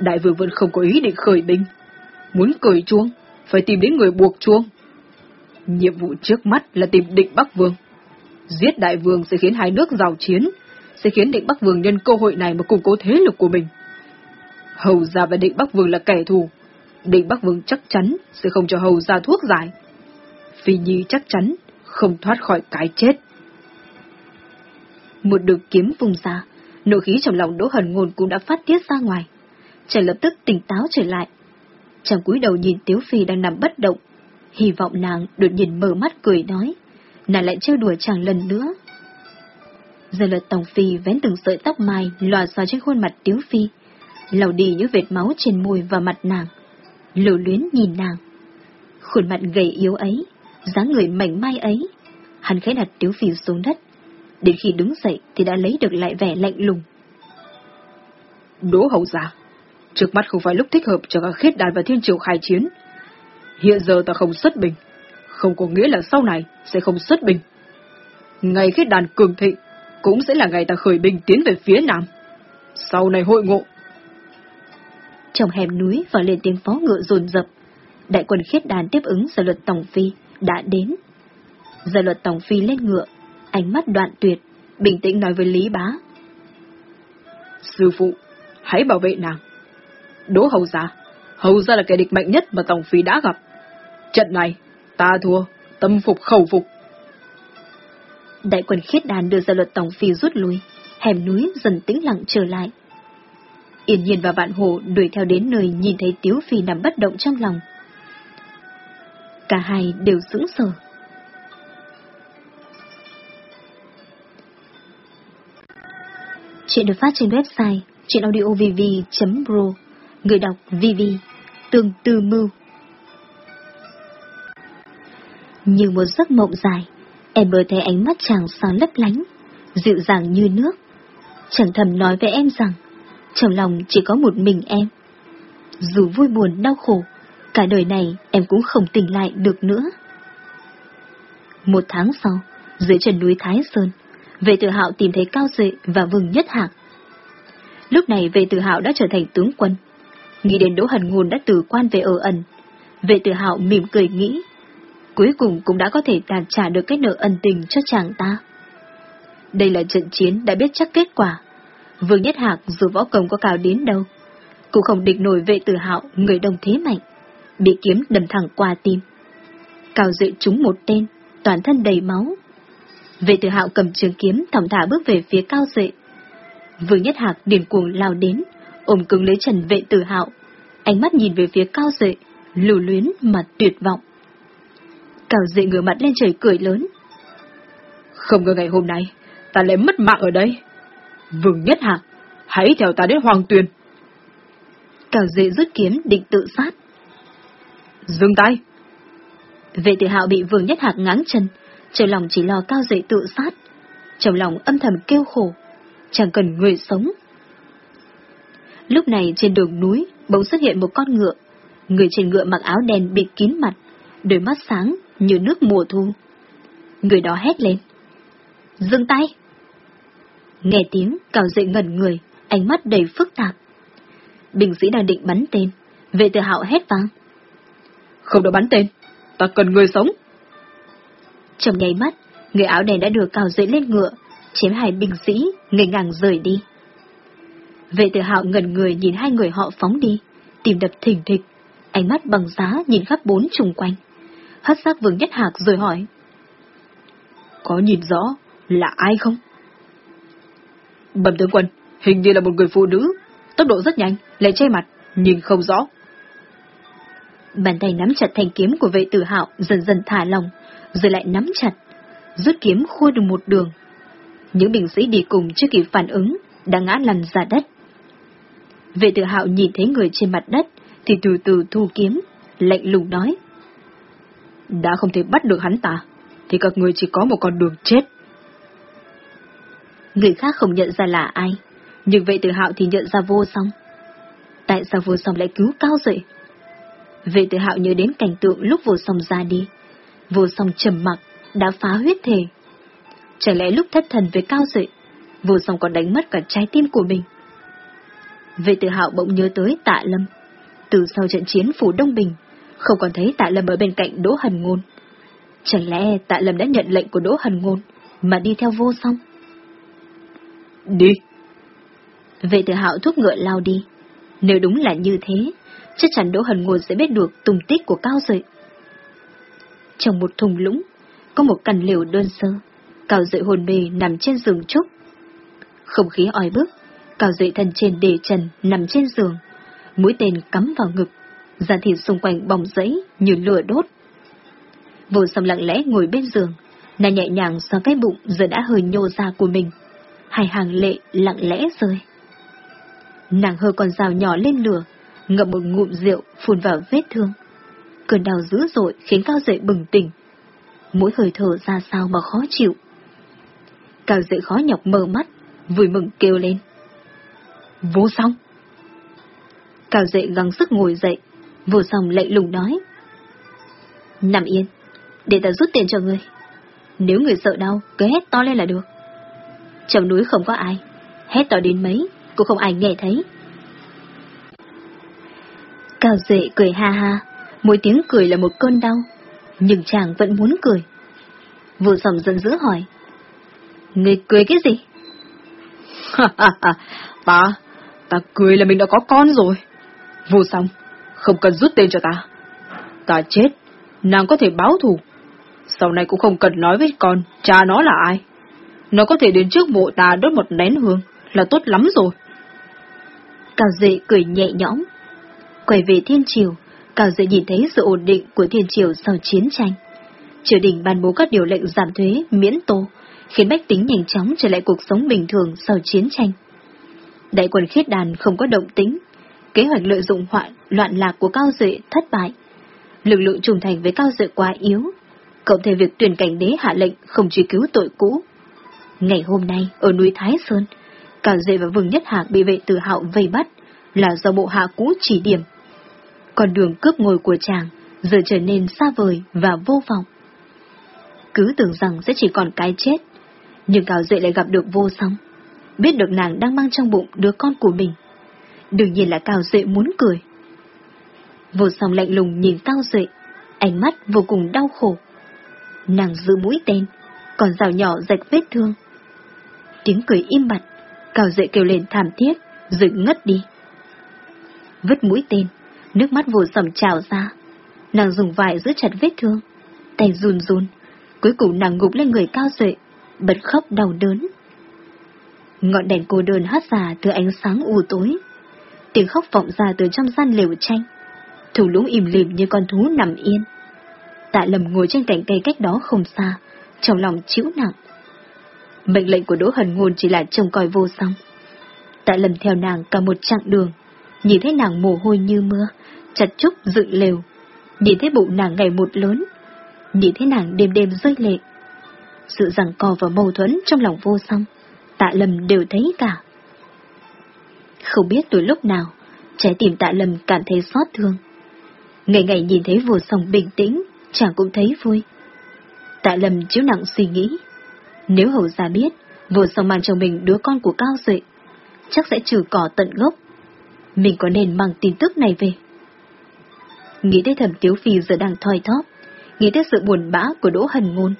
đại vương vẫn không có ý định khởi binh. Muốn cởi chuông, phải tìm đến người buộc chuông. Nhiệm vụ trước mắt là tìm định Bắc Vương. Giết đại vương sẽ khiến hai nước giao chiến, sẽ khiến định Bắc Vương nhân cơ hội này mà củng cố thế lực của mình. Hầu gia và định Bắc Vương là kẻ thù. Định Bắc Vương chắc chắn sẽ không cho hầu gia thuốc giải. Phi Nhi chắc chắn không thoát khỏi cái chết. Một được kiếm vùng ra, nộ khí trong lòng Đỗ Hần Ngôn cũng đã phát tiết ra ngoài. Chàng lập tức tỉnh táo trở lại. Chàng cúi đầu nhìn Tiếu Phi đang nằm bất động, hy vọng nàng đột nhiên mở mắt cười nói, nàng lại trêu đùa chàng lần nữa. Giờ lật Tổng Phi vén từng sợi tóc mai lòa xòa trên khuôn mặt Tiếu Phi, lau đi những vệt máu trên môi và mặt nàng, lưu luyến nhìn nàng. Khuôn mặt gầy yếu ấy, dáng người mảnh mai ấy, hắn khẽ đặt Tiếu Phi xuống đất, đến khi đứng dậy thì đã lấy được lại vẻ lạnh lùng. Đỗ hậu giả, trước mắt không phải lúc thích hợp cho các khiết đàn và thiên triều khai chiến. Hiện giờ ta không xuất bình, không có nghĩa là sau này sẽ không xuất bình. ngày khiết đàn cường thịnh, cũng sẽ là ngày ta khởi binh tiến về phía nam. Sau này hội ngộ. Trong hẻm núi và lên tiếng phó ngựa rồn rập, đại quân khiết đàn tiếp ứng gia luật Tổng Phi đã đến. Gia luật Tổng Phi lên ngựa, ánh mắt đoạn tuyệt, bình tĩnh nói với Lý Bá. Sư phụ, hãy bảo vệ nàng. Đỗ hầu gia, hầu gia là kẻ địch mạnh nhất mà Tổng Phi đã gặp. Trận này, ta thua, tâm phục khẩu phục. Đại quân khiết đàn đưa ra luật Tổng Phi rút lui, hẻm núi dần tĩnh lặng trở lại. Yên nhiên và vạn hồ đuổi theo đến nơi nhìn thấy Tiếu Phi nằm bất động trong lòng. Cả hai đều sững sờ. Chuyện được phát trên website chuyệnaudiovv.pro Người đọc VV Tương Tư Mưu như một giấc mộng dài Em mơ thấy ánh mắt chàng sáng lấp lánh, Dịu dàng như nước Chẳng thầm nói với em rằng, Trong lòng chỉ có một mình em Dù vui buồn, đau khổ, Cả đời này em cũng không tỉnh lại được nữa Một tháng sau, Dưới chân núi Thái Sơn, Vệ tử hạo tìm thấy Cao Duệ và Vương Nhất Hạc. Lúc này vệ tử hạo đã trở thành tướng quân. Nghĩ đến Đỗ Hần Ngôn đã từ quan về ở ẩn. Vệ tử hạo mỉm cười nghĩ. Cuối cùng cũng đã có thể tàn trả được cái nợ ân tình cho chàng ta. Đây là trận chiến đã biết chắc kết quả. Vương Nhất Hạc dù võ công có cao đến đâu, cũng không địch nổi vệ tử hạo người đồng thế mạnh, bị kiếm đâm thẳng qua tim. Cao Duệ trúng một tên, toàn thân đầy máu, Vệ tử hạo cầm trường kiếm thỏng thả bước về phía cao duệ. Vương Nhất Hạc điền cuồng lao đến, ôm cứng lấy trần vệ tử hạo, ánh mắt nhìn về phía cao duệ, lưu luyến mà tuyệt vọng. Cao dị ngửa mặt lên trời cười lớn. Không ngờ ngày hôm nay, ta lại mất mạng ở đây. Vương Nhất Hạc, hãy theo ta đến Hoàng Tuyền. Cao dị rút kiếm định tự sát. Dừng tay! Vệ tử hạo bị Vương Nhất Hạc ngáng chân, trong lòng chỉ lo cao dậy tự sát, trong lòng âm thầm kêu khổ, chẳng cần người sống. Lúc này trên đường núi bỗng xuất hiện một con ngựa, người trên ngựa mặc áo đen bịt kín mặt, đôi mắt sáng như nước mùa thu. Người đó hét lên. Dừng tay! Nghe tiếng, cao dậy ngẩn người, ánh mắt đầy phức tạp. Bình sĩ đang định bắn tên, vệ tử hạo hét vang. Không được bắn tên, ta cần người sống. Trong nháy mắt, người áo đen đã được cào dậy lên ngựa, chém hai binh sĩ, ngây ngang rời đi. Vệ tử hạo ngẩn người nhìn hai người họ phóng đi, tìm đập thỉnh thịch, ánh mắt bằng giá nhìn khắp bốn chung quanh. Hất xác vương nhất hạc rồi hỏi. Có nhìn rõ là ai không? Bẩm tướng quân, hình như là một người phụ nữ, tốc độ rất nhanh, lại che mặt, nhìn không rõ. Bàn tay nắm chặt thanh kiếm của vệ tử hạo dần dần thả lòng, rồi lại nắm chặt, rút kiếm khua được một đường. Những binh sĩ đi cùng chưa kịp phản ứng, đã ngã lăn ra đất. Vệ tử hạo nhìn thấy người trên mặt đất, thì từ từ thu kiếm, lạnh lùng nói. Đã không thể bắt được hắn ta, thì các người chỉ có một con đường chết. Người khác không nhận ra là ai, nhưng vệ tử hạo thì nhận ra vô song. Tại sao vô song lại cứu cao dậy? Vệ tử hạo nhớ đến cảnh tượng lúc vô song ra đi, vô song trầm mặc, đã phá huyết thể. Chẳng lẽ lúc thất thần với cao dậy, vô song còn đánh mất cả trái tim của mình. Vệ Tử hạo bỗng nhớ tới tạ lâm. Từ sau trận chiến phủ Đông Bình, không còn thấy tạ lâm ở bên cạnh Đỗ Hần Ngôn. Chẳng lẽ tạ lâm đã nhận lệnh của Đỗ Hần Ngôn, mà đi theo vô song? Đi! Vệ tự hạo thúc ngựa lao đi. Nếu đúng là như thế, chắc chắn Đỗ Hần Ngôn sẽ biết được tung tích của cao dậy. Trong một thùng lũng, có một căn liều đơn sơ, Cao dậy hồn mê nằm trên giường trúc. Không khí oi bức, Cao dậy thân trên đề trần nằm trên giường, mũi tên cắm vào ngực, da thịt xung quanh bỏng giấy như lửa đốt. Vô sầm lặng lẽ ngồi bên giường, nàng nhẹ nhàng xoa cái bụng giờ đã hơi nhô ra của mình. Hai hàng lệ lặng lẽ rơi. Nàng hơi con dao nhỏ lên lửa, ngậm một ngụm rượu phun vào vết thương. Cơn đau dữ dội khiến Cao Dậy bừng tỉnh. Mỗi hơi thở ra sao mà khó chịu. Cao Dậy khó nhọc mờ mắt, vui mừng kêu lên. Vô song! Cao Dậy gắng sức ngồi dậy, vô song lạnh lùng nói. Nằm yên, để ta rút tiền cho ngươi. Nếu người sợ đau, cứ hét to lên là được. Trong núi không có ai, hét to đến mấy, cũng không ai nghe thấy. Cao Duệ cười ha ha, mỗi tiếng cười là một cơn đau, nhưng chàng vẫn muốn cười. Vô sầm giận dữ hỏi. Người cười cái gì? ta, ta cười là mình đã có con rồi. Vô song, không cần rút tên cho ta. Ta chết, nàng có thể báo thù. Sau này cũng không cần nói với con, cha nó là ai. Nó có thể đến trước mộ ta đốt một nén hương, là tốt lắm rồi. Cao Dệ cười nhẹ nhõm. Quay về thiên triều, Cao Dệ nhìn thấy sự ổn định của thiên triều sau chiến tranh. Triều đình ban bố các điều lệnh giảm thuế, miễn tô, khiến bách tính nhanh chóng trở lại cuộc sống bình thường sau chiến tranh. Đại quân khiết đàn không có động tính, kế hoạch lợi dụng hoạn loạn lạc của Cao Duệ thất bại. Lực lượng trùng thành với Cao Duệ quá yếu, cộng thêm việc tuyển cảnh đế hạ lệnh không truy cứu tội cũ. Ngày hôm nay, ở núi Thái Sơn, Cao Duệ và Vương Nhất Hạc bị vệ tử hạo vây bắt, là do bộ hạ cũ chỉ điểm. Còn đường cướp ngồi của chàng giờ trở nên xa vời và vô vọng. Cứ tưởng rằng sẽ chỉ còn cái chết, nhưng Cao Duệ lại gặp được vô song, biết được nàng đang mang trong bụng đứa con của mình. Đương nhiên là Cao Duệ muốn cười. Vô song lạnh lùng nhìn Cao Duệ, ánh mắt vô cùng đau khổ. Nàng giữ mũi tên, còn rào nhỏ rạch vết thương. Tiếng cười im bặt, Cao Duệ kêu lên thảm thiết, rồi ngất đi. Vứt mũi tên, nước mắt vô sầm trào ra. Nàng dùng vải giữ chặt vết thương, tay run run, cuối cùng nàng ngục lên người Cao Duệ, bật khóc đau đớn. Ngọn đèn cô đơn hát ra từ ánh sáng u tối. Tiếng khóc vọng ra từ trong gian lều tranh. Thủ lũng im lìm như con thú nằm yên. Tạ lầm ngồi trên cành cây cách đó không xa, trong lòng chịu nặng. Mệnh lệnh của Đỗ Hần Ngôn chỉ là trông coi vô song. Tạ lầm theo nàng cả một chặng đường, nhìn thấy nàng mồ hôi như mưa, chặt trúc dựng lều, nhìn thấy bụng nàng ngày một lớn, nhìn thấy nàng đêm đêm rơi lệ, sự rằng co và mâu thuẫn trong lòng vô song, tạ lầm đều thấy cả. Không biết từ lúc nào, trái tim tạ lầm cảm thấy xót thương. Ngày ngày nhìn thấy vô song bình tĩnh, chàng cũng thấy vui. Tạ lầm chiếu nặng suy nghĩ, nếu hầu gia biết, vô song mang trong mình đứa con của Cao Duệ, chắc sẽ trừ cỏ tận gốc. Mình có nên mang tin tức này về? Nghĩ tới thầm tiếu phi giờ đang thoi thóp, nghĩ tới sự buồn bã của Đỗ Hần Ngôn,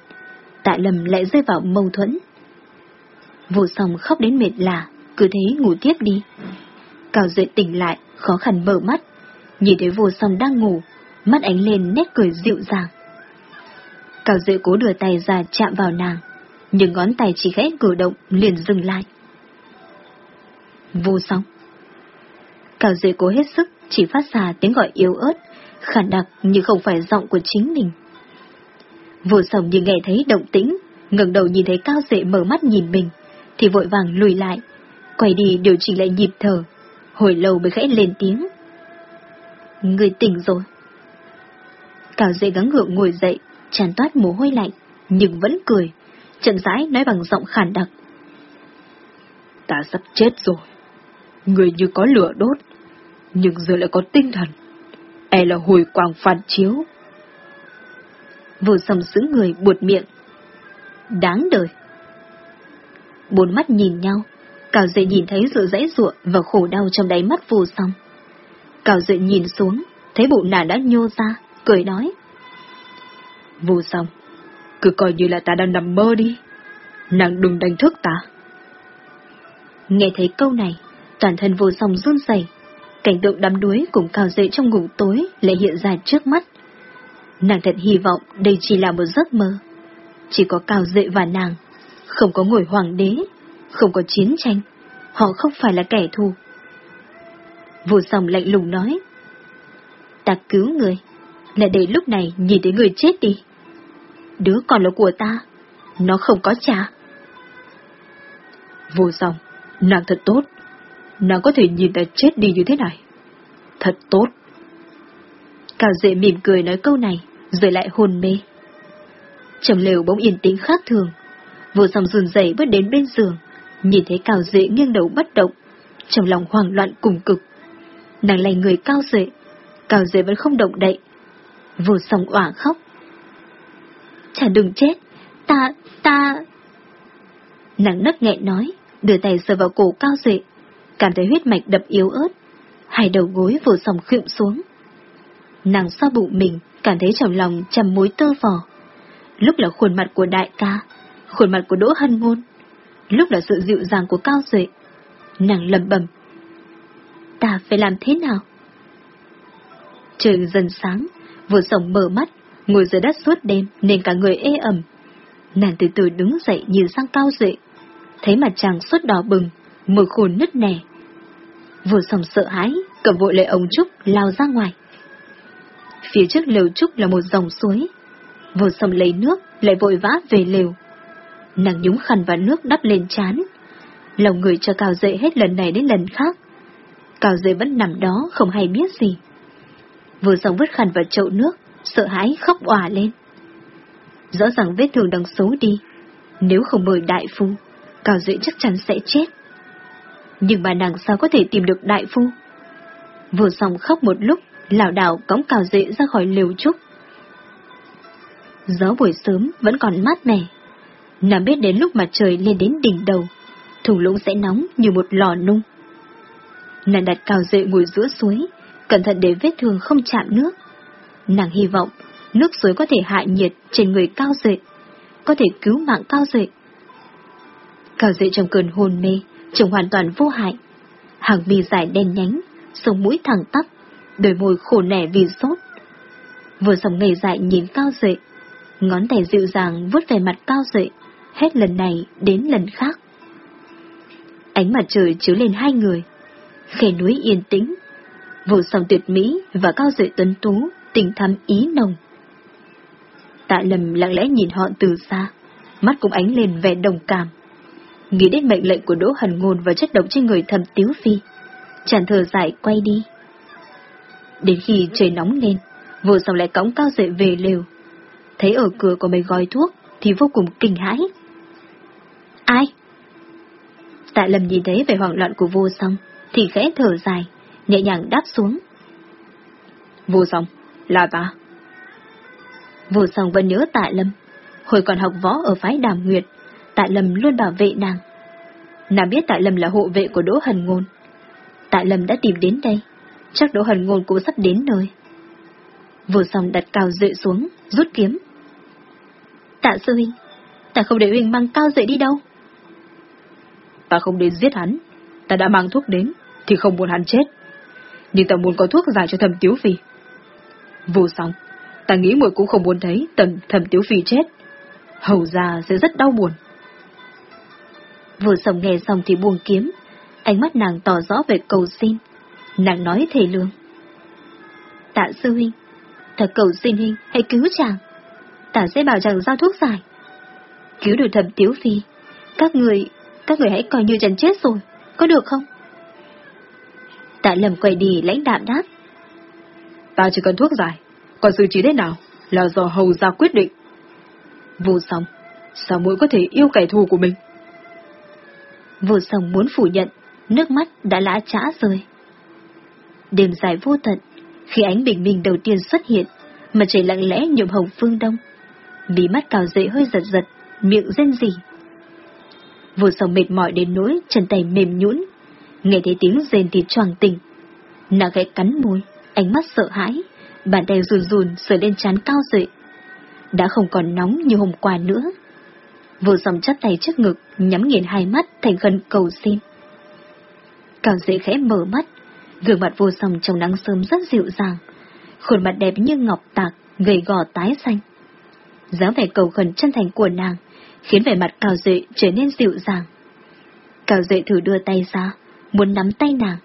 tạ lầm lại rơi vào mâu thuẫn. Vô song khóc đến mệt lạ, cứ thế ngủ tiếp đi. Cao Duệ tỉnh lại, khó khăn mở mắt, nhìn thấy vô song đang ngủ, mắt ánh lên nét cười dịu dàng. Cao Duệ cố đưa tay ra chạm vào nàng, nhưng ngón tay chỉ khẽ cử động liền dừng lại. Vô song. Cao Duệ cố hết sức, chỉ phát ra tiếng gọi yếu ớt, khản đặc như không phải giọng của chính mình. Vô song như nghe thấy động tĩnh, ngẩng đầu nhìn thấy Cao Duệ mở mắt nhìn mình, thì vội vàng lùi lại, quay đi điều chỉnh lại nhịp thở, hồi lâu mới khẽ lên tiếng. Người tỉnh rồi. Cao Duệ gắng gượng ngồi dậy, tràn toát mồ hôi lạnh, nhưng vẫn cười, chậm rãi nói bằng giọng khản đặc. Ta sắp chết rồi. Người như có lửa đốt, nhưng giờ lại có tinh thần. E là hồi quang phản chiếu. vừa sầm sững người buột miệng. Đáng đời. Bốn mắt nhìn nhau, Cào dậy nhìn thấy sự dãy ruộng và khổ đau trong đáy mắt vô song. Cào dậy nhìn xuống, thấy bụng nàng đã nhô ra, cười nói. Vô song, cứ coi như là ta đang nằm mơ đi. Nàng đừng đánh thức ta. Nghe thấy câu này, toàn thân vô song run rẩy, cảnh tượng đắm đuối cùng Cào dậy trong ngủ tối lại hiện ra trước mắt. Nàng thật hy vọng đây chỉ là một giấc mơ. Chỉ có Cào dậy và nàng, không có ngồi hoàng đế, không có chiến tranh, họ không phải là kẻ thù. Vô song lạnh lùng nói, ta cứu người, là để lúc này nhìn thấy người chết đi. Đứa còn là của ta, nó không có cha. Vô song, nàng thật tốt, nàng có thể nhìn ta chết đi như thế này. Thật tốt. Cao Dệ mỉm cười nói câu này, rồi lại hồn mê. Trầm lều bỗng yên tĩnh khác thường, vô song run rẩy bước đến bên giường, nhìn thấy Cao Dệ nghiêng đầu bất động, trong lòng hoang loạn cùng cực. Nàng lay người Cao Dệ, Cao Dệ vẫn không động đậy. Vô song ỏa khóc. Chả đừng chết, Ta, ta... Nàng nấc nghẹn nói, đưa tay sờ vào cổ cao duệ, cảm thấy huyết mạch đập yếu ớt, hai đầu gối vừa sòng khựm xuống. Nàng xoa bụng mình, cảm thấy trong lòng chầm mối tơ vò. Lúc là khuôn mặt của đại ca, khuôn mặt của Đỗ Hân Ngôn, lúc là sự dịu dàng của Cao Duệ. Nàng lầm bầm. Ta phải làm thế nào? Trời dần sáng, vừa sổng mở mắt, ngồi dưới đất suốt đêm nên cả người ê ẩm. Nàng từ từ đứng dậy nhìn sang Cao Duệ, thấy mặt chàng suốt đỏ bừng, mờ khôn nứt nẻ. Vừa sống sợ hãi, cầm vội lấy ống trúc lao ra ngoài. Phía trước lều trúc là một dòng suối. Vừa sầm lấy nước, lại vội vã về lều. Nàng nhúng khăn và nước đắp lên chán. Lòng người cho Cao Dệ hết lần này đến lần khác. Cao Dệ vẫn nằm đó không hay biết gì. Vừa xong vứt khăn vào chậu nước, sợ hãi khóc òa lên. Rõ ràng vết thương đang xấu đi. Nếu không mời đại phu, Cao Dệ chắc chắn sẽ chết. Nhưng mà nàng sao có thể tìm được đại phu? Vừa xong khóc một lúc, lảo đảo cõng Cao Dệ ra khỏi liều trúc. Gió buổi sớm vẫn còn mát mẻ. Nàng biết đến lúc mặt trời lên đến đỉnh đầu, thùng lũng sẽ nóng như một lò nung. Nàng đặt Cao dậy ngồi giữa suối, cẩn thận để vết thương không chạm nước. Nàng hy vọng nước suối có thể hạ nhiệt trên người Cao dậy, có thể cứu mạng Cao dậy. Cao dậy trong cơn hôn mê, trông hoàn toàn vô hại. Hàng mi dài đen nhánh, sống mũi thẳng tắp, đôi môi khổ nẻ vì sốt. Vừa sống ngây dại nhìn Cao dậy, ngón tay dịu dàng vuốt về mặt Cao dậy hết lần này đến lần khác. Ánh mặt trời chiếu lên hai người, khe núi yên tĩnh, vô song tuyệt mỹ và Cao dậy tuấn tú, tình thắm ý nồng. Tạ lầm lặng lẽ nhìn họ từ xa, mắt cũng ánh lên vẻ đồng cảm. Nghĩ đến mệnh lệnh của Đỗ Hần Ngôn và chất độc trên người thầm Tiếu Phi, chàng thờ dài quay đi. Đến khi trời nóng lên, vô song lại cõng cao dậy về lều. Thấy ở cửa có mấy gói thuốc thì vô cùng kinh hãi. Ai? Tạ lầm nhìn thấy vẻ hoảng loạn của vô song, thì khẽ thở dài, nhẹ nhàng đáp xuống. Vô song, là ta. Vô song vẫn nhớ tạ lâm. Hồi còn học võ ở phái đàm nguyệt, tạ lâm luôn bảo vệ nàng. Nàng biết tạ lâm là hộ vệ của Đỗ Hần Ngôn. Tạ lâm đã tìm đến đây, chắc Đỗ Hần Ngôn cũng sắp đến nơi. Vô song đặt cao dậy xuống, rút kiếm. Tạ sư huynh, ta không để huynh mang cao dậy đi đâu. Ta không đến giết hắn, ta đã mang thuốc đến, thì không muốn hắn chết. Nhưng ta muốn có thuốc giải cho thầm tiếu phi. Vô song, ta nghĩ muội cũng không muốn thấy tầm thầm tiếu phi chết. Hầu già sẽ rất đau buồn. Vừa sòng nghe xong thì buông kiếm, ánh mắt nàng tỏ rõ về cầu xin. Nàng nói thề lương. Tạ sư huynh, thật cầu xin huynh hãy cứu chàng. tạ sẽ bảo chàng giao thuốc giải. Cứu được thầm tiếu phi, các người, các người hãy coi như chàng chết rồi, có được không? Tạ lầm quay đi lãnh đạm đáp. Ta chỉ cần thuốc giải, còn xử trí thế nào là do hầu ra quyết định. Vô song, sao mũi có thể yêu kẻ thù của mình? Vô song muốn phủ nhận, nước mắt đã lã trã rơi. Đêm dài vô tận, khi ánh bình minh đầu tiên xuất hiện, mà trời lặng lẽ nhuộm hồng phương đông. Bí mắt cào dậy hơi giật giật, miệng rên rỉ. Vô song mệt mỏi đến nỗi chân tay mềm nhũn, nghe thấy tiếng rên thì choàng tỉnh. Nàng khẽ cắn môi, ánh mắt sợ hãi, bàn tay run run sờ lên trán cao dậy. Đã không còn nóng như hôm qua nữa. Vô sầm chắp tay trước ngực, nhắm nghiền hai mắt thành khẩn cầu xin. Cao dậy khẽ mở mắt, gương mặt vô sầm trong nắng sớm rất dịu dàng, khuôn mặt đẹp như ngọc tạc, gầy gò tái xanh. giá vẻ cầu khẩn chân thành của nàng, khiến vẻ mặt Cao Duệ trở nên dịu dàng. Cao Duệ thử đưa tay ra, muốn nắm tay nàng,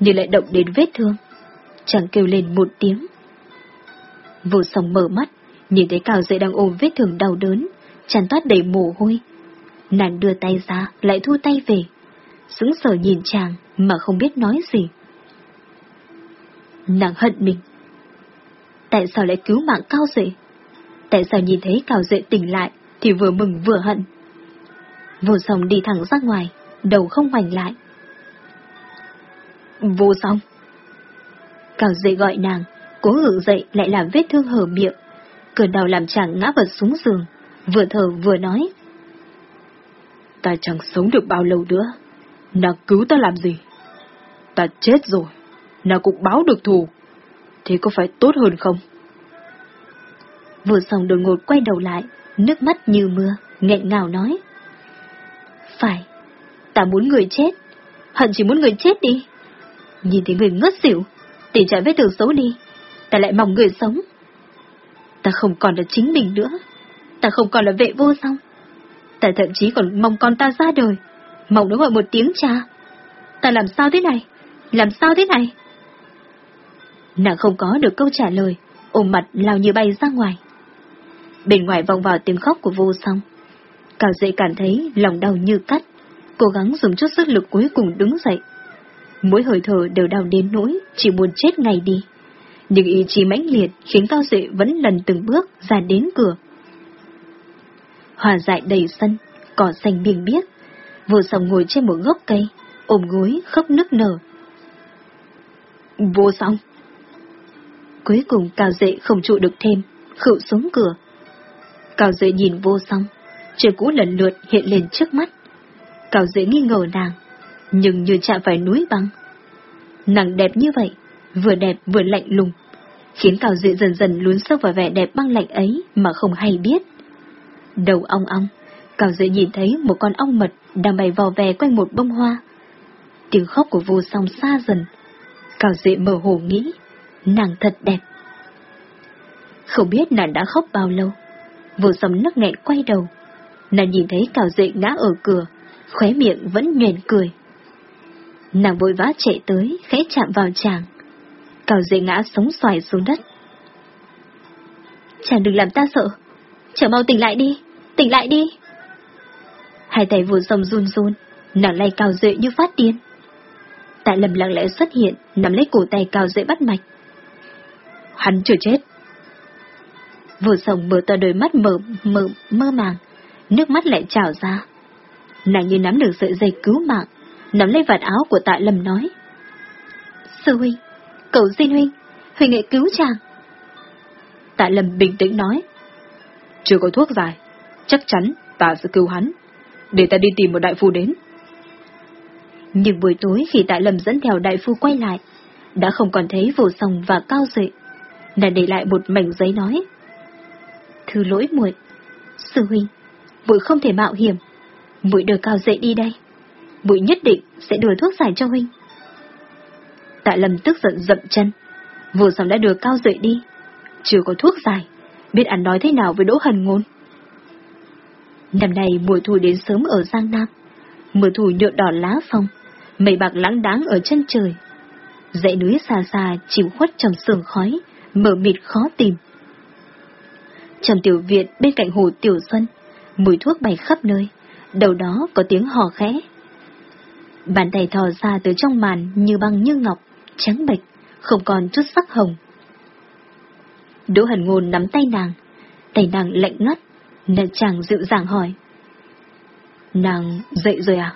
nhưng lại động đến vết thương. Chẳng kêu lên một tiếng. Vô song mở mắt, nhìn thấy Cao Duệ đang ôm vết thương đau đớn, tràn toát đầy mồ hôi. Nàng đưa tay ra, lại thu tay về. Sững sờ nhìn chàng mà không biết nói gì. Nàng hận mình. Tại sao lại cứu mạng Cao Duệ? Tại sao nhìn thấy Cao Duệ tỉnh lại thì vừa mừng vừa hận? Vô song đi thẳng ra ngoài, đầu không ngoảnh lại. Vô song. Cao Duệ gọi nàng, cố ngự dậy lại làm vết thương hở miệng. Cơn đau làm chàng ngã vật xuống giường, vừa thở vừa nói. Ta chẳng sống được bao lâu nữa, nàng cứu ta làm gì? Ta chết rồi, nàng cũng báo được thù, thế có phải tốt hơn không? Vừa xong đột ngột quay đầu lại, nước mắt như mưa, nghẹn ngào nói. Phải, ta muốn người chết, hận chỉ muốn người chết đi. Nhìn thấy người ngất xỉu, tỉ chạy vết từ xấu đi, ta lại mong người sống. Ta không còn là chính mình nữa, ta không còn là vệ vô song. Ta thậm chí còn mong con ta ra đời, mong nó gọi một tiếng cha. Ta làm sao thế này? Làm sao thế này? Nàng không có được câu trả lời, ôm mặt lao như bay ra ngoài. Bên ngoài vòng vào tiếng khóc của vô song. Cao dễ cảm thấy lòng đau như cắt, cố gắng dùng chút sức lực cuối cùng đứng dậy. Mỗi hơi thở đều đau đến nỗi, chỉ muốn chết ngay đi. Nhưng ý chí mãnh liệt khiến Cao Duệ vẫn lần từng bước ra đến cửa. Hòa dại đầy sân, cỏ xanh biên biếc. Vô song ngồi trên một gốc cây, ôm gối khóc nức nở. Vô song. Cuối cùng Cao Duệ không trụ được thêm, khựu xuống cửa. Cao Duệ nhìn vô song, trời cũ lần lượt hiện lên trước mắt. Cao Duệ nghi ngờ nàng, nhưng như chạm phải núi băng. Nàng đẹp như vậy, vừa đẹp vừa lạnh lùng, khiến Cao Duệ dần dần lún sâu vào vẻ đẹp băng lạnh ấy mà không hay biết. Đầu ong ong, Cao Duệ nhìn thấy một con ong mật đang bay vò vè quanh một bông hoa. Tiếng khóc của vô song xa dần. Cao Duệ mơ hồ nghĩ, nàng thật đẹp. Không biết nàng đã khóc bao lâu, vô sầm nấc nghẹn quay đầu. Nàng nhìn thấy Cao Duệ ngã ở cửa, khóe miệng vẫn nhoèn cười. Nàng vội vã chạy tới, khẽ chạm vào chàng. Cao Duệ ngã sống xoài xuống đất. Chàng đừng làm ta sợ. Chàng mau tỉnh lại đi, tỉnh lại đi. Hai tay vô sầm run run, nàng lay Cao Duệ như phát điên. Tại lầm lặng lẽ xuất hiện, nắm lấy cổ tay Cao Duệ bắt mạch. Hắn chưa chết. Vừa sồng mở to đôi mắt mờ, mờ, mơ màng, nước mắt lại trào ra. Nàng như nắm được sợi dây cứu mạng, nắm lấy vạt áo của Tạ Lâm nói. Sư huynh, cầu xin huynh, huynh hãy cứu chàng. Tạ Lâm bình tĩnh nói. Chưa có thuốc giải, chắc chắn ta sẽ cứu hắn, để ta đi tìm một đại phu đến. Nhưng buổi tối khi Tạ Lâm dẫn theo đại phu quay lại, đã không còn thấy vô song và cao dậy. Nàng để lại một mảnh giấy nói. Thư lỗi muội, sư huynh, muội không thể mạo hiểm, muội đưa cao dậy đi đây, muội nhất định sẽ đưa thuốc giải cho huynh. Tạ Lâm tức giận dậm chân, vô song đã đưa cao dậy đi, chưa có thuốc giải, biết ăn nói thế nào với Đỗ Hần Ngôn. Năm nay mùa thu đến sớm ở Giang Nam, mùa thu nhuộm đỏ lá phong, mây bạc lãng đáng ở chân trời. Dãy núi xa xa chìm khuất trong sương khói, mở mịt khó tìm. Trong tiểu viện bên cạnh hồ Tiểu Xuân, mùi thuốc bay khắp nơi, đầu đó có tiếng hò khẽ. Bàn tay thò ra từ trong màn như băng như ngọc, trắng bệch, không còn chút sắc hồng. Đỗ Hần Ngôn nắm tay nàng, tay nàng lạnh ngắt, nên chàng dịu dàng hỏi. Nàng dậy rồi à?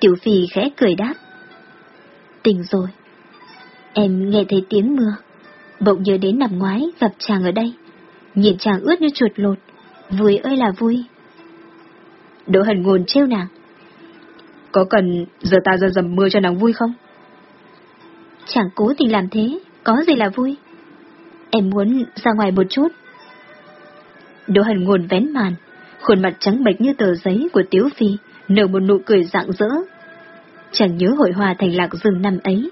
Tiểu Phi khẽ cười đáp. Tỉnh rồi. Em nghe thấy tiếng mưa, bỗng nhớ đến năm ngoái gặp chàng ở đây. Nhìn chàng ướt như chuột lột, vui ơi là vui. Đỗ Hần Ngôn trêu nàng. Có cần giờ ta ra dầm mưa cho nàng vui không? Chẳng cố tình làm thế, có gì là vui. Em muốn ra ngoài một chút. Đỗ Hần Ngôn vén màn, khuôn mặt trắng bệch như tờ giấy của Tiếu Phi, nở một nụ cười rạng rỡ. Chẳng nhớ hội hòa thành lạc rừng năm ấy,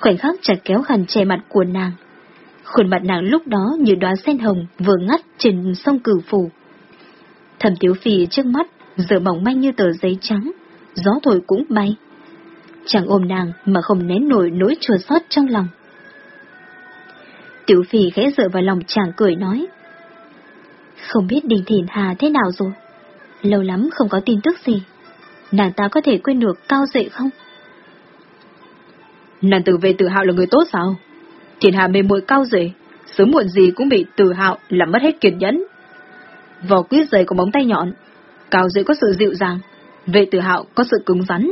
khoảnh khắc chặt kéo khăn che mặt của nàng. Khuôn mặt nàng lúc đó như đóa sen hồng vừa ngắt trên sông cửu phủ. Thẩm Tiếu Phi trước mắt, giờ mỏng manh như tờ giấy trắng, gió thổi cũng bay. Chàng ôm nàng mà không nén nổi nỗi chua xót trong lòng. Tiểu Phi khẽ dựa vào lòng chàng cười nói. Không biết Đình Thìn Hà thế nào rồi? Lâu lắm không có tin tức gì. Nàng ta có thể quên được cao dậy không? Nàng tử về tự hạo là người tốt sao? Thiên Hà mê muội cao rể, sớm muộn gì cũng bị tự hạo làm mất hết kiên nhẫn. Vỏ quyết giày có móng tay nhọn, cao rể có sự dịu dàng, vệ tự hạo có sự cứng rắn.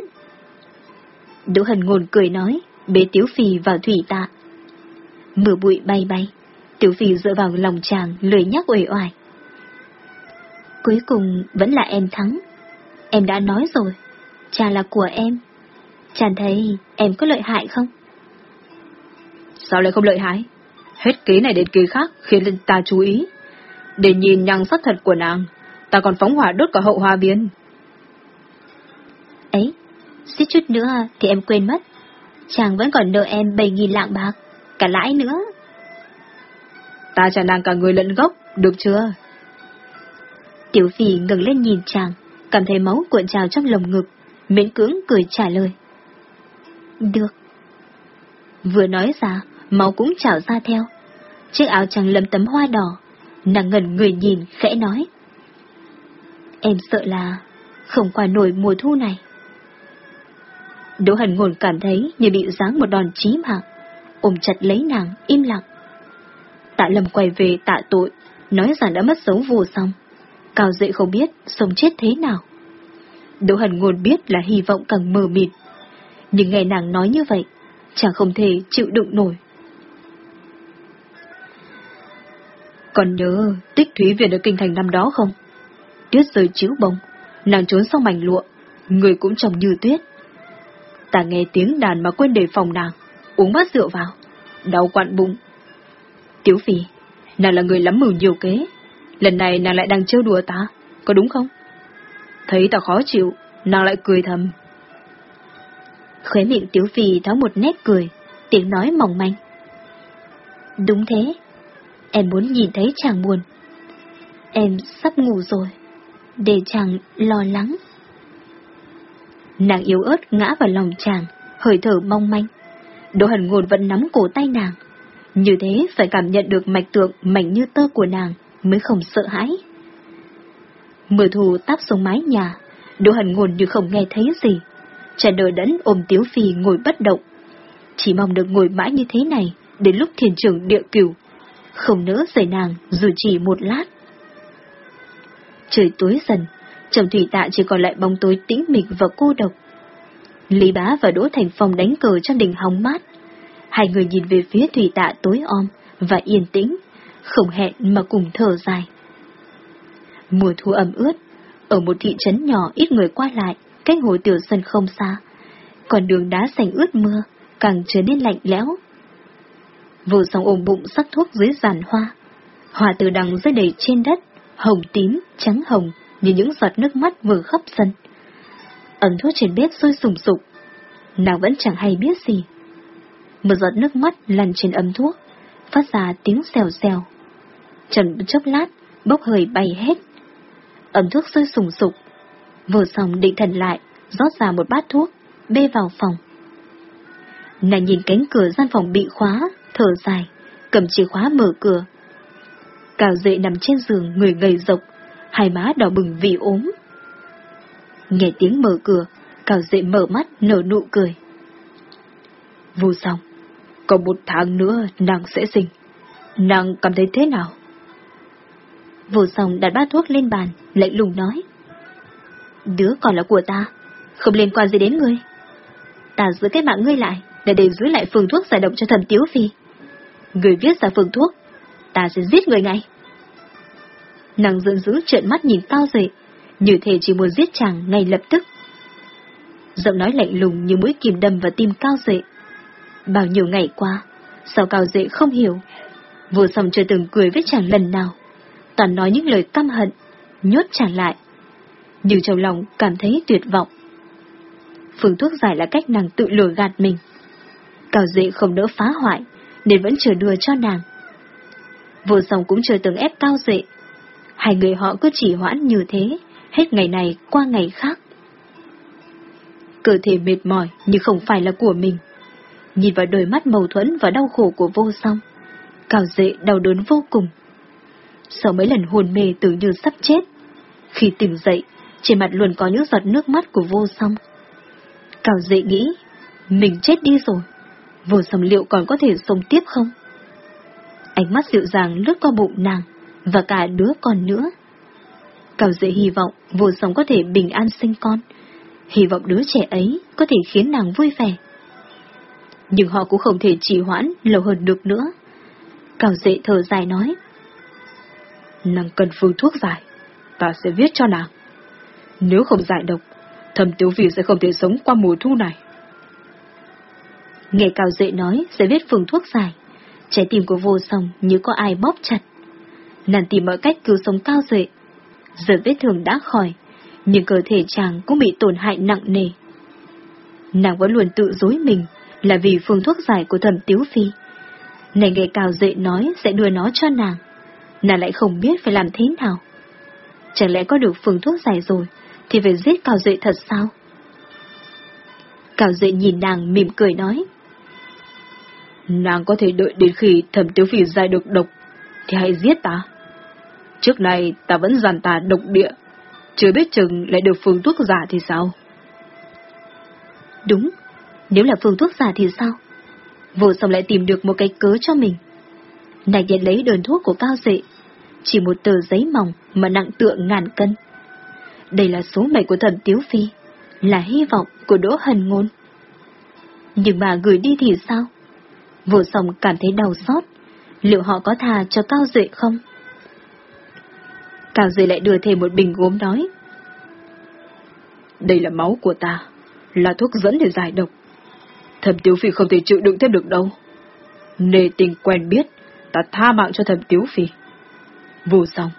Đỗ Hần Ngôn cười nói, bế Tiếu Phi vào thủy tạ. Mưa bụi bay bay, Tiểu Phi dựa vào lòng chàng lười nhắc uể oải. Cuối cùng vẫn là em thắng. Em đã nói rồi, chàng là của em. Chàng thấy em có lợi hại không? Sao lại không lợi hại? Hết kế này đến kế khác khiến ta chú ý. Để nhìn nhằng sắc thật của nàng, ta còn phóng hỏa đốt cả hậu hoa biên. Ấy, suýt chút nữa thì em quên mất. Chàng vẫn còn nợ em 7.000 lạng bạc, cả lãi nữa. Ta trả nàng cả người lẫn gốc, được chưa? Tiểu phỉ ngừng lên nhìn chàng, cảm thấy máu cuộn trào trong lồng ngực, miễn cưỡng cười trả lời. Được. Vừa nói ra, máu cũng trào ra theo. Chiếc áo trắng lấm tấm hoa đỏ, nàng ngẩn người nhìn, khẽ nói. Em sợ là không qua nổi mùa thu này. Đỗ Hần Ngôn cảm thấy như bị giáng một đòn chí mạng, ôm chặt lấy nàng, im lặng. Tạ Lâm quay về tạ tội, nói rằng đã mất dấu vù xong. Cao dậy không biết sống chết thế nào. Đỗ Hần Ngôn biết là hy vọng càng mờ mịt. Nhưng nghe nàng nói như vậy, chẳng không thể chịu đựng nổi. Còn nhớ tích thúy viện ở kinh thành năm đó không? Tuyết rơi chiếu bông, nàng trốn sau mảnh lụa, người cũng trông như tuyết. Ta nghe tiếng đàn mà quên đề phòng nàng, uống bát rượu vào, đau quặn bụng. tiểu phi, nàng là người lắm mưu nhiều kế, lần này nàng lại đang trêu đùa ta, có đúng không? Thấy ta khó chịu, nàng lại cười thầm. Khóe miệng tiểu Phi tháo một nét cười, tiếng nói mỏng manh. Đúng thế, em muốn nhìn thấy chàng buồn. Em sắp ngủ rồi, để chàng lo lắng. Nàng yếu ớt ngã vào lòng chàng, hơi thở mong manh. Đỗ hần ngôn vẫn nắm cổ tay nàng. Như thế phải cảm nhận được mạch tượng mảnh như tơ của nàng mới không sợ hãi. Mưa thù táp xuống mái nhà, Đỗ hần ngôn như không nghe thấy gì. Trần đợi đẫn ôm Tiếu Phi ngồi bất động. Chỉ mong được ngồi mãi như thế này, đến lúc thiền trưởng địa cửu. Không nỡ rời nàng dù chỉ một lát. Trời tối dần, trầm thủy tạ chỉ còn lại bóng tối tĩnh mịch và cô độc. Lý bá và Đỗ Thành Phong đánh cờ trong đình hóng mát. Hai người nhìn về phía thủy tạ tối om và yên tĩnh, không hẹn mà cùng thở dài. Mùa thu ẩm ướt, ở một thị trấn nhỏ ít người qua lại, cách hồ tiểu sân không xa. Còn đường đá sành ướt mưa, càng trở nên lạnh lẽo. Vô song ôm bụng sắc thuốc dưới giàn hoa. Hoa từ đằng rơi đầy trên đất, hồng tím, trắng hồng, như những giọt nước mắt vừa khắp sân. Ấm thuốc trên bếp sôi sùng sục. Nàng vẫn chẳng hay biết gì. Một giọt nước mắt lăn trên ấm thuốc, phát ra tiếng xèo xèo. Trần chốc lát, bốc hơi bay hết. Ấm thuốc sôi sùng sục. Vừa xong định thần lại, rót ra một bát thuốc, bê vào phòng. Nàng nhìn cánh cửa gian phòng bị khóa, thở dài, cầm chìa khóa mở cửa. Cào dậy nằm trên giường người gầy rộc, hai má đỏ bừng vì ốm. Nghe tiếng mở cửa, Cào dậy mở mắt nở nụ cười. Vô xong, còn một tháng nữa nàng sẽ sinh. Nàng cảm thấy thế nào? Vô xong đặt bát thuốc lên bàn, lạnh lùng nói. Đứa còn là của ta, không liên quan gì đến ngươi. Ta giữ cái mạng ngươi lại, để để giữ lại phương thuốc giải độc cho thần Tiếu Phi. Người viết ra phương thuốc, ta sẽ giết người ngay. Nàng giận dữ trợn mắt nhìn cao dậy, như thể chỉ muốn giết chàng ngay lập tức. Giọng nói lạnh lùng như mũi kìm đâm vào tim cao dậy. Bao nhiêu ngày qua, sao cao dậy không hiểu. Vô song chưa từng cười với chàng lần nào. Toàn nói những lời căm hận, nhốt chàng lại. Nhưng trong lòng cảm thấy tuyệt vọng. Phương thuốc giải là cách nàng tự lừa gạt mình. Cao dậy không đỡ phá hoại, nên vẫn chờ đưa cho nàng. Vô song cũng chưa từng ép cao dậy. Hai người họ cứ chỉ hoãn như thế, hết ngày này qua ngày khác. Cơ thể mệt mỏi nhưng không phải là của mình. Nhìn vào đôi mắt mâu thuẫn và đau khổ của vô song, Cao dệ đau đớn vô cùng. Sau mấy lần hồn mê tưởng như sắp chết, khi tỉnh dậy, trên mặt luôn có những giọt nước mắt của vô song. Cao dệ nghĩ, mình chết đi rồi, vô sầm liệu còn có thể sống tiếp không? Ánh mắt dịu dàng lướt qua bụng nàng, và cả đứa con nữa. Cao dễ hy vọng vô sầm có thể bình an sinh con, hy vọng đứa trẻ ấy có thể khiến nàng vui vẻ. Nhưng họ cũng không thể trì hoãn lâu hơn được nữa. Cao dễ thở dài nói. Nàng cần phương thuốc giải, ta sẽ viết cho nàng. Nếu không giải độc, thầm tiếu phi sẽ không thể sống qua mùa thu này. Nghe Cao Duệ nói sẽ viết phương thuốc giải, trái tim của vô song như có ai bóp chặt. Nàng tìm mọi cách cứu sống Cao Duệ. Giờ vết thương đã khỏi, nhưng cơ thể chàng cũng bị tổn hại nặng nề. Nàng vẫn luôn tự dối mình là vì phương thuốc giải của thẩm tiếu phi. Này nghe Cao Duệ nói sẽ đưa nó cho nàng, nàng lại không biết phải làm thế nào. Chẳng lẽ có được phương thuốc giải rồi, thì phải giết Cao Duệ thật sao? Cao Duệ nhìn nàng mỉm cười nói. Nàng có thể đợi đến khi thẩm tiếu phi giải được độc, thì hãy giết ta. Trước này ta vẫn giàn tà độc địa, chưa biết chừng lại được phương thuốc giả thì sao? Đúng, nếu là phương thuốc giả thì sao? Vô song lại tìm được một cái cớ cho mình. Nàng nhận lấy đơn thuốc của Cao dệ, chỉ một tờ giấy mỏng mà nặng tựa ngàn cân. Đây là số mệnh của thẩm Tiếu Phi, là hy vọng của Đỗ Hần Ngôn. Nhưng mà gửi đi thì sao? Vô song cảm thấy đau xót, liệu họ có thà cho Cao Duệ không? Cao Duệ lại đưa thêm một bình gốm nói. Đây là máu của ta, là thuốc dẫn để giải độc. Thẩm Tiếu Phi không thể chịu đựng thêm được đâu. Nề tình quen biết, ta tha mạng cho thẩm Tiếu Phi. Vô song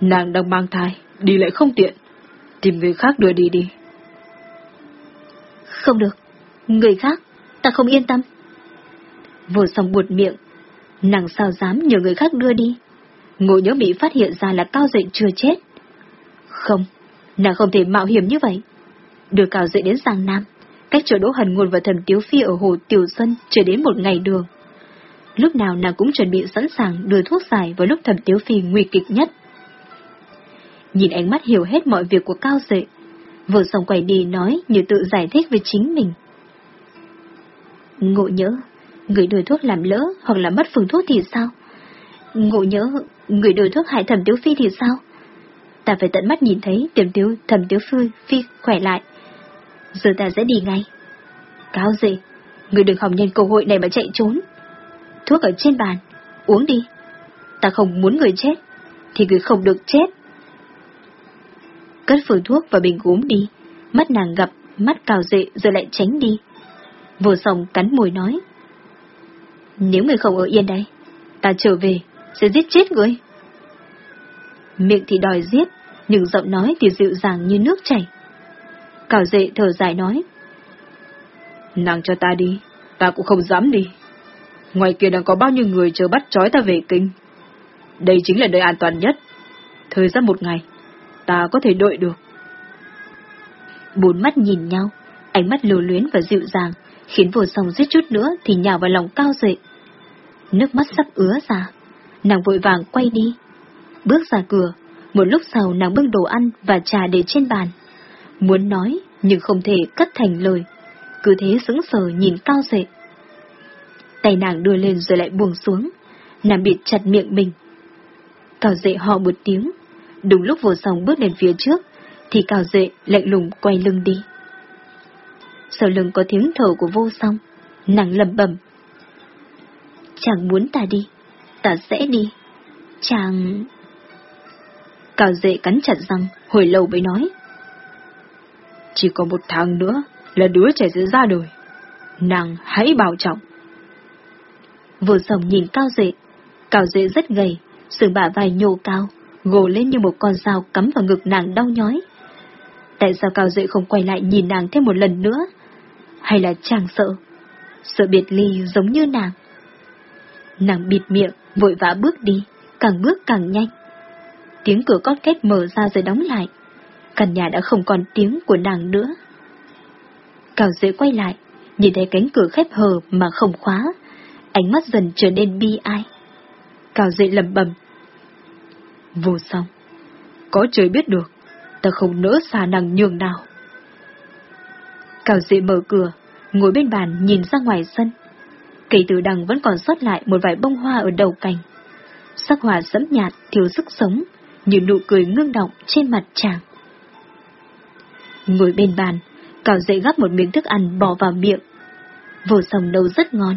nàng đang mang thai, đi lại không tiện. Tìm người khác đưa đi đi. Không được, người khác, ta không yên tâm. Vô xong buột miệng, nàng sao dám nhờ người khác đưa đi. Ngộ nhớ bị phát hiện ra là Cao Dậy chưa chết. Không, nàng không thể mạo hiểm như vậy. Đưa Cao Dậy đến Giang Nam, cách chỗ Đỗ Hần nguồn và Thẩm Tiếu Phi ở Hồ Tiểu Xuân chưa đến một ngày đường. Lúc nào nàng cũng chuẩn bị sẵn sàng đưa thuốc giải vào lúc Thẩm Tiếu Phi nguy kịch nhất. Nhìn ánh mắt hiểu hết mọi việc của Cao Dậy, vừa xong quay đi nói như tự giải thích với chính mình. Ngộ nhớ, người đưa thuốc làm lỡ hoặc là mất phương thuốc thì sao? Ngộ nhớ, người đưa thuốc hại thẩm tiếu phi thì sao? Ta phải tận mắt nhìn thấy tiềm tiếu thẩm tiếu phi, phi khỏe lại. Giờ ta sẽ đi ngay. Cáo gì? Người đừng hòng nhân cơ hội này mà chạy trốn. Thuốc ở trên bàn, uống đi. Ta không muốn người chết, thì người không được chết. Cất phương thuốc và bình gốm đi, mắt nàng gặp, mắt cào dệ rồi lại tránh đi. Vô sòng cắn môi nói. Nếu người không ở yên đây, ta trở về, sẽ giết chết người. Miệng thì đòi giết, nhưng giọng nói thì dịu dàng như nước chảy. Cào dệ thở dài nói. Nàng cho ta đi, ta cũng không dám đi. Ngoài kia đang có bao nhiêu người chờ bắt trói ta về kinh. Đây chính là nơi an toàn nhất. Thời gian một ngày, ta có thể đợi được. Bốn mắt nhìn nhau, ánh mắt lưu luyến và dịu dàng, khiến vô song giết chút nữa thì nhào vào lòng cao dậy. Nước mắt sắp ứa ra, nàng vội vàng quay đi. Bước ra cửa, một lúc sau nàng bưng đồ ăn và trà để trên bàn. Muốn nói, nhưng không thể cất thành lời, cứ thế sững sờ nhìn cao dậy. Tay nàng đưa lên rồi lại buông xuống, nàng bịt chặt miệng mình. Cao dậy họ một tiếng, đúng lúc vô song bước lên phía trước, thì cao dậy lạnh lùng quay lưng đi. Sau lưng có tiếng thở của vô song, nàng lầm bẩm Chàng muốn ta đi, ta sẽ đi. Chàng... Cao dệ cắn chặt răng, hồi lâu mới nói. Chỉ có một tháng nữa là đứa trẻ sẽ ra đời. Nàng hãy bảo trọng. Vừa song nhìn cao dệ, cao dệ rất gầy, sườn bả vai nhô cao, gồ lên như một con dao cắm vào ngực nàng đau nhói. Tại sao cao dệ không quay lại nhìn nàng thêm một lần nữa? Hay là chàng sợ? Sợ biệt ly giống như nàng. Nàng bịt miệng, vội vã bước đi, càng bước càng nhanh. Tiếng cửa con két mở ra rồi đóng lại. Căn nhà đã không còn tiếng của nàng nữa. Cào dễ quay lại, nhìn thấy cánh cửa khép hờ mà không khóa, ánh mắt dần trở nên bi ai. Cào dậy lầm bầm. Vô song, có trời biết được, ta không nỡ xa nàng nhường nào. Cào Dị mở cửa, ngồi bên bàn nhìn ra ngoài sân. Cây từ đằng vẫn còn sót lại một vài bông hoa ở đầu cành. Sắc hoa sẫm nhạt, thiếu sức sống, như nụ cười ngưng động trên mặt chàng. Ngồi bên bàn, Cào dậy gắp một miếng thức ăn bỏ vào miệng. Vô sòng nấu rất ngon,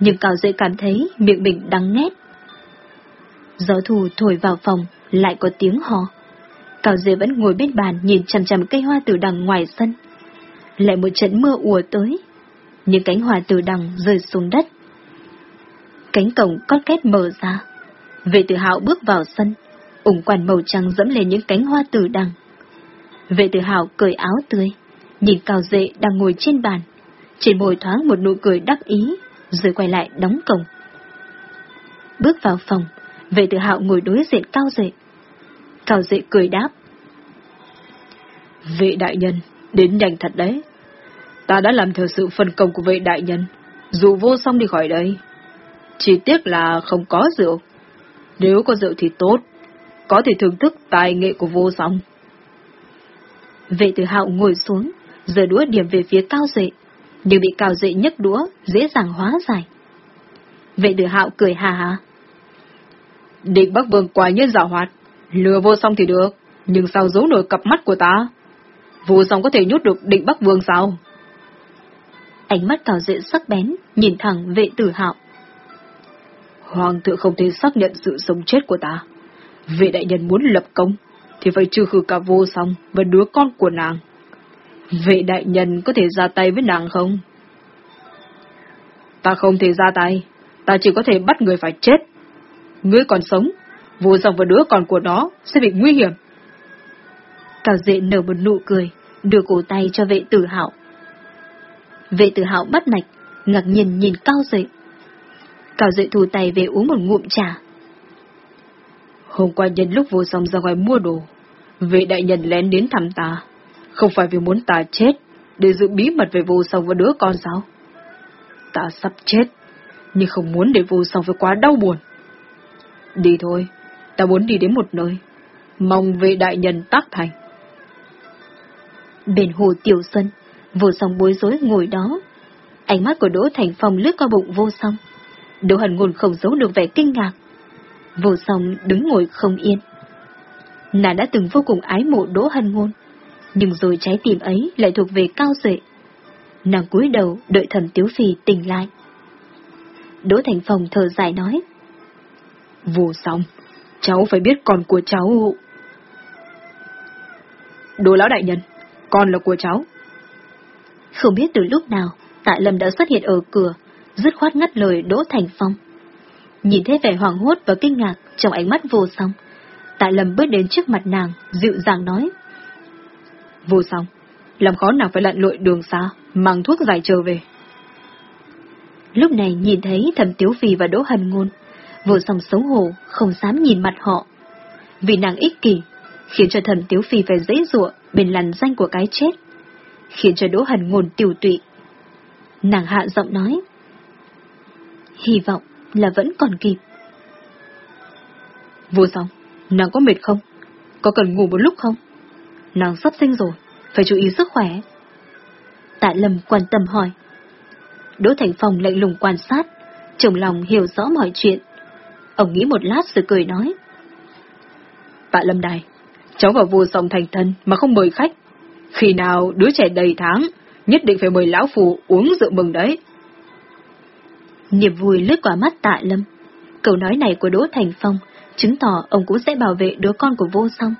nhưng Cào dậy cảm thấy miệng mình đắng ngét. Gió thù thổi vào phòng, lại có tiếng hò. Cao Dê vẫn ngồi bên bàn nhìn chằm chằm cây hoa từ đằng ngoài sân. Lại một trận mưa ùa tới, những cánh hoa từ đằng rơi xuống đất. Cánh cổng có két mở ra. Vệ tử hạo bước vào sân, ủng quản màu trắng dẫm lên những cánh hoa từ đằng. Vệ tử hạo cởi áo tươi, nhìn Cao Dệ đang ngồi trên bàn. Trên môi thoáng một nụ cười đắc ý, rồi quay lại đóng cổng. Bước vào phòng, vệ tử hạo ngồi đối diện Cao Dệ. Cao Dệ cười đáp. Vệ đại nhân, đến nhanh thật đấy. Ta đã làm theo sự phân công của vệ đại nhân, dù vô song đi khỏi đây. Chỉ tiếc là không có rượu. Nếu có rượu thì tốt, có thể thưởng thức tài nghệ của vô song. Vệ tử hạo ngồi xuống, giờ đũa điểm về phía cao dệ, nhưng bị cao dệ nhấc đũa, dễ dàng hóa giải. Vệ tử hạo cười hà hà. Định Bắc Vương quả nhiên giả hoạt, lừa vô song thì được, nhưng sao giấu nổi cặp mắt của ta? Vô song có thể nhốt được định Bắc Vương sao? Ánh mắt cao dệ sắc bén, nhìn thẳng vệ tử hạo. Hoàng thượng không thể xác nhận sự sống chết của ta. Vệ đại nhân muốn lập công, thì phải trừ khử cả vô song và đứa con của nàng. Vệ đại nhân có thể ra tay với nàng không? Ta không thể ra tay, ta chỉ có thể bắt người phải chết. Ngươi còn sống, vô song và đứa con của nó sẽ bị nguy hiểm. Cao dệ nở một nụ cười, đưa cổ tay cho vệ tử hạo. Vệ tử hạo bắt mạch, ngạc nhiên nhìn cao dệ. Cao dệ thù tay về uống một ngụm trà. Hôm qua nhân lúc vô xong ra ngoài mua đồ, vệ đại nhân lén đến thăm ta. Không phải vì muốn ta chết, để giữ bí mật về vô song và đứa con sao? Ta sắp chết, nhưng không muốn để vô song phải quá đau buồn. Đi thôi, ta muốn đi đến một nơi, mong vệ đại nhân tác thành. Bên hồ Tiểu Xuân, vô song bối rối ngồi đó. Ánh mắt của Đỗ Thành Phong lướt qua bụng vô song. Đỗ Hần Ngôn không giấu được vẻ kinh ngạc. Vô song đứng ngồi không yên. Nàng đã từng vô cùng ái mộ Đỗ Hân Ngôn, nhưng rồi trái tim ấy lại thuộc về cao duệ. Nàng cúi đầu đợi thần tiếu phi tỉnh lại. Đỗ Thành Phong thở dài nói. Vô song, cháu phải biết con của cháu. Đỗ lão đại nhân, con là của cháu. Không biết từ lúc nào, Tạ Lâm đã xuất hiện ở cửa, dứt khoát ngắt lời Đỗ Thành Phong. Nhìn thấy vẻ hoảng hốt và kinh ngạc trong ánh mắt vô song, Tạ Lâm bước đến trước mặt nàng, dịu dàng nói. Vô song, làm khó nàng phải lặn lội đường xa, mang thuốc giải trở về. Lúc này nhìn thấy thẩm tiếu phi và Đỗ Hần Ngôn, vô song xấu hổ, không dám nhìn mặt họ. Vì nàng ích kỷ, khiến cho thẩm tiếu phi phải dễ dụa bên lằn danh của cái chết, khiến cho Đỗ Hần ngồn tiểu tụy. Nàng hạ giọng nói. Hy vọng là vẫn còn kịp. Vô song, nàng có mệt không? Có cần ngủ một lúc không? Nàng sắp sinh rồi, phải chú ý sức khỏe. Tạ Lâm quan tâm hỏi. Đỗ Thành Phong lạnh lùng quan sát, trong lòng hiểu rõ mọi chuyện. Ông nghĩ một lát rồi cười nói. Tạ Lâm đài, cháu vào vua sông thành thân mà không mời khách. Khi nào đứa trẻ đầy tháng, nhất định phải mời lão phù uống rượu mừng đấy. Niềm vui lướt qua mắt tạ lâm. Câu nói này của Đỗ Thành Phong chứng tỏ ông cũng sẽ bảo vệ đứa con của vô song.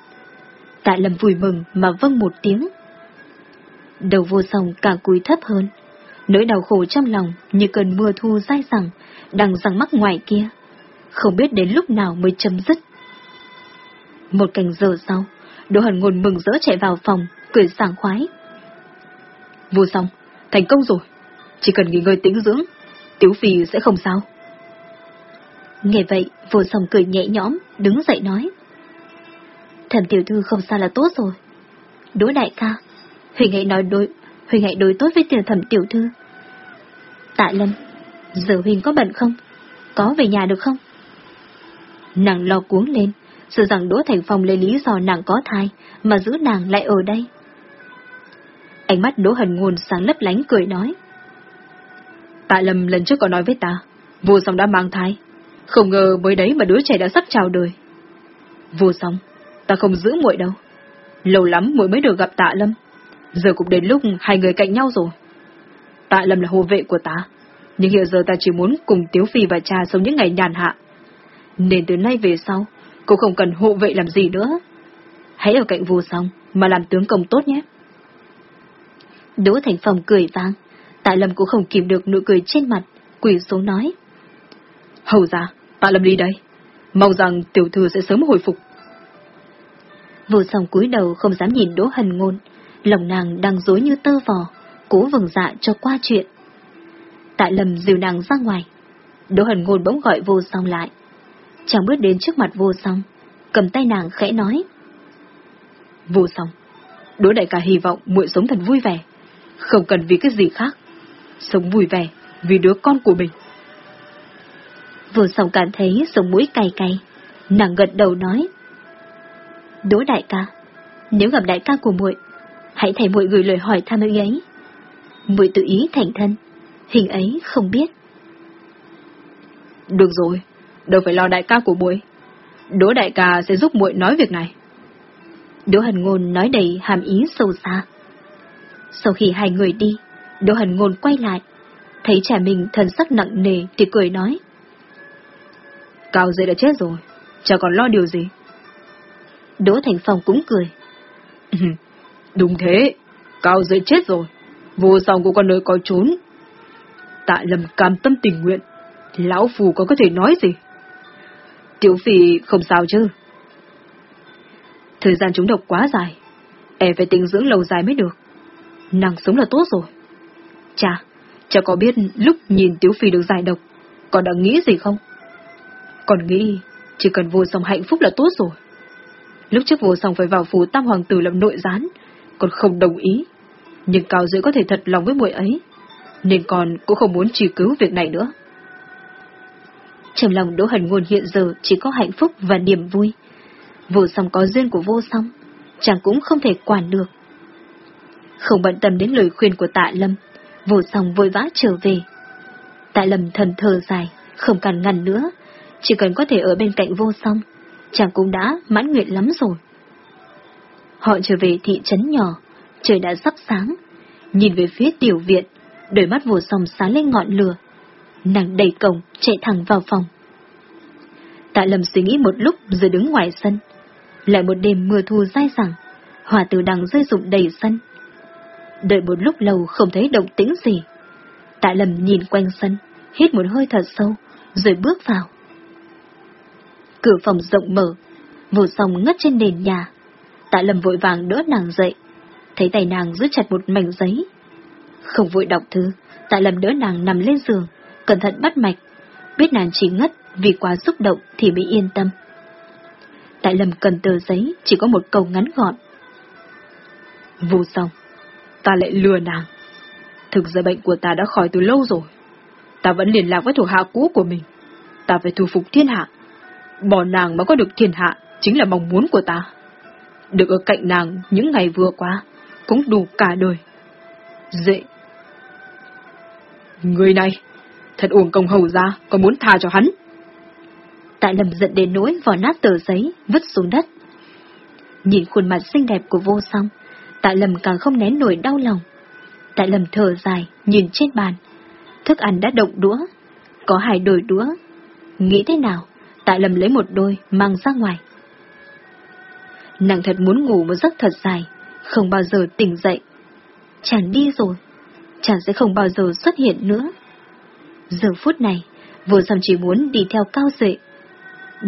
Tạ lâm vui mừng mà vâng một tiếng. Đầu vô song càng cúi thấp hơn. Nỗi đau khổ trong lòng như cơn mưa thu dai dẳng, đang răng mắc ngoài kia. Không biết đến lúc nào mới chấm dứt. Một cành giờ sau, Đỗ Hần Ngôn mừng rỡ chạy vào phòng, cười sảng khoái. Vô song, thành công rồi. Chỉ cần nghỉ ngơi tĩnh dưỡng, Tiếu Phi sẽ không sao. Nghe vậy, vô song cười nhẹ nhõm, đứng dậy nói. Thẩm tiểu thư không sao là tốt rồi. Đỗ đại ca, Huỳnh hãy nói đối, Huỳnh hãy đối tốt với tiểu thẩm tiểu thư. Tạ Lâm, giờ Huỳnh có bận không? Có về nhà được không? Nàng lo cuống lên, sợ rằng Đỗ Thành Phong lấy lý do nàng có thai, mà giữ nàng lại ở đây. Ánh mắt Đỗ Hần Ngôn sáng lấp lánh cười nói. Tạ Lâm lần trước có nói với ta, vô song đã mang thai. Không ngờ mới đấy mà đứa trẻ đã sắp chào đời. Vô song, ta không giữ muội đâu. Lâu lắm muội mới được gặp Tạ Lâm. Giờ cũng đến lúc hai người cạnh nhau rồi. Tạ Lâm là hộ vệ của ta, nhưng hiện giờ ta chỉ muốn cùng Tiếu Phi và cha sống những ngày nhàn hạ. Nên từ nay về sau, cô không cần hộ vệ làm gì nữa. hãy ở cạnh vô song mà làm tướng công tốt nhé. Đỗ Thành Phong cười vang, Tạ Lâm cũng không kìm được nụ cười trên mặt, quỳ xuống nói. Hầu ra, Tạ Lâm đi đây. Mong rằng tiểu thư sẽ sớm hồi phục. Vô song cúi đầu không dám nhìn Đỗ Hần Ngôn, lòng nàng đang dối như tơ vò, cố vừng dạ cho qua chuyện. Tạ Lâm dìu nàng ra ngoài. Đỗ Hần Ngôn bỗng gọi vô song lại. Chàng bước đến trước mặt vô song, cầm tay nàng khẽ nói. Vô song, đối đại ca hy vọng muội sống thật vui vẻ, không cần vì cái gì khác. Sống vui vẻ vì đứa con của mình. Vô song cảm thấy sống mũi cay cay, nàng gật đầu nói. Đỗ đại ca, nếu gặp đại ca của muội, hãy thầy muội gửi lời hỏi thăm ấy ấy. Muội tự ý thành thân, hình ấy không biết. Được rồi, đâu phải lo đại ca của muội. Đỗ đại ca sẽ giúp muội nói việc này. Đỗ Hần Ngôn nói đầy hàm ý sâu xa. Sau khi hai người đi, Đỗ Hần Ngôn quay lại, thấy trẻ mình thần sắc nặng nề thì cười nói. Cao dậy đã chết rồi, chả còn lo điều gì. Đỗ Thành Phong cũng cười. Đúng thế, Cao dậy chết rồi, vô song của con nơi có trốn. Tại lầm cam tâm tình nguyện, lão phù có có thể nói gì? Tiểu phi không sao chứ. Thời gian chúng độc quá dài, em phải tinh dưỡng lâu dài mới được. Nàng sống là tốt rồi. Chà, chả có biết lúc nhìn tiểu Phi được giải độc, còn đã nghĩ gì không? Còn nghĩ, chỉ cần vô song hạnh phúc là tốt rồi. Lúc trước vô song phải vào phủ tam hoàng tử làm nội gián, còn không đồng ý. Nhưng Cao dưỡi có thể thật lòng với muội ấy, nên còn cũng không muốn trì cứu việc này nữa. Trong lòng Đỗ Hần Ngôn hiện giờ chỉ có hạnh phúc và niềm vui. Vô song có duyên của vô song, chàng cũng không thể quản được. Không bận tâm đến lời khuyên của tạ lâm, vô song vội vã trở về. Tạ lâm thần thờ dài, không cần ngăn nữa, chỉ cần có thể ở bên cạnh vô song, chàng cũng đã mãn nguyện lắm rồi. Họ trở về thị trấn nhỏ, trời đã sắp sáng, nhìn về phía tiểu viện, đôi mắt vô song sáng lên ngọn lửa. Nàng đẩy cổng, chạy thẳng vào phòng. Tạ Lâm suy nghĩ một lúc rồi đứng ngoài sân. Lại một đêm mưa thu dai dẳng, hòa từ đằng rơi rụng đầy sân. Đợi một lúc lâu không thấy động tĩnh gì. Tạ Lâm nhìn quanh sân, hít một hơi thật sâu, rồi bước vào. Cửa phòng rộng mở, vô song ngất trên nền nhà. Tạ Lâm vội vàng đỡ nàng dậy, thấy tay nàng giữ chặt một mảnh giấy. Không vội đọc thư, Tạ Lâm đỡ nàng nằm lên giường, cẩn thận bắt mạch, biết nàng chỉ ngất vì quá xúc động thì mới yên tâm. tại lầm cần tờ giấy, chỉ có một câu ngắn gọn. Vô song, ta lại lừa nàng. Thực ra bệnh của ta đã khỏi từ lâu rồi. Ta vẫn liên lạc với thủ hạ cũ của mình. Ta phải thu phục thiên hạ. Bỏ nàng mà có được thiên hạ chính là mong muốn của ta. Được ở cạnh nàng những ngày vừa qua, cũng đủ cả đời. Dễ. Người này, thật uổng công hầu ra, còn muốn tha cho hắn. Tại lầm giận đến nỗi vò nát tờ giấy, vứt xuống đất. Nhìn khuôn mặt xinh đẹp của vô song, tại lầm càng không nén nổi đau lòng. Tại lầm thở dài, nhìn trên bàn. Thức ăn đã động đũa, có hai đôi đũa. Nghĩ thế nào, tại lầm lấy một đôi, mang ra ngoài. Nàng thật muốn ngủ một giấc thật dài, không bao giờ tỉnh dậy. Chàng đi rồi, chàng sẽ không bao giờ xuất hiện nữa. Giờ phút này, vô song chỉ muốn đi theo cao dệ.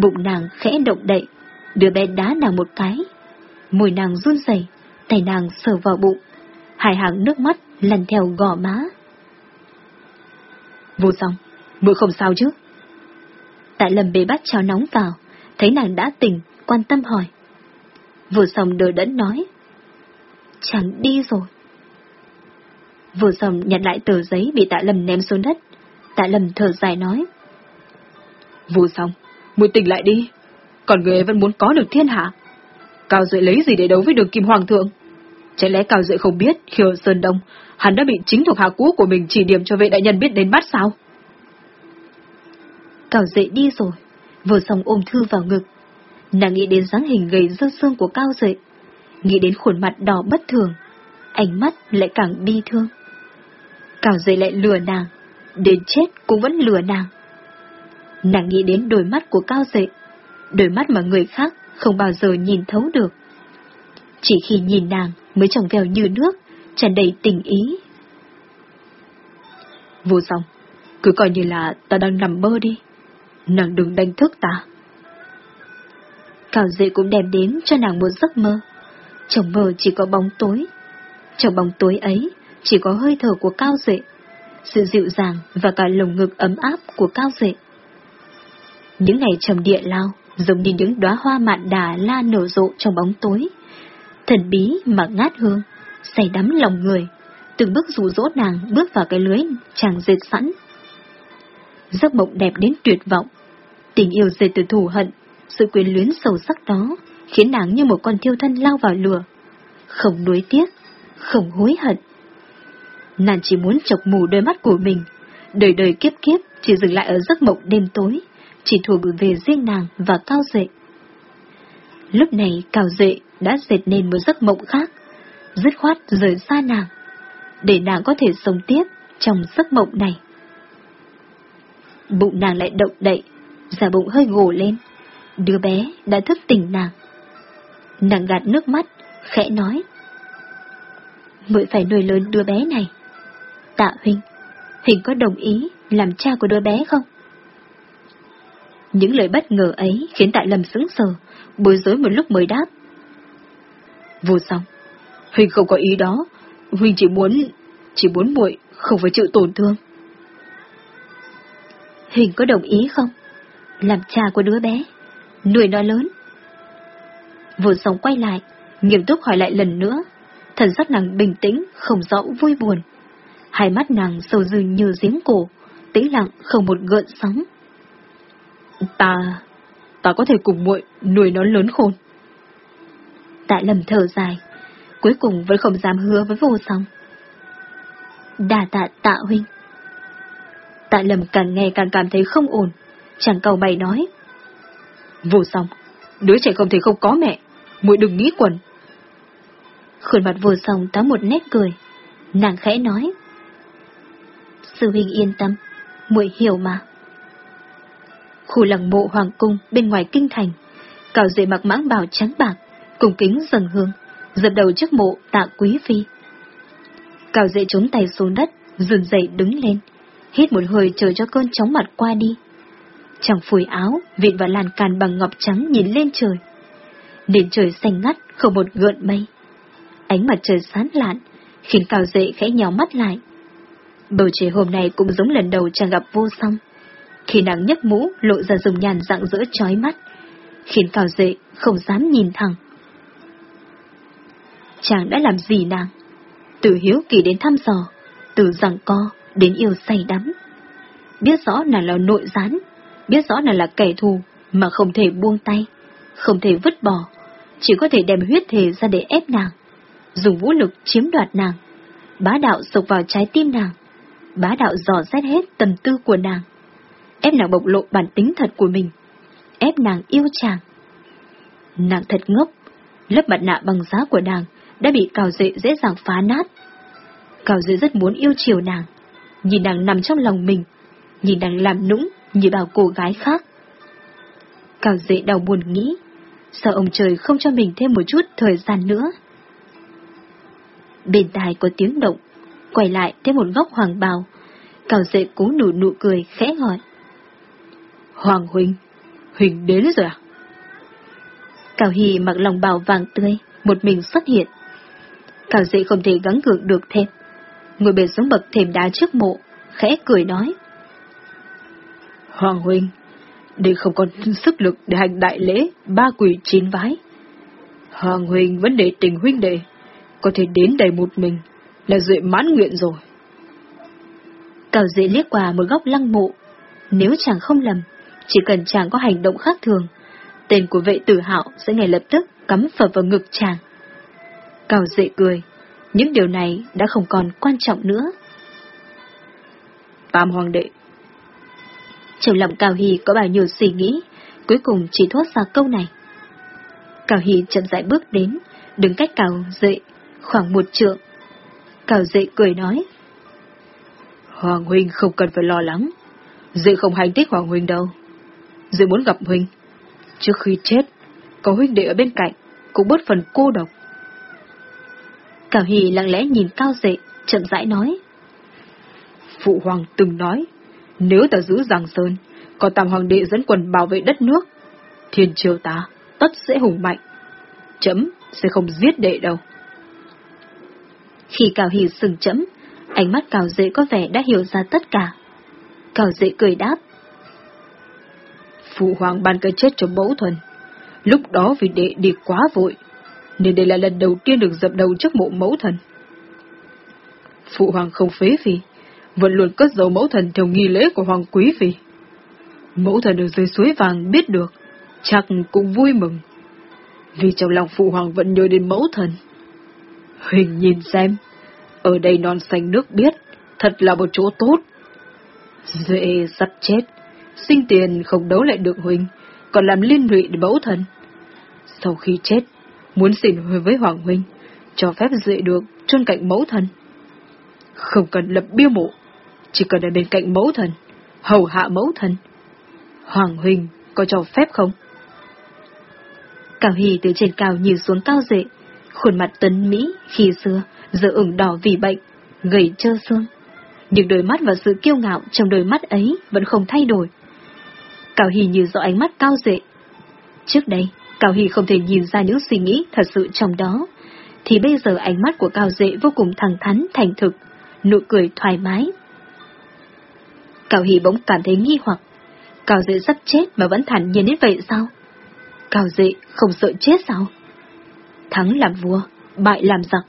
Bụng nàng khẽ động đậy, đứa bé đá nàng một cái. Mùi nàng run rẩy, tay nàng sờ vào bụng, hai hàng nước mắt lần theo gò má. Vô song, mưa không sao chứ? Tại lầm bế bắt cháo nóng vào, thấy nàng đã tỉnh, quan tâm hỏi. Vô song đờ đẫn nói. Chàng đi rồi. Vô song nhặt lại tờ giấy bị tạ lầm ném xuống đất. Tạ lâm thở dài nói. Vô song, muội tỉnh lại đi. Còn người ấy vẫn muốn có được thiên hạ. Cao Duệ lấy gì để đấu với đường kim hoàng thượng? Chẳng lẽ Cao Duệ không biết khi ở Sơn Đông, hắn đã bị chính thuộc hạ cũ của mình chỉ điểm cho vệ đại nhân biết đến bắt sao? Cao Duệ đi rồi, vừa xong ôm thư vào ngực. Nàng nghĩ đến dáng hình gầy rơ xương của Cao Duệ, nghĩ đến khuôn mặt đỏ bất thường, ánh mắt lại càng bi thương. Cao Duệ lại lừa nàng, đến chết cũng vẫn lừa nàng. Nàng nghĩ đến đôi mắt của Cao dệ, đôi mắt mà người khác không bao giờ nhìn thấu được. Chỉ khi nhìn nàng mới trồng veo như nước, tràn đầy tình ý. Vô song cứ coi như là ta đang nằm mơ đi. Nàng đừng đánh thức ta. Cao dệ cũng đem đến cho nàng một giấc mơ. Trong mơ chỉ có bóng tối. Trong bóng tối ấy, chỉ có hơi thở của cao dệ, sự dịu dàng và cả lồng ngực ấm áp của cao dệ. Những ngày trầm địa lao, giống như những đóa hoa mạn đà la nở rộ trong bóng tối. Thần bí mà ngát hương, say đắm lòng người, từng bước rủ rỗ nàng bước vào cái lưới chàng dệt sẵn. Giấc mộng đẹp đến tuyệt vọng, tình yêu dệt từ thù hận, sự quyến luyến sâu sắc đó khiến nàng như một con thiêu thân lao vào lửa, không nuối tiếc, không hối hận. Nàng chỉ muốn chọc mù đôi mắt của mình, đời đời kiếp kiếp chỉ dừng lại ở giấc mộng đêm tối, chỉ thuộc về riêng nàng và Cao Dệ. Lúc này Cao Dệ đã dệt nên một giấc mộng khác, dứt khoát rời xa nàng, để nàng có thể sống tiếp trong giấc mộng này. Bụng nàng lại động đậy, giả bụng hơi gồ lên, đứa bé đã thức tỉnh nàng. Nàng gạt nước mắt, khẽ nói. Mới phải nuôi lớn đứa bé này. Tạ Huynh, Huynh có đồng ý làm cha của đứa bé không? Những lời bất ngờ ấy khiến Tạ Lâm sững sờ, bối rối một lúc mới đáp. Vô song, Huynh không có ý đó, Huynh chỉ muốn, chỉ muốn muội không phải chịu tổn thương. Huynh có đồng ý không? Làm cha của đứa bé, nuôi nó lớn. Vô song quay lại, nghiêm túc hỏi lại lần nữa, thần sắc nàng bình tĩnh, không rõ vui buồn. Hai mắt nàng sâu dư như giếng cổ, tĩnh lặng không một gợn sóng. Ta, ta có thể cùng muội nuôi nó lớn khôn. Tại lầm thở dài, cuối cùng vẫn không dám hứa với vô song. Đà tạ tạ huynh. Tạ lầm càng nghe càng cảm thấy không ổn, chẳng cầu mày nói. Vô song, đứa trẻ không thể không có mẹ, muội đừng nghĩ quẩn. Khuôn mặt vô song tá một nét cười, nàng khẽ nói. Sư huynh yên tâm, muội hiểu mà. Khu lăng mộ hoàng cung bên ngoài kinh thành, cào dệ mặc mãng bào trắng bạc, cùng kính dần hương, dập đầu trước mộ tạ quý phi. Cào dệ trốn tay xuống đất, dừng dậy đứng lên, hít một hơi chờ cho cơn chóng mặt qua đi. chẳng phủi áo, vịn vào làn càn bằng ngọc trắng nhìn lên trời. Nền trời xanh ngắt, không một gợn mây. Ánh mặt trời sáng lạn, khiến cào dệ khẽ nhào mắt lại. Bầu trời hôm nay cũng giống lần đầu chàng gặp vô song. Khi nàng nhấc mũ lộ ra dùng nhàn rạng rỡ chói mắt, khiến cao dệ không dám nhìn thẳng. Chàng đã làm gì nàng? Từ hiếu kỳ đến thăm dò, từ rằng co đến yêu say đắm. Biết rõ nàng là nội gián, biết rõ nàng là kẻ thù mà không thể buông tay, không thể vứt bỏ, chỉ có thể đem huyết thể ra để ép nàng, dùng vũ lực chiếm đoạt nàng, bá đạo sộc vào trái tim nàng, bá đạo dò xét hết tâm tư của nàng, ép nàng bộc lộ bản tính thật của mình, ép nàng yêu chàng. Nàng thật ngốc, lớp mặt nạ bằng giá của nàng đã bị cào dệ dễ dàng phá nát. Cào dệ rất muốn yêu chiều nàng, nhìn nàng nằm trong lòng mình, nhìn nàng làm nũng như bao cô gái khác. Cào dệ đau buồn nghĩ, sao ông trời không cho mình thêm một chút thời gian nữa. Bên tai có tiếng động, quay lại thấy một góc hoàng bào, cào dệ cố nụ nụ cười khẽ gọi. Hoàng Huynh, Huynh đến rồi à? Cào Hy mặc lòng bào vàng tươi, một mình xuất hiện. Cào dệ không thể gắng gượng được thêm. Ngồi bệt xuống bậc thềm đá trước mộ, khẽ cười nói. Hoàng Huynh, để không còn sức lực để hành đại lễ, ba quỷ chín vái. Hoàng Huynh vấn đề tình huynh đệ, có thể đến đây một mình, là duệ mãn nguyện rồi. Cào dệ liếc qua một góc lăng mộ, nếu chàng không lầm, chỉ cần chàng có hành động khác thường, tên của vệ tử hạo sẽ ngay lập tức cắm phập vào ngực chàng. Cao dệ cười, những điều này đã không còn quan trọng nữa. Tam hoàng đệ Trong lòng Cao Hy có bao nhiêu suy nghĩ, cuối cùng chỉ thốt ra câu này. Cao Hy chậm rãi bước đến, đứng cách Cao dệ khoảng một trượng. Cao dệ cười nói. Hoàng huynh không cần phải lo lắng, dệ không hành thích Hoàng huynh đâu. Dệ muốn gặp huynh, trước khi chết, có huynh đệ ở bên cạnh, cũng bớt phần cô độc. Cảo Hì lặng lẽ nhìn Cao Dệ, chậm rãi nói. Phụ hoàng từng nói, nếu ta giữ Giang Sơn, có tam hoàng đệ dẫn quần bảo vệ đất nước, thiên triều ta tất sẽ hùng mạnh. Chấm sẽ không giết đệ đâu. Khi Cao Hì sừng chấm, ánh mắt Cao dễ có vẻ đã hiểu ra tất cả. Cao dễ cười đáp. Phụ hoàng ban cái chết cho mẫu thuần. Lúc đó vì đệ đi quá vội, nên đây là lần đầu tiên được dập đầu trước mộ mẫu thần. Phụ hoàng không phế phi, vẫn luôn cất dấu mẫu thần theo nghi lễ của hoàng quý phi. Mẫu thần được dưới suối vàng biết được, chắc cũng vui mừng. Vì trong lòng phụ hoàng vẫn nhớ đến mẫu thần. Huỳnh nhìn xem, ở đây non xanh nước biết, thật là một chỗ tốt. Dễ sắp chết, sinh tiền không đấu lại được Huỳnh, còn làm liên lụy để mẫu thần. Sau khi chết, muốn xin huỳnh với Hoàng huỳnh, cho phép dễ được chôn cạnh mẫu thần. Không cần lập bia mộ, chỉ cần ở bên cạnh mẫu thần, hầu hạ mẫu thần. Hoàng huỳnh có cho phép không? Cao Hì từ trên cao nhìn xuống cao dệ, khuôn mặt tấn Mỹ khi xưa giờ ửng đỏ vì bệnh, gầy trơ xương. Nhưng đôi mắt và sự kiêu ngạo trong đôi mắt ấy vẫn không thay đổi. Cao Hì như rõ ánh mắt cao dệ. Trước đây, Cao Hì không thể nhìn ra những suy nghĩ thật sự trong đó, thì bây giờ ánh mắt của Cao Dệ vô cùng thẳng thắn, thành thực, nụ cười thoải mái. Cao Hì bỗng cảm thấy nghi hoặc, Cao Dệ sắp chết mà vẫn thản nhiên đến vậy sao? Cao Dệ không sợ chết sao? Thắng làm vua, bại làm giặc.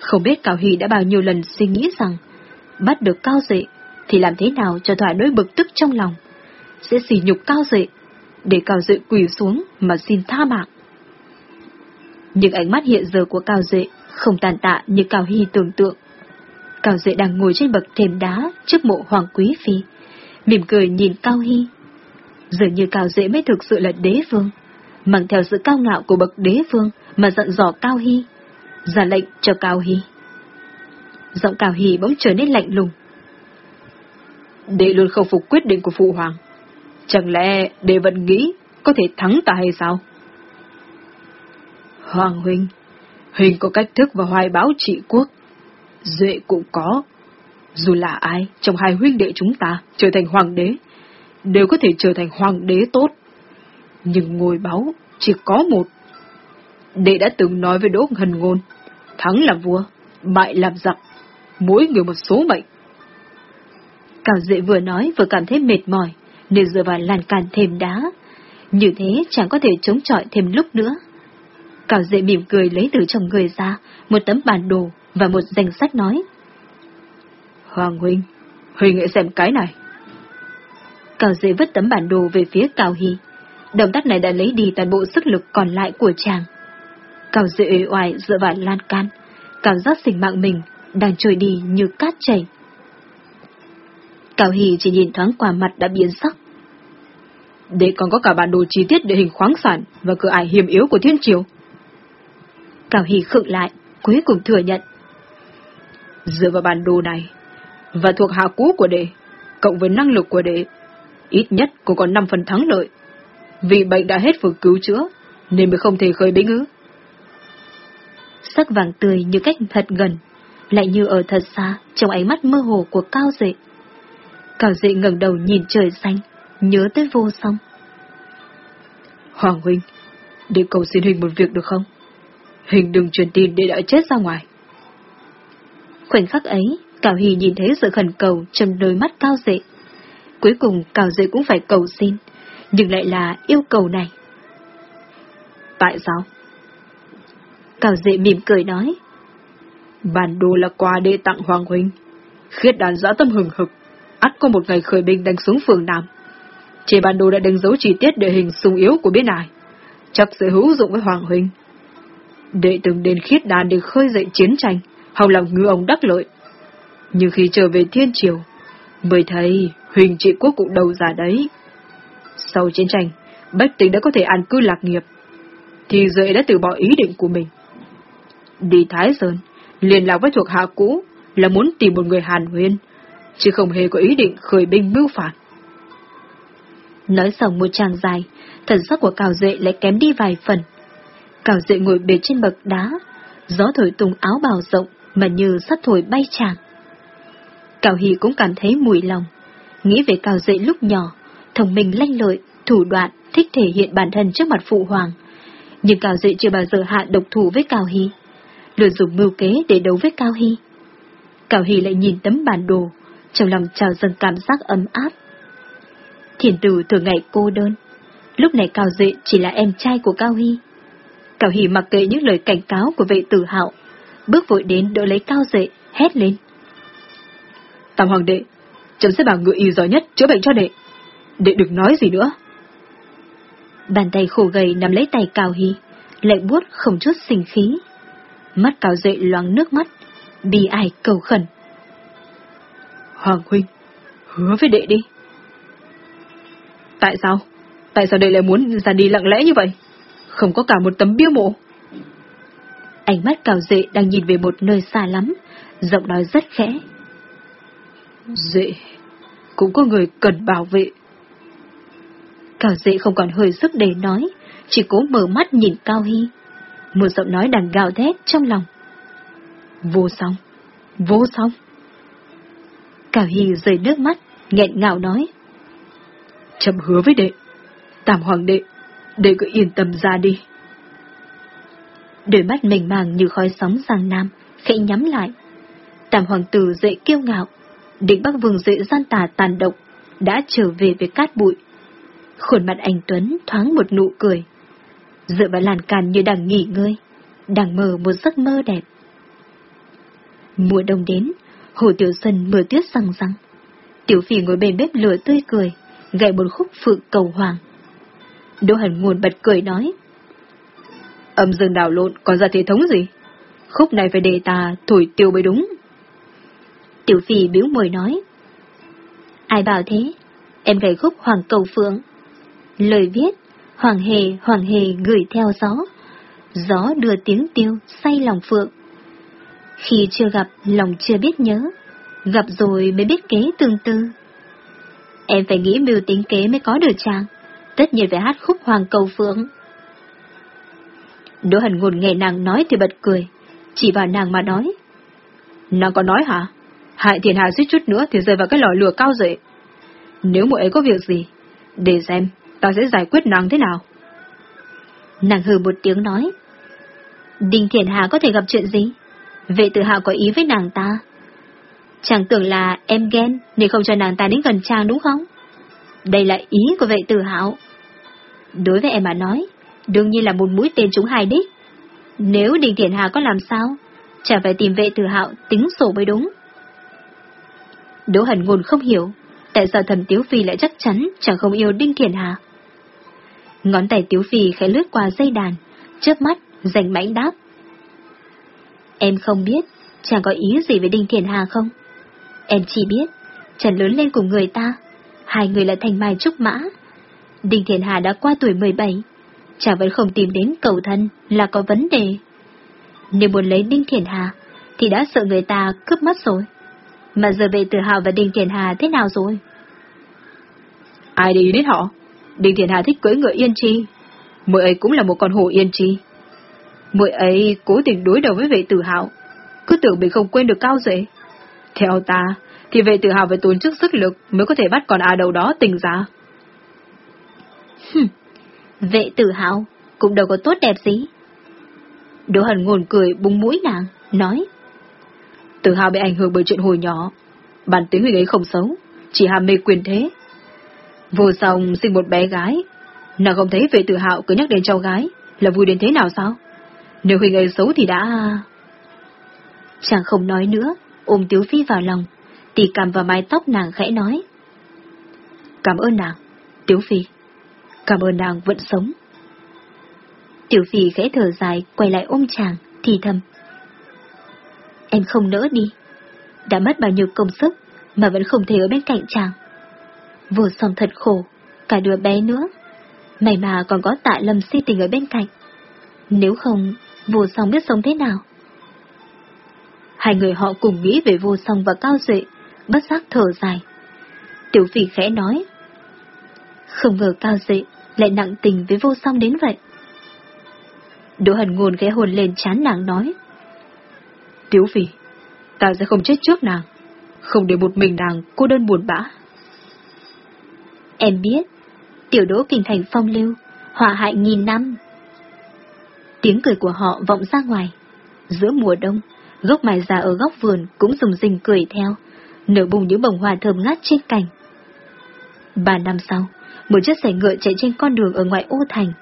Không biết Cao Hy đã bao nhiêu lần suy nghĩ rằng, bắt được Cao Dệ thì làm thế nào cho thỏa nỗi bực tức trong lòng. Sẽ xỉ nhục Cao Dệ để Cao Dệ quỳ xuống mà xin tha mạng. Nhưng ánh mắt hiện giờ của Cao Dệ không tàn tạ như Cao Hy tưởng tượng. Cao Dệ đang ngồi trên bậc thềm đá trước mộ Hoàng Quý Phi, mỉm cười nhìn Cao Hy. Dường như Cao Dệ mới thực sự là đế vương, mang theo sự cao ngạo của bậc đế vương mà giận dò Cao Hy, ra lệnh cho Cao Hy. Giọng Cao Hy bỗng trở nên lạnh lùng. Đệ luôn không phục quyết định của Phụ Hoàng. Chẳng lẽ đệ vẫn nghĩ có thể thắng ta hay sao? Hoàng huynh, huynh có cách thức và hoài báo trị quốc. Duệ cũng có. Dù là ai trong hai huynh đệ chúng ta trở thành hoàng đế, đều có thể trở thành hoàng đế tốt. Nhưng ngôi báo chỉ có một. Đệ đã từng nói với Đỗ Hần Ngôn, thắng là vua, bại làm giặc, mỗi người một số mệnh. Cao Dệ vừa nói vừa cảm thấy mệt mỏi, nên dựa vào lan can thêm đá. Như thế chẳng có thể chống chọi thêm lúc nữa. Cao dệ mỉm cười lấy từ trong người ra một tấm bản đồ và một danh sách nói. Hoàng Huynh, Huynh hãy xem cái này. Cao dệ vứt tấm bản đồ về phía Cao Hy. Động tác này đã lấy đi toàn bộ sức lực còn lại của chàng. Cảm dệ uể oải dựa vào lan can, cảm giác sinh mạng mình đang trôi đi như cát chảy. Cao hì chỉ nhìn thoáng qua mặt đã biến sắc. Để còn có cả bản đồ chi tiết địa hình khoáng sản và cửa ải hiểm yếu của thiên triều. Cao hì khựng lại, cuối cùng thừa nhận. Dựa vào bản đồ này, và thuộc hạ cũ của đệ, cộng với năng lực của đệ, ít nhất cũng còn 5 phần thắng lợi. Vì bệnh đã hết phương cứu chữa, nên mới không thể khởi bế ư. Sắc vàng tươi như cách thật gần, lại như ở thật xa trong ánh mắt mơ hồ của Cao Dệ. Cao Dệ ngẩng đầu nhìn trời xanh, nhớ tới vô song. Hoàng Huynh, để cầu xin Huynh một việc được không? Hình đừng truyền tin để đã chết ra ngoài. Khoảnh khắc ấy, Cao Hì nhìn thấy sự khẩn cầu trong đôi mắt Cao Dệ. Cuối cùng Cao Dệ cũng phải cầu xin, nhưng lại là yêu cầu này. Tại sao? Cao Dệ mỉm cười nói. Bản đồ là quà đê tặng Hoàng Huynh. Khiết đàn dã tâm hừng hực, ắt có một ngày khởi binh đánh xuống phường Nam. Trên bản đồ đã đánh dấu chi tiết địa hình sung yếu của bên này, chắc sẽ hữu dụng với Hoàng Huynh. Đệ từng đến khiết đàn để khơi dậy chiến tranh, hòng làm ngư ông đắc lợi. Nhưng khi trở về thiên triều, mới thấy huỳnh trị quốc cũng đầu ra đấy. Sau chiến tranh, Bách tính đã có thể an cư lạc nghiệp, thì Duệ đã từ bỏ ý định của mình. Đi Thái Sơn, liên lạc với thuộc hạ cũ là muốn tìm một người Hàn Huyên, chứ không hề có ý định khởi binh mưu phản. Nói xong một tràng dài, thần sắc của cào Duệ lại kém đi vài phần. Cào Duệ ngồi bệt trên bậc đá, gió thổi tung áo bào rộng mà như sắt thổi bay chàng. Cào hì cũng cảm thấy mùi lòng, nghĩ về Cào Duệ lúc nhỏ, thông minh lanh lợi, thủ đoạn, thích thể hiện bản thân trước mặt phụ hoàng. Nhưng Cào Duệ chưa bao giờ hạ độc thủ với cào hì luôn dùng mưu kế để đấu với Cao Hy. Cao Hy lại nhìn tấm bản đồ, trong lòng trào dâng cảm giác ấm áp. Thiền tử thường ngày cô đơn, lúc này Cao Dệ chỉ là em trai của Cao Hy. Cao Hy mặc kệ những lời cảnh cáo của vệ tử hạo, bước vội đến đỡ lấy Cao Dệ, hét lên. Tam Hoàng đệ, chấm sẽ bảo ngựa y giỏi nhất chữa bệnh cho đệ. Đệ đừng nói gì nữa. Bàn tay khổ gầy nắm lấy tay Cao Hy, lạnh buốt không chút sinh khí. Mắt Cao dậy loáng nước mắt, bi ai cầu khẩn. Hoàng huynh, hứa với đệ đi. Tại sao? Tại sao đệ lại muốn ra đi lặng lẽ như vậy? Không có cả một tấm bia mộ. Ánh mắt Cao Dệ đang nhìn về một nơi xa lắm, giọng nói rất khẽ. Dệ, cũng có người cần bảo vệ. Cao Dệ không còn hơi sức để nói, chỉ cố mở mắt nhìn Cao Hy. Một giọng nói đang gào thét trong lòng. Vô song, vô song. Cao Hy rơi nước mắt, nghẹn ngào nói. Chậm hứa với đệ, tam hoàng đệ, đệ cứ yên tâm ra đi. Đôi mắt mềm màng như khói sóng sang nam, khẽ nhắm lại. Tam hoàng tử dậy kiêu ngạo, định bắc vương dậy gian tà tàn độc, đã trở về với cát bụi. Khuôn mặt anh Tuấn thoáng một nụ cười. Dựa vào làn càn như đang nghỉ ngơi, đang mơ một giấc mơ đẹp. Mùa đông đến, hồ tiểu sân mưa tuyết răng răng. Tiểu phi ngồi bên bếp lửa tươi cười, gậy một khúc phượng cầu hoàng. Đỗ Hẳn Nguồn bật cười nói. Âm dương đảo lộn còn ra thế thống gì? Khúc này phải để ta thổi tiêu mới đúng. Tiểu Phi biếu mời nói. Ai bảo thế? Em gầy khúc Hoàng Cầu Phượng. Lời viết, Hoàng Hề, Hoàng Hề gửi theo gió. Gió đưa tiếng tiêu, say lòng Phượng. Khi chưa gặp, lòng chưa biết nhớ. Gặp rồi mới biết kế tương tư. Em phải nghĩ mưu tính kế mới có được chàng. Tất nhiên phải hát khúc Hoàng Cầu Phượng. Đỗ Hần Ngôn nghe nàng nói thì bật cười, chỉ vào nàng mà nói. Nàng có nói hả? Hại thiền hạ suýt chút nữa thì rơi vào cái lò lửa cao dậy. Nếu muội ấy có việc gì, để xem, ta sẽ giải quyết nàng thế nào. Nàng hừ một tiếng nói. Đinh Thiển Hà có thể gặp chuyện gì? Vệ tự hào có ý với nàng ta. Chàng tưởng là em ghen nên không cho nàng ta đến gần chàng đúng không? Đây là ý của vệ tử hạo. Đối với em mà nói, đương nhiên là một mũi tên trúng hai đích. Nếu Đinh Thiển Hà có làm sao, chẳng phải tìm vệ tử hạo tính sổ mới đúng. Đỗ Hẳn Ngôn không hiểu, tại sao thầm Tiếu Phi lại chắc chắn chẳng không yêu Đinh Thiển Hà. Ngón tay Tiếu phì khẽ lướt qua dây đàn, chớp mắt, giành mãnh đáp. Em không biết, chàng có ý gì với Đinh Thiền Hà không? Em chỉ biết, chàng lớn lên cùng người ta, hai người là thành mai trúc mã. Đinh Thiền Hà đã qua tuổi 17, chàng vẫn không tìm đến cầu thân là có vấn đề. Nếu muốn lấy Đinh Thiền Hà, thì đã sợ người ta cướp mất rồi. Mà giờ về tự hào và Đinh Thiền Hà thế nào rồi? Ai để ý đến họ? Đinh Thiền Hà thích cưỡi ngựa yên chi. Muội ấy cũng là một con hổ yên chi. Muội ấy cố tình đối đầu với vệ tử hào, cứ tưởng mình không quên được cao dễ. Theo ta, thì vệ tự hào phải tốn trước sức lực mới có thể bắt con à đầu đó tình ra. Vệ tự hào cũng đâu có tốt đẹp gì. Đỗ Hần ngồn cười búng mũi nàng, nói. Tự hào bị ảnh hưởng bởi chuyện hồi nhỏ. Bản tính người ấy không xấu, chỉ ham mê quyền thế. Vô song sinh một bé gái, nàng không thấy vệ tự hào cứ nhắc đến cháu gái, là vui đến thế nào sao? Nếu huynh ấy xấu thì đã... Chàng không nói nữa, ôm Tiếu Phi vào lòng, tì cầm vào mái tóc nàng khẽ nói. Cảm ơn nàng, Tiếu Phi. Cảm ơn nàng vẫn sống. Tiểu Phi khẽ thở dài, quay lại ôm chàng, thì thầm. Em không nỡ đi. Đã mất bao nhiêu công sức, mà vẫn không thể ở bên cạnh chàng. Vô song thật khổ, cả đứa bé nữa. May mà còn có tạ lâm si tình ở bên cạnh. Nếu không, vô song biết sống thế nào? Hai người họ cùng nghĩ về vô song và cao duệ, bất giác thở dài. Tiểu phỉ khẽ nói. Không ngờ cao duệ lại nặng tình với vô song đến vậy. Đỗ hần ngôn ghé hồn lên chán nàng nói. tiểu Phi, ta sẽ không chết trước nàng, không để một mình nàng cô đơn buồn bã. Em biết, tiểu đỗ kinh thành phong lưu, họa hại nghìn năm. Tiếng cười của họ vọng ra ngoài. Giữa mùa đông, gốc mai già ở góc vườn cũng rùng rình cười theo, nở bùng những bông hoa thơm ngát trên cành. Ba năm sau, một chiếc xe ngựa chạy trên con đường ở ngoài ô thành.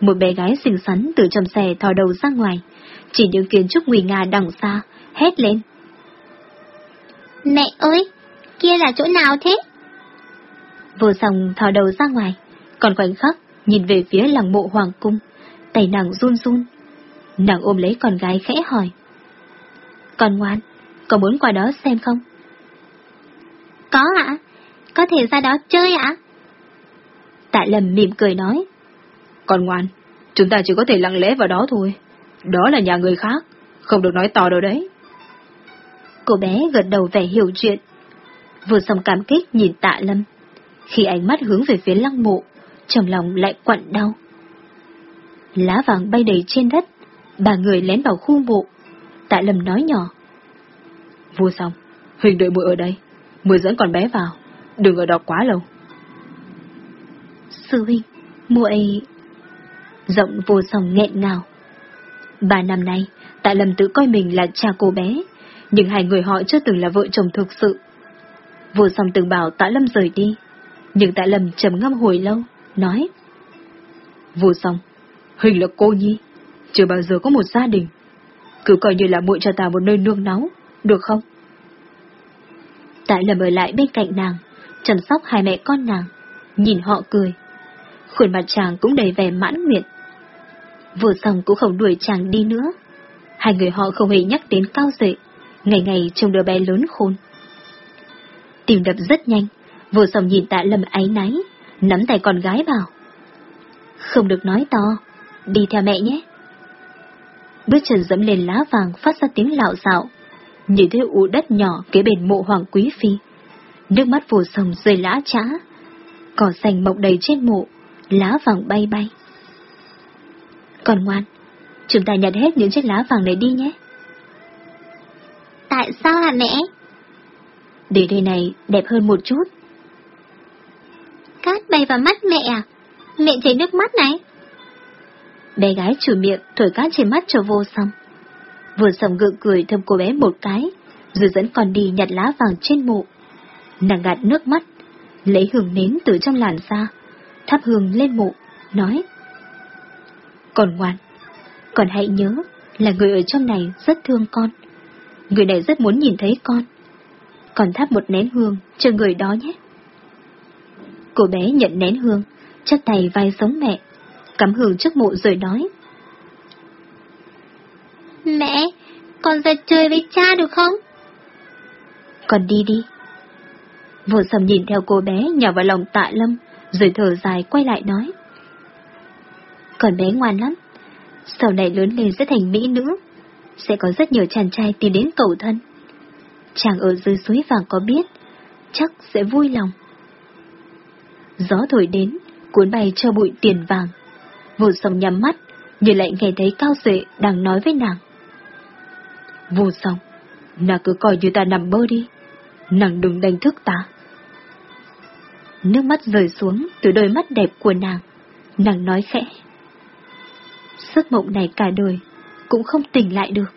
Một bé gái xinh xắn từ trong xe thò đầu ra ngoài, chỉ những kiến trúc nguy nga đằng xa, hét lên. Mẹ ơi, kia là chỗ nào thế? Vô song thò đầu ra ngoài, còn khoảnh khắc nhìn về phía làng mộ hoàng cung, tay nàng run run. Nàng ôm lấy con gái khẽ hỏi. Con ngoan, có muốn qua đó xem không? Có ạ, có thể ra đó chơi ạ? Tạ Lâm mỉm cười nói. Con ngoan, chúng ta chỉ có thể lặng lẽ vào đó thôi. Đó là nhà người khác, không được nói to đâu đấy. Cô bé gật đầu vẻ hiểu chuyện. Vừa xong cảm kích nhìn tạ lâm. Khi ánh mắt hướng về phía lăng mộ, trong lòng lại quặn đau. Lá vàng bay đầy trên đất, ba người lén vào khu mộ. Tạ lâm nói nhỏ. Vua xong, Huỳnh đợi muội ở đây, muội dẫn con bé vào, đừng ở đó quá lâu. Sư huynh, muội Giọng vô song nghẹn ngào. Ba năm nay, Tạ Lâm tự coi mình là cha cô bé, nhưng hai người họ chưa từng là vợ chồng thực sự. Vô song từng bảo Tạ Lâm rời đi, nhưng Tạ Lâm trầm ngâm hồi lâu, nói. Vô song, Huỳnh là cô nhi, chưa bao giờ có một gia đình. Cứ coi như là muội cho ta một nơi nương náu, được không? Tạ Lâm ở lại bên cạnh nàng, chăm sóc hai mẹ con nàng, nhìn họ cười. Khuôn mặt chàng cũng đầy vẻ mãn nguyện. Vừa xong cũng không đuổi chàng đi nữa. Hai người họ không hề nhắc đến cao dậy, ngày ngày trông đứa bé lớn khôn. Tìm đập rất nhanh, vừa xong nhìn tạ lâm áy náy, nắm tay con gái bảo. Không được nói to, đi theo mẹ nhé. Bước chân dẫm lên lá vàng phát ra tiếng lạo xạo, như thế ụ đất nhỏ kế bên mộ hoàng quý phi. Nước mắt vô sông rơi lã trã, cỏ xanh mọc đầy trên mộ, lá vàng bay bay. Còn ngoan, chúng ta nhặt hết những chiếc lá vàng này đi nhé. Tại sao hả mẹ? Để đây này đẹp hơn một chút. Cát bay vào mắt mẹ à? Mẹ chảy nước mắt này. Bé gái chủ miệng thổi cát trên mắt cho vô xong. Vừa xong gượng cười thơm cô bé một cái, rồi dẫn con đi nhặt lá vàng trên mộ. Nàng gạt nước mắt, lấy hương nến từ trong làn ra, thắp hương lên mộ, nói. Còn ngoan, còn hãy nhớ là người ở trong này rất thương con. Người này rất muốn nhìn thấy con. Còn thắp một nén hương cho người đó nhé. Cô bé nhận nén hương, chắc tay vai sống mẹ, cắm hương trước mộ rồi nói. Mẹ, con ra chơi với cha được không? Con đi đi. Vô sầm nhìn theo cô bé nhỏ vào lòng tạ lâm, rồi thở dài quay lại nói. Còn bé ngoan lắm, sau này lớn lên sẽ thành mỹ nữ, sẽ có rất nhiều chàng trai tìm đến cầu thân. Chàng ở dưới suối vàng có biết, chắc sẽ vui lòng. Gió thổi đến, cuốn bay cho bụi tiền vàng. Vô song nhắm mắt, như lại nghe thấy cao sệ đang nói với nàng. Vô song, nàng cứ coi như ta nằm mơ đi, nàng đừng đánh thức ta. Nước mắt rơi xuống từ đôi mắt đẹp của nàng, nàng nói khẽ. Giấc mộng này cả đời, cũng không tỉnh lại được.